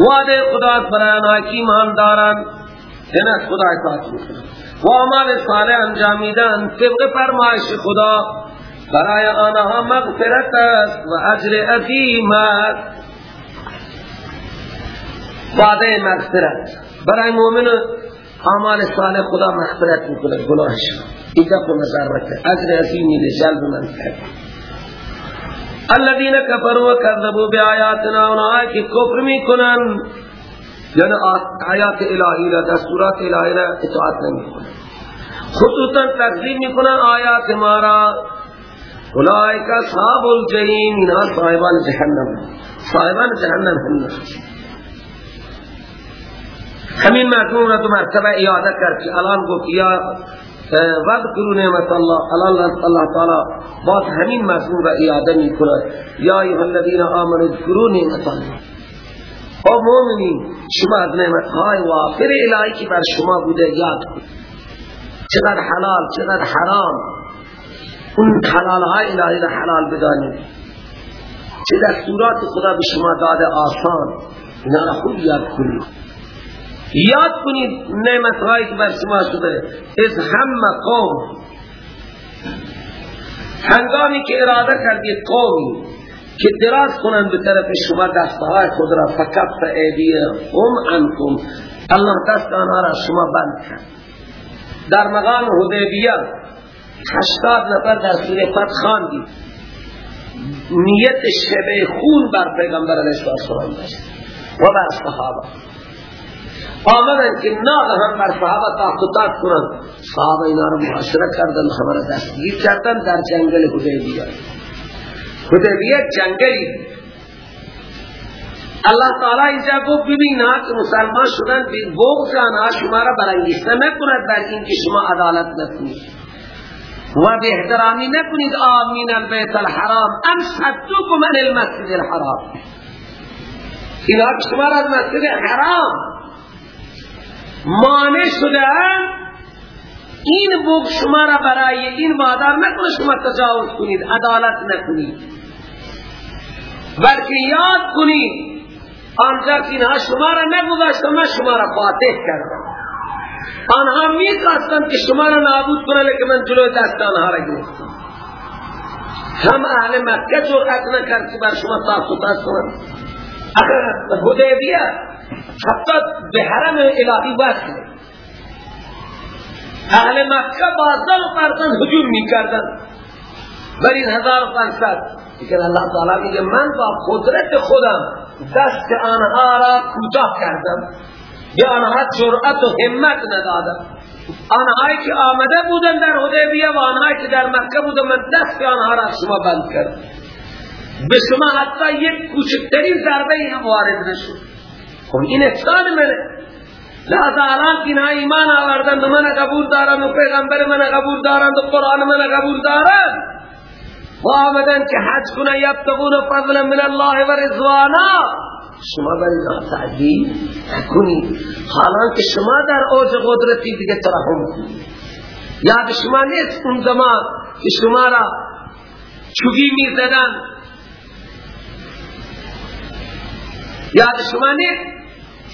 وعده خدا برای که ایمان دارند جنت خدا اطاعت می‌کنند و آمال صالح انجامیدن. طبق فرمایش خدا برای آنها مغفرت است و اجر عظیم است. وعده مغفرت. برای مؤمن اعمال صالح خدا مغفرت می‌کنه گناهش این دفع نظر رکھے اجر عظیمی لجلب منفعت. الذين كفروا وكذبوا بآياتنا اونها که می‌کنن. یعنی آیات الهی را دستورات الهی را اطاعت نمی‌کنن. خصوصا تکذیب می‌کنن آیات مارا اولئک اصحاب الجحیم. اینا صاحبان جهنم. صاحبان جهنم هم همین مردم را دو مرتبه ایاده کرد که الان گفت یا وذکروا نعمت الله الان الله تعالی باز همین مردم را ایاده می کند یا ایها الذین آمنوا اذکروا نعمت الله. او مومنین شما از نعمت های وافر الهی که بر شما بوده یاد کنید چقدر حلال چقدر حرام. اون حلال های الهی را حلال بدانید. چه دستورات خدا به شما داده آسان. اینا خوب یاد کنید. یاد کنید نعمت هایی که بر شما شده. از هم قوم. هنگامی که اراده کردید قومی که دراز کنند به طرف شما دستهای خود را فکفت ایدیه هم انکم الله دست آنها را شما بند کرد. در مقام حدیبیه هشتاد نفر در سوره فتح خواندید نیت شبه خون بر پیغمبر علیه السلام داشت و بر صحابه. آمدن که هم بر صحابه تاقتات کنن. صحابه اینا رو معاشره کردن خبر دستگیر کردن در جنگل حدیبیه. حدیبیه جنگلی. الله تعالی اینجا گفت ببین که مسلمان شدن بغض آنها شما را برانگیخته نکند در این که شما عدالت نکنید. و به احترامی نکنید آمین البیت الحرام. ام صدوکم من المسجد الحرام. اینا شما را مسجد حرام مانع شده این بوک شما را برای این وادار نکنه شما تجاوز کنید عدالت نکنید. بلکه یاد کنید آنجا که اینها شما را نگذاشتن من شما را فاتح کردم. آنها می که شما را نابود کنه لیکن من جلو دست آنها را گرفتم. هم اهل مکه جرأت نکرد که بر شما تاسطات کنند. حدیبیه حتی به حرم الهی وصل اهل مکه بازل و فرزن حجوم می کردن بر این هزار و پنسد لیکن اللہ تعالی میگه من با قدرت خودم دست آنها را کوتاه کردم. یا آنها جرأت و همت ندادم. آنهایی که آمده بودن در حدیبیه و آنهایی که در مکه بودن من دست آنها را شما بند کرد به شما حتی یک کوچکترین ضربه هم وارد نشد. خب این احسان منه. لحظه الان که اینها ایمان آوردن و من قبول دارند و پیغمبر من قبول دارند و قرآن من قبول دارند و آمدن که حج کنه یبتغون فضلا من الله و رضوانا. شما برای تعجیل نکنید. حالا که شما در اوج قدرتی دیگه ترحم کنید. یاد شما نیست اون زمان که شما را چوگی می زدن یاد شما نیست؟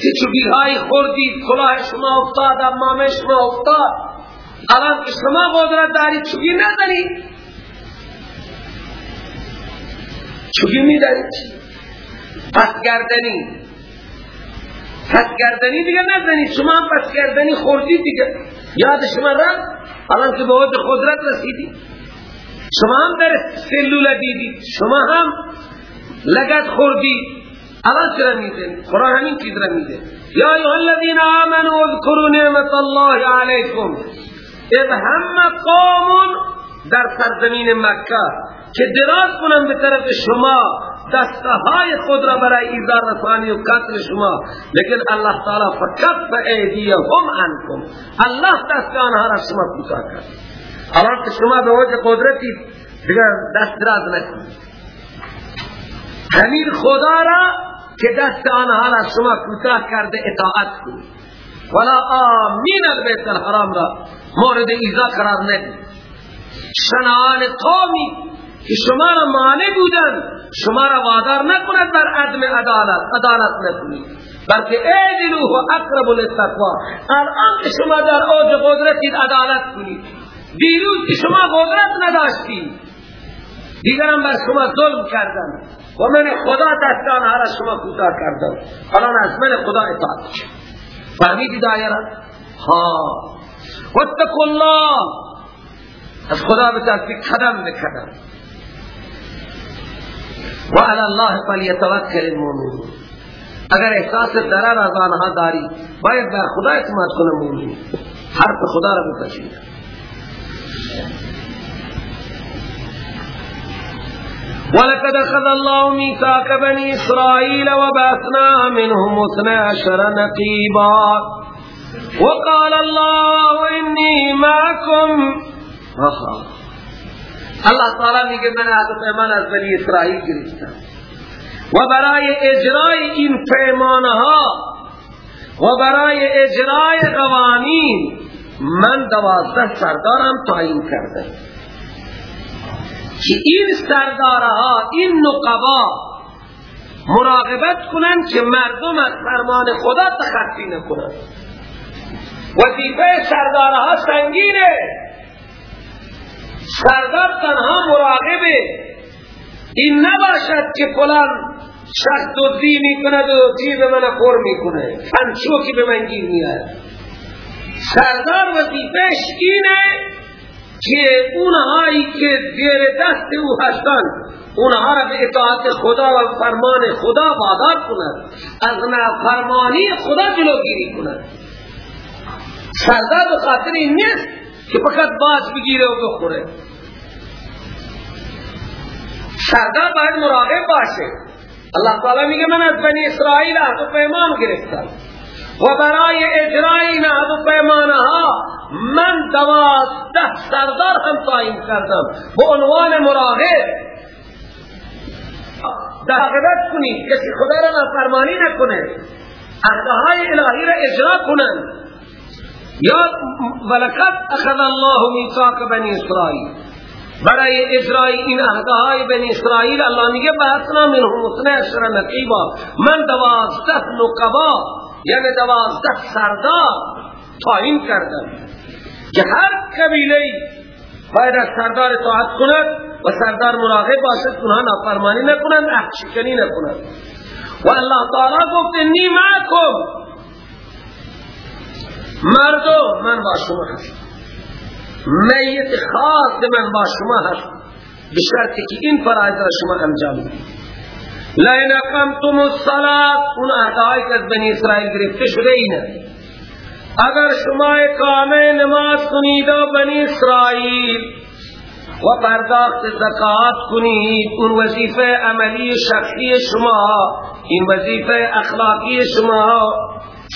که چوگی های خوردید کلاه شما افتاد امامه شما افتاد. الان که شما قدرت دارید چوگی ندارید چوگی می دارید پس گردنی. پس گردنی دیگه نزنید شما هم پس گردنی خوردید دیگه. یاد شما رفت؟ الان که به وقت قدرت رسیدید شما هم در سلول دیدید شما هم لگت خوردید الان چرا می‌زنید قرآن همین چیز را میده یا ایها الذین آمنوا اذکروا نعمت الله علیکم. اذ هم قوم در سرزمین مکه که دراز کنم به طرف شما دستهای خود را برای ایزار رسانی و قتل شما. لیکن الله تعالی فکف ایدیهم عنکم. الله دست آنها را شما کوتاه کرد. الان که شما به وجه قدرتی دیگر دست دراز نکنید. همین خدا را که دست آنها را شما کوتاه کرده اطاعت کنید. ولا آمین البیت الحرام را مورد ایزا قرار ندید. شنان قومی که شما را مانع بودن شما را وادار نکند بر عدم عدالت عدالت نکنید. بلکه ایدلو و اقرب للتقوا الان که شما در اوج قدرتید عدالت کنید. دیروز که شما قدرت نداشتید دیگران بر شما ظلم کردن و من خدا دستان را شما کوتاه کردن الان از من خدا اطاعت فهمیدی دایره؟ ها. واتقوا الله. از خدا بترسید قدم به قدم. و علی الله فلیتوکل المؤمنون. اگر احساس ضرر از آنها داری باید بر خدا اعتماد کنه مؤمن حرف خدا را بکشید ولقد أخذ الله ميثاق بني إسرائيل وبعثنا منهم اثنى عشر نقيبا. وقال الله إني معكم. اللہ تعالی میگه من عهد پیمان از بنی اسرائیل گرفتم. و برای اجرای این پیمانها و برای اجرای قوانین من دوازده سردارم تعیین کرده که این سردارها این نقبا مراقبت کنند که مردم از فرمان خدا تخطی نکنند وظیفه سردارها سنگینه. سردار تنها مراقبه. این نباشد که فلان شخص دزدی می‌کند و جیب من پر می‌کنه. فنچو که به من گیر میاد. سردار وظیفش اینه که اونهایی که زیر دست او هستند اونها را به اطاعت خدا و فرمان خدا وادار کند از فرمانی خدا جلوگیری کند سردار به خاطر این نیست که فقط باز بگیره و بخوره. سردار باید مراقب باشه. اللہ تعالی میگه من از بنی اسرائیل عهد و پیمان گرفتم. و برای اجرای این عهد و پیمانها من دوازده سردار هم تعیین کردم. به عنوان مراقب. داقبت کنی کسی خدا را نافرمانی نکنه. عهدهای الهی را اجرا کنن یا ولقد اخذ الله میثاق بنی اسرائیل. برای اجرای این عهدهای بنی اسرائیل الله میگه بعثنا منهم اثنا عشر نقیبا. من دوازده نقبا یعنی دوازده سردار تعیین کردم که هر قبیله باید از سردار اطاعت کند و سردار مراقب باشد اونها نافرمانی نکنند احشکنی نکنند. و الله تعالی گفت انی معکم. مردو من با شما هستم. میت خاص من با شما هستم بشرطی که این فرائض را شما انجام بدید. لئن اقمتم الصلاة اون اعدائی که بنی اسرائیل گرفته شده اینه. اگر شما اقام نماز کنید و بنی اسرائیل و پرداخت زکات کنید اون وظیفه عملی شخصی شما این وظیفه اخلاقی شما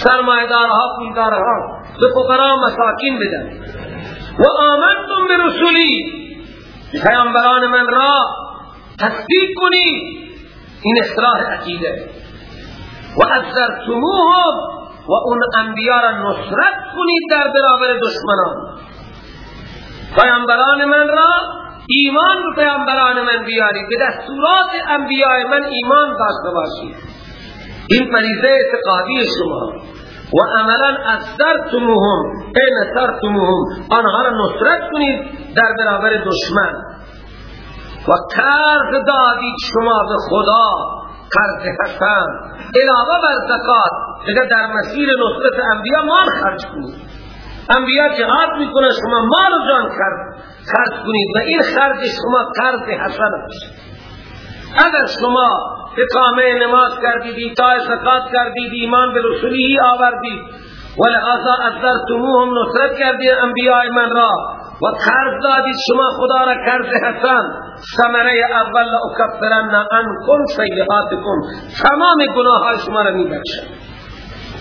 سرمایدارها پولدارها به فقرا مساکین بدن. و آمنتم برسولی پیامبران من را تصدیق کنید. این اصلاح عقیده. و اذرتموهم و اون انبیاء را نصرت کنید در برابر دشمنان. پیامبران من را ایمان به پیامبران من بیارید. به دستورات انبیاء من ایمان داشته باشید این فریضه اعتقادی شما. و عملا اثرتموهم ای نصرتموهم آنها را نصرت کنید در برابر دشمن. و قرض دادید شما به خدا. قرض حسن. علاوه بر زکات اگر در مسیر نصرت انبیاء مال خرج کنید. انبیاء جهاد می‌کنه شما مال و جان خرج کنید. و این خرج شما قرض حسن است اگر شما اقامه نماز کردید ایتای زکات کردید ایمان به رسولی آوردید ولهذا اذرتموهم نصرت کردید انبیاء من را. و قرض دادید شما خدا را قرض حسن. ثمره اول اکفرن انکم سیئاتکم. تمام گناه های شما را میبخشن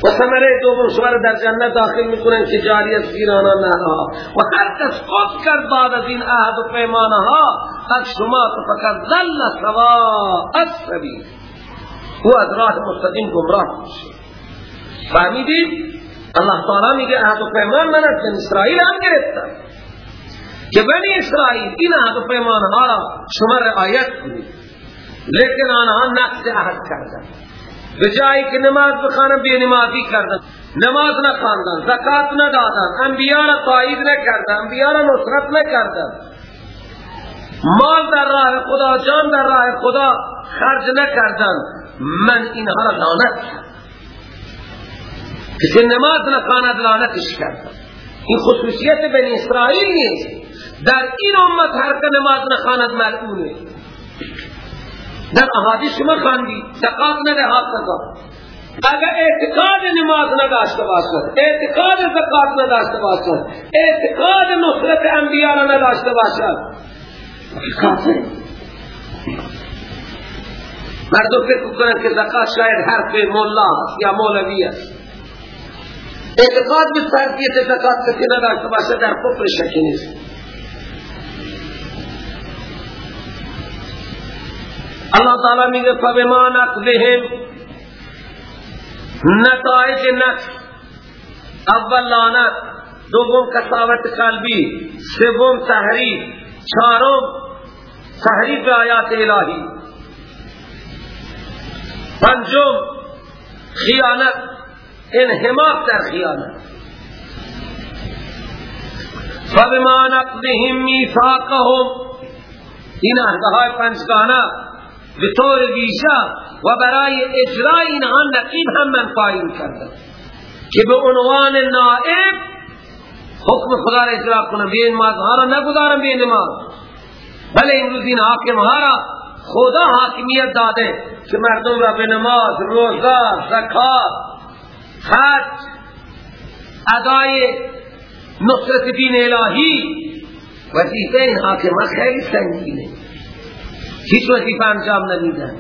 و ثمره دوم شما را در جنت داخل می‌کنن که جاری از زیرانا نهرها و هر کس خود کرد بعد از این عهد و پیمانها از شما فقط ظل سوا السبیل او از راه مستقیم گمراه میشه. فهمیدید؟ الله تعالی میگه عهد و پیمان من از اسرائیل هم گرفتم. که بنی اسرائیل این عهد پیمانها را شما رعایت کنید لیکن آنها نقص عهد کردن۔ به جایی که نماز بخانم بی نمازی کردن۔ نماز نخواندن زکات ندادن انبیاء را تایید نکردن انبیاء را نصرت نکردن مال در راه خدا جان در راه خدا خرج نکردن من اینها را لعنت کسی نماز نخواند لعنتش کردن۔ این خصوصیت بنی اسرائیل نیست. در این امت هر که نماز نخواند ملعونه در احادیث شما خواندی. زکات نده حافظا اگر اعتقاد نماز نداشته باشد اعتقاد زکات نداشته باشد اعتقاد نصرت انبیاء نداشته باشد. کافر. مردم فکر کنند که زکات شاید حرف مولا یا مولوی است. اعتقاد به فرضیت زکات کسی نداشته باشد در کفر شکی نیست. اللہ تعالی میگه فبما نقضهم نتائج نقص اول لعنت دوم کساوت قلبی سوم تحریف چهارم تحریف آیات الهی. پنجم خیانت. انحماق در خیانت. فبما نقضهم میثاقهم. این عهدهای پنجگانه به طور ویژه و برای اجرای اینها نقیب هم من قائم کردم که به عنوان نائب حکم خدا را اجرا کنم. نماز ها را نگذارم به نماز بله امروز این حاکم ها را خدا حاکمیت داده که مردم را به نماز روزه زکات حج ادای نصرت دین الهی. وظیفه این حاکم خیلی سنگینه. هیچ وظیفه انجام نمیدن.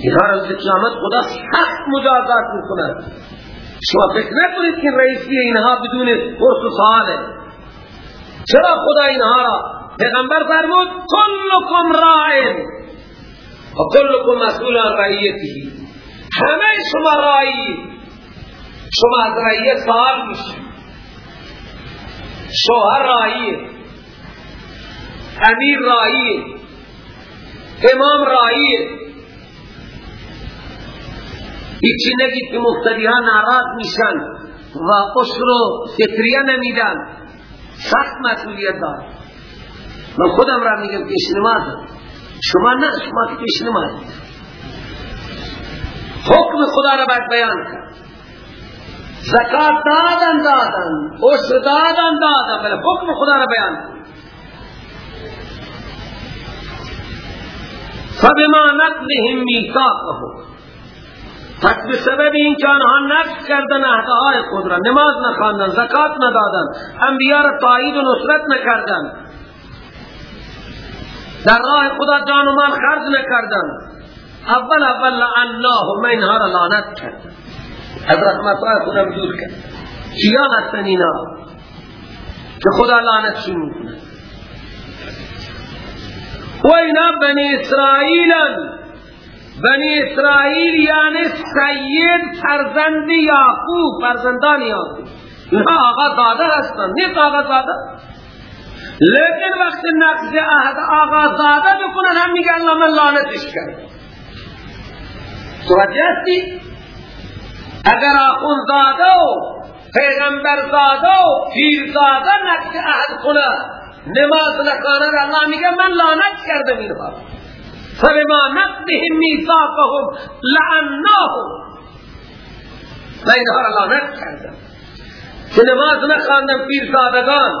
اینها روز قیامت خدا سخت مجازات می‌کند شما فکر نکنید که رئیسی اینها بدون پرس و سواله. چرا خدا اینها را پیغمبر فرمود؟ کلکم رائن و کلکم مسئول عن رعیتی همه شما رایی شما از رعیت سوال میشید شوهر راییه امیر راییه امام رائیه ایچی نگید که مختدی ها ناراض میشن و عشر و فطریه نمیدن. سخت مسئولیت دار. من خودم را میگم پیش نماز شما نه شما که پیش نماز حکم خدا را باید بیان کرد. زکات دادن دادن. عشر دادن دادن. بله حکم خدا را بیان فبما نقضهم میثاقهم. پس به سبب این که آنها نقض کردن عهدهای خود را نماز نخواندن زکات ندادن انبیا را تایید و نصرت نکردن در راه خدا جان و مال خرج نکردن اول اول لعناه من اینها را لعنت کردن از رحمت خدا دور کرد. کیا هستن اینا؟ که خدا لعنتشون می‌کنه. و اینا بنی اسرائیلن. بنی اسرائیل یعنی سید فرزند یعقوب فرزندان یعقوب. اینها آقا داده هستن. نیست آقا داده لیکن وقت نقض عهد آقا داده بکنن هم میگه اللہ من لعنتش کرد. توجه هستی؟ اگر آخون زاده و پیغمبر زاده و پیر زاده نقض عهد کنه نماز نخانه را اللہ میگه من لعنت کردم اینها فلما نقضهم میثاقهم لعناهم. من اینها را لعنت کردم. که نماز نخواندم پیر زادگان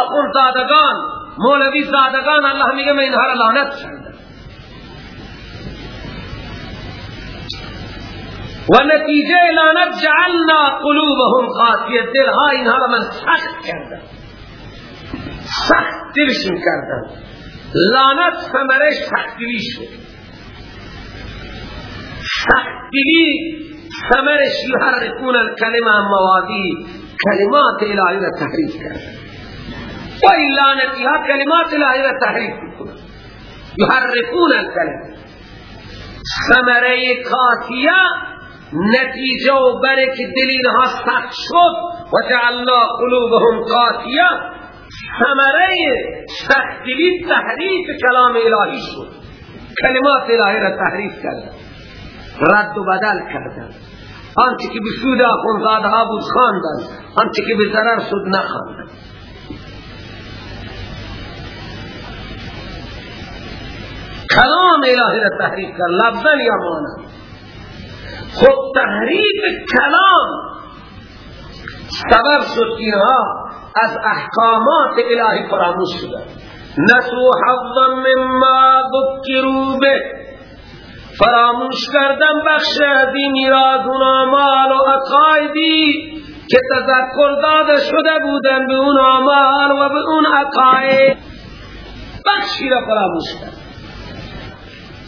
آخون زادگان مولوی زادگان الله میگه من اینها را لعنت و نتیجه جعلنا قلوبهم خاصیه دلها اینها را من سخت کردم سخت دلشون کردن. لعنت ثمرش سختگیری شد سختگیری ثمرش یحرکون الکلمة موادی. کلمات الهی را تحریف کردن. و این لعنتی ها کلمات الهی را تحریف کنن یحرکون الکلمة. ثمره کافیه نتیجه و برک دلیل ها سخت شد. و جعلنا قلوبهم قاسیه ثمره سختگیری تحریف کلام الهی شد. کلمات الهی را تحریف کردن. رد و بدل کردن. آنچه که به سود آخونزاده ها بود خواندن. آنچه که به ضرر شد نخواندن. کلام الهی را تحریف کرد لفظن یا مانا خود تحریف کلام سبب شد اینها از احکامات الهی فراموش شده. نسو حظا مما ذکروا به. فراموش کردن بخش ازی میراثون مال و عقایدی که تذکر داده شده بودن به اون آمال و به اون عقاید. بخشی را فراموش کرد.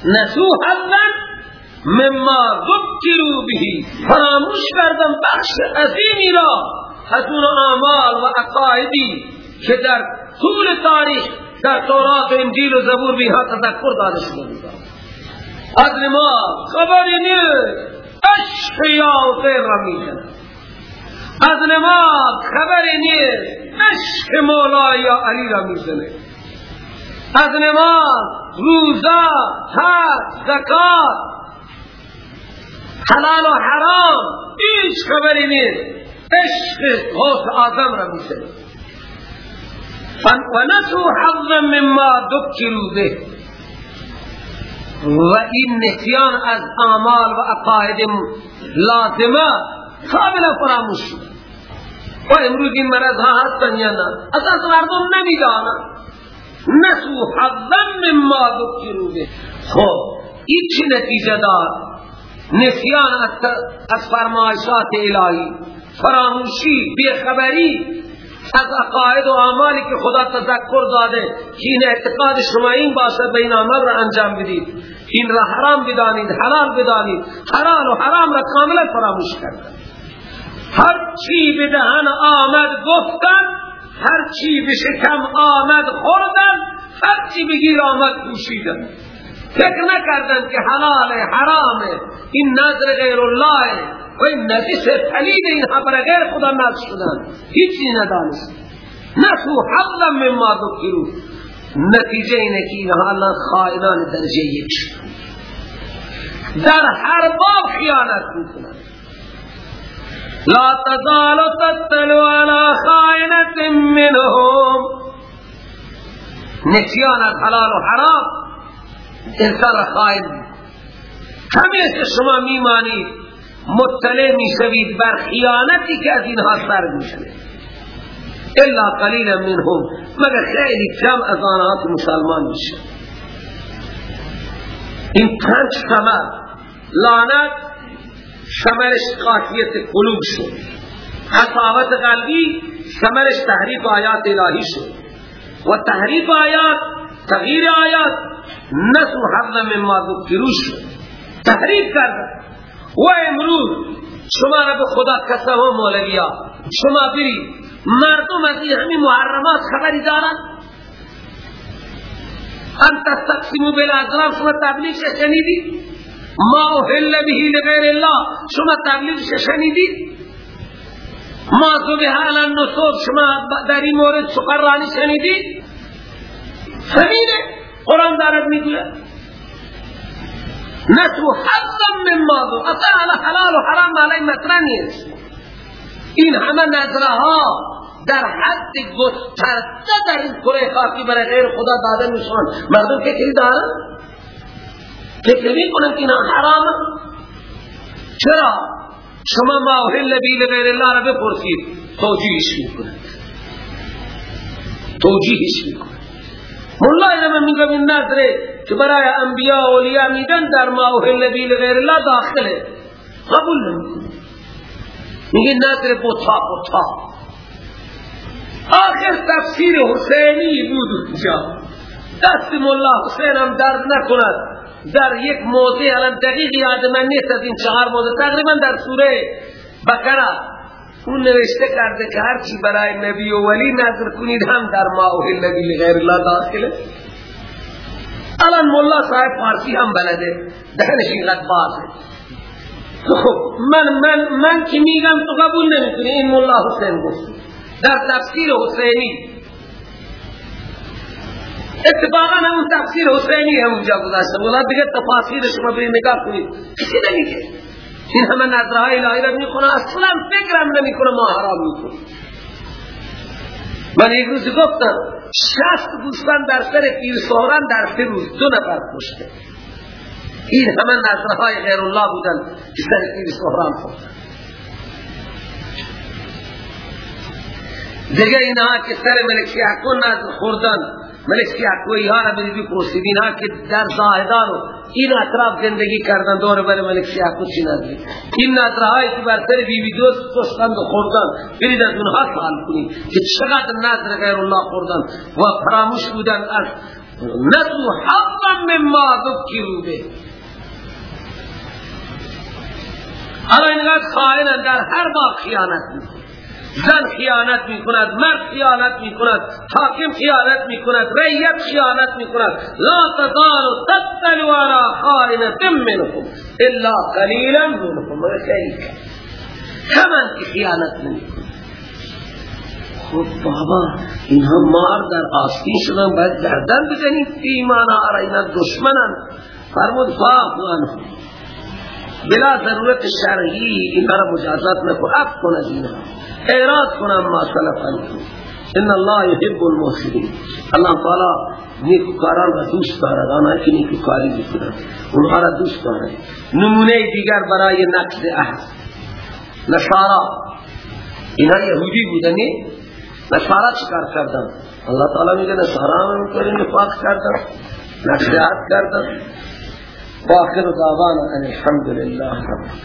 نسو حظا مما ذکروا به. فراموش کردن بخش عظیمی را از اون اعمال و عقایدی که در طول تاریخ در تورات و انجیل و زبور بیها تذکر داده شده از ما خبری نیست. غیر را میشن از ما خبری نیست. عشق مولا یا علی را می‌زنه از نماز روزا حج زکات حلال و حرام هیچ خبری نیست. عشق غوث آدم را میشه. نسو حظا مما دکرو به. و این نسیان از اعمال و اقاید لازمه کاملا فراموش و امروز این مرض ها هستن یا نه؟ اساس مردم نمی‌دانن. نسو حظا مما دکرو به. خب این چه نتیجه دار. نسیان از فرمایشات الهی. فراموشی بیخبری از عقاید و اعمالی که خدا تذکر داده. که این اعتقاد شما این باشه بین عمل را انجام بدید. این را حرام بدانید حلال بدانید. حلال و حرام را کاملا فراموش کردن هر چی به دهن آمد گفتن هر چی به شکم آمد خوردن هر چی بگیر آمد پوشیدن. فکر نکردن که حلال حرام. این نظر غیر الله و این نجس پلید اینها برای غیر خدا نفس شدن. هیچی ندانست. نسو حظا مما ذکرو نتیجه اینه که اینها الان خائنان درجه یک در هر باب خیانت لا تزال تتلو على خائنت منهم. نسیان حلال و حرام. انسان را خائن همه شما میمانید مطلع می‌شوید بر خیانتی که از اینها سر میشنه الا قلیل منهم مگر خیلی کم از آنها مسلمان میشه این پنج ثمر لعنت ثمرش قاطیت قلوب شد. حساوت قلبی ثمرش تحریف آیات الهی شد. و تحریف آیات تغییر آیات نسو حظ مما ذکرو شد تحریف کرد و امروز شما را به خدا کسا و مولویا. شما بری مردم از این همین محرمات خبری دارن؟ انت تقسیمو بالازلام شما تبلیغ شنیدی؟ ما احل بهی لغیر الله شما تبلیغ شنیدی؟ ما ذبح علی النصوب شما در این مورد سخنرانی شنیدی؟ همینه قرآن دارد می‌گوید. نتو حظا من ماذو اصلا حلال و حرام علی مطرح نیست. این همه نظره ها در حد گسترده در این کره خاکی برای غیر خدا داده میشون مردم کلی دارن؟ فکر می کنن که اینا حرام چرا؟ شما ما اوهل بی لغیر الله را بپرسید. توجیهش می‌کنند توجیهش می‌کنند مولا اینا میگم این نظره که برای انبیاء و اولیاء میدن در ما اوهل بی لغیر الله داخله. قبول نمی‌کنه میگه نظر بوتا بوتا. آخر تفسیر حسینی بود اونجا دست مولا حسین هم درد نکند. در یک موضع الان دقیق یاد من نیست از این چهار موضع. تقریبا در سوره بقره. اون نوشته کرده که هرچی برای نبی و ولی نظر کنید هم در ما اوهل نبی غیر الله داخله. الان مولا صاحب فارسی هم بلده. دهنش اینقدر بازه. خب من من من که میگم تو قبول نمی‌کنی این مولا حسین گفت. در تفسیر حسینی. اتفاقا همون تفسیر حسینی همونجا گذاشته. مولا دیگه تفاسیر شما بری نگاه کنید. کسی نمیگه؟ این همه نظرهای الهی را می‌خونه؟ اصلا فکرم نمی‌کنه ما حرام می‌کنیم من یک روز گفتم شست گوسفند در سر پیر سهران در سه روز دو نفر کشته. این همه نظرهای غیر الله بودن که سر پیر سهران خوردن دیگه اینها که سر ملک شیعکون نظر خوردن ملک سیاکوی ها را بری بپرسید اینها که در زاهدان و این اطراف زندگی کردن دور بر ملک سیاکو چی نداری این نظرهایی که بر سر بی بی دوست کشتند و خوردن برید از اونها سوال کنید که چقدر نظر غیر الله خوردن و فراموش بودن از نتو حقا مما ذکرو به. حالا اینقدر خائنن در هر باب خیانت می‌کنن. زن خیانت می کند مرد خیانت می کند حاکم خیانت می کند ریت خیانت می کند لا تزال تتلو على خائنت منهم الا قلیلا منهم خیلی که خیانت نمی کند خود بابا اینها مار در آستین شدن باید گردن بزنید. ایمان آره اینا دشمنن. فرمود فاعف عنهم بلا ضرورت شرعی این را مجازات نکو عفو کن از اینها اعراض کن عما سلف ان الله يحب المحسنين الله تعالی نیکوکاران را دوست دارد. آنها که نیکوکاری می‌کنند. اونها را دوست دارد. نمونه دیگر برای نقض عهد. نصارا. اینها یهودی بودند نصارا چکار کردن؟ الله تعالی میگه نصارا هم کاری نفاق کردن. نقض عهد کردن. باخر دعوانا أن الحمد لله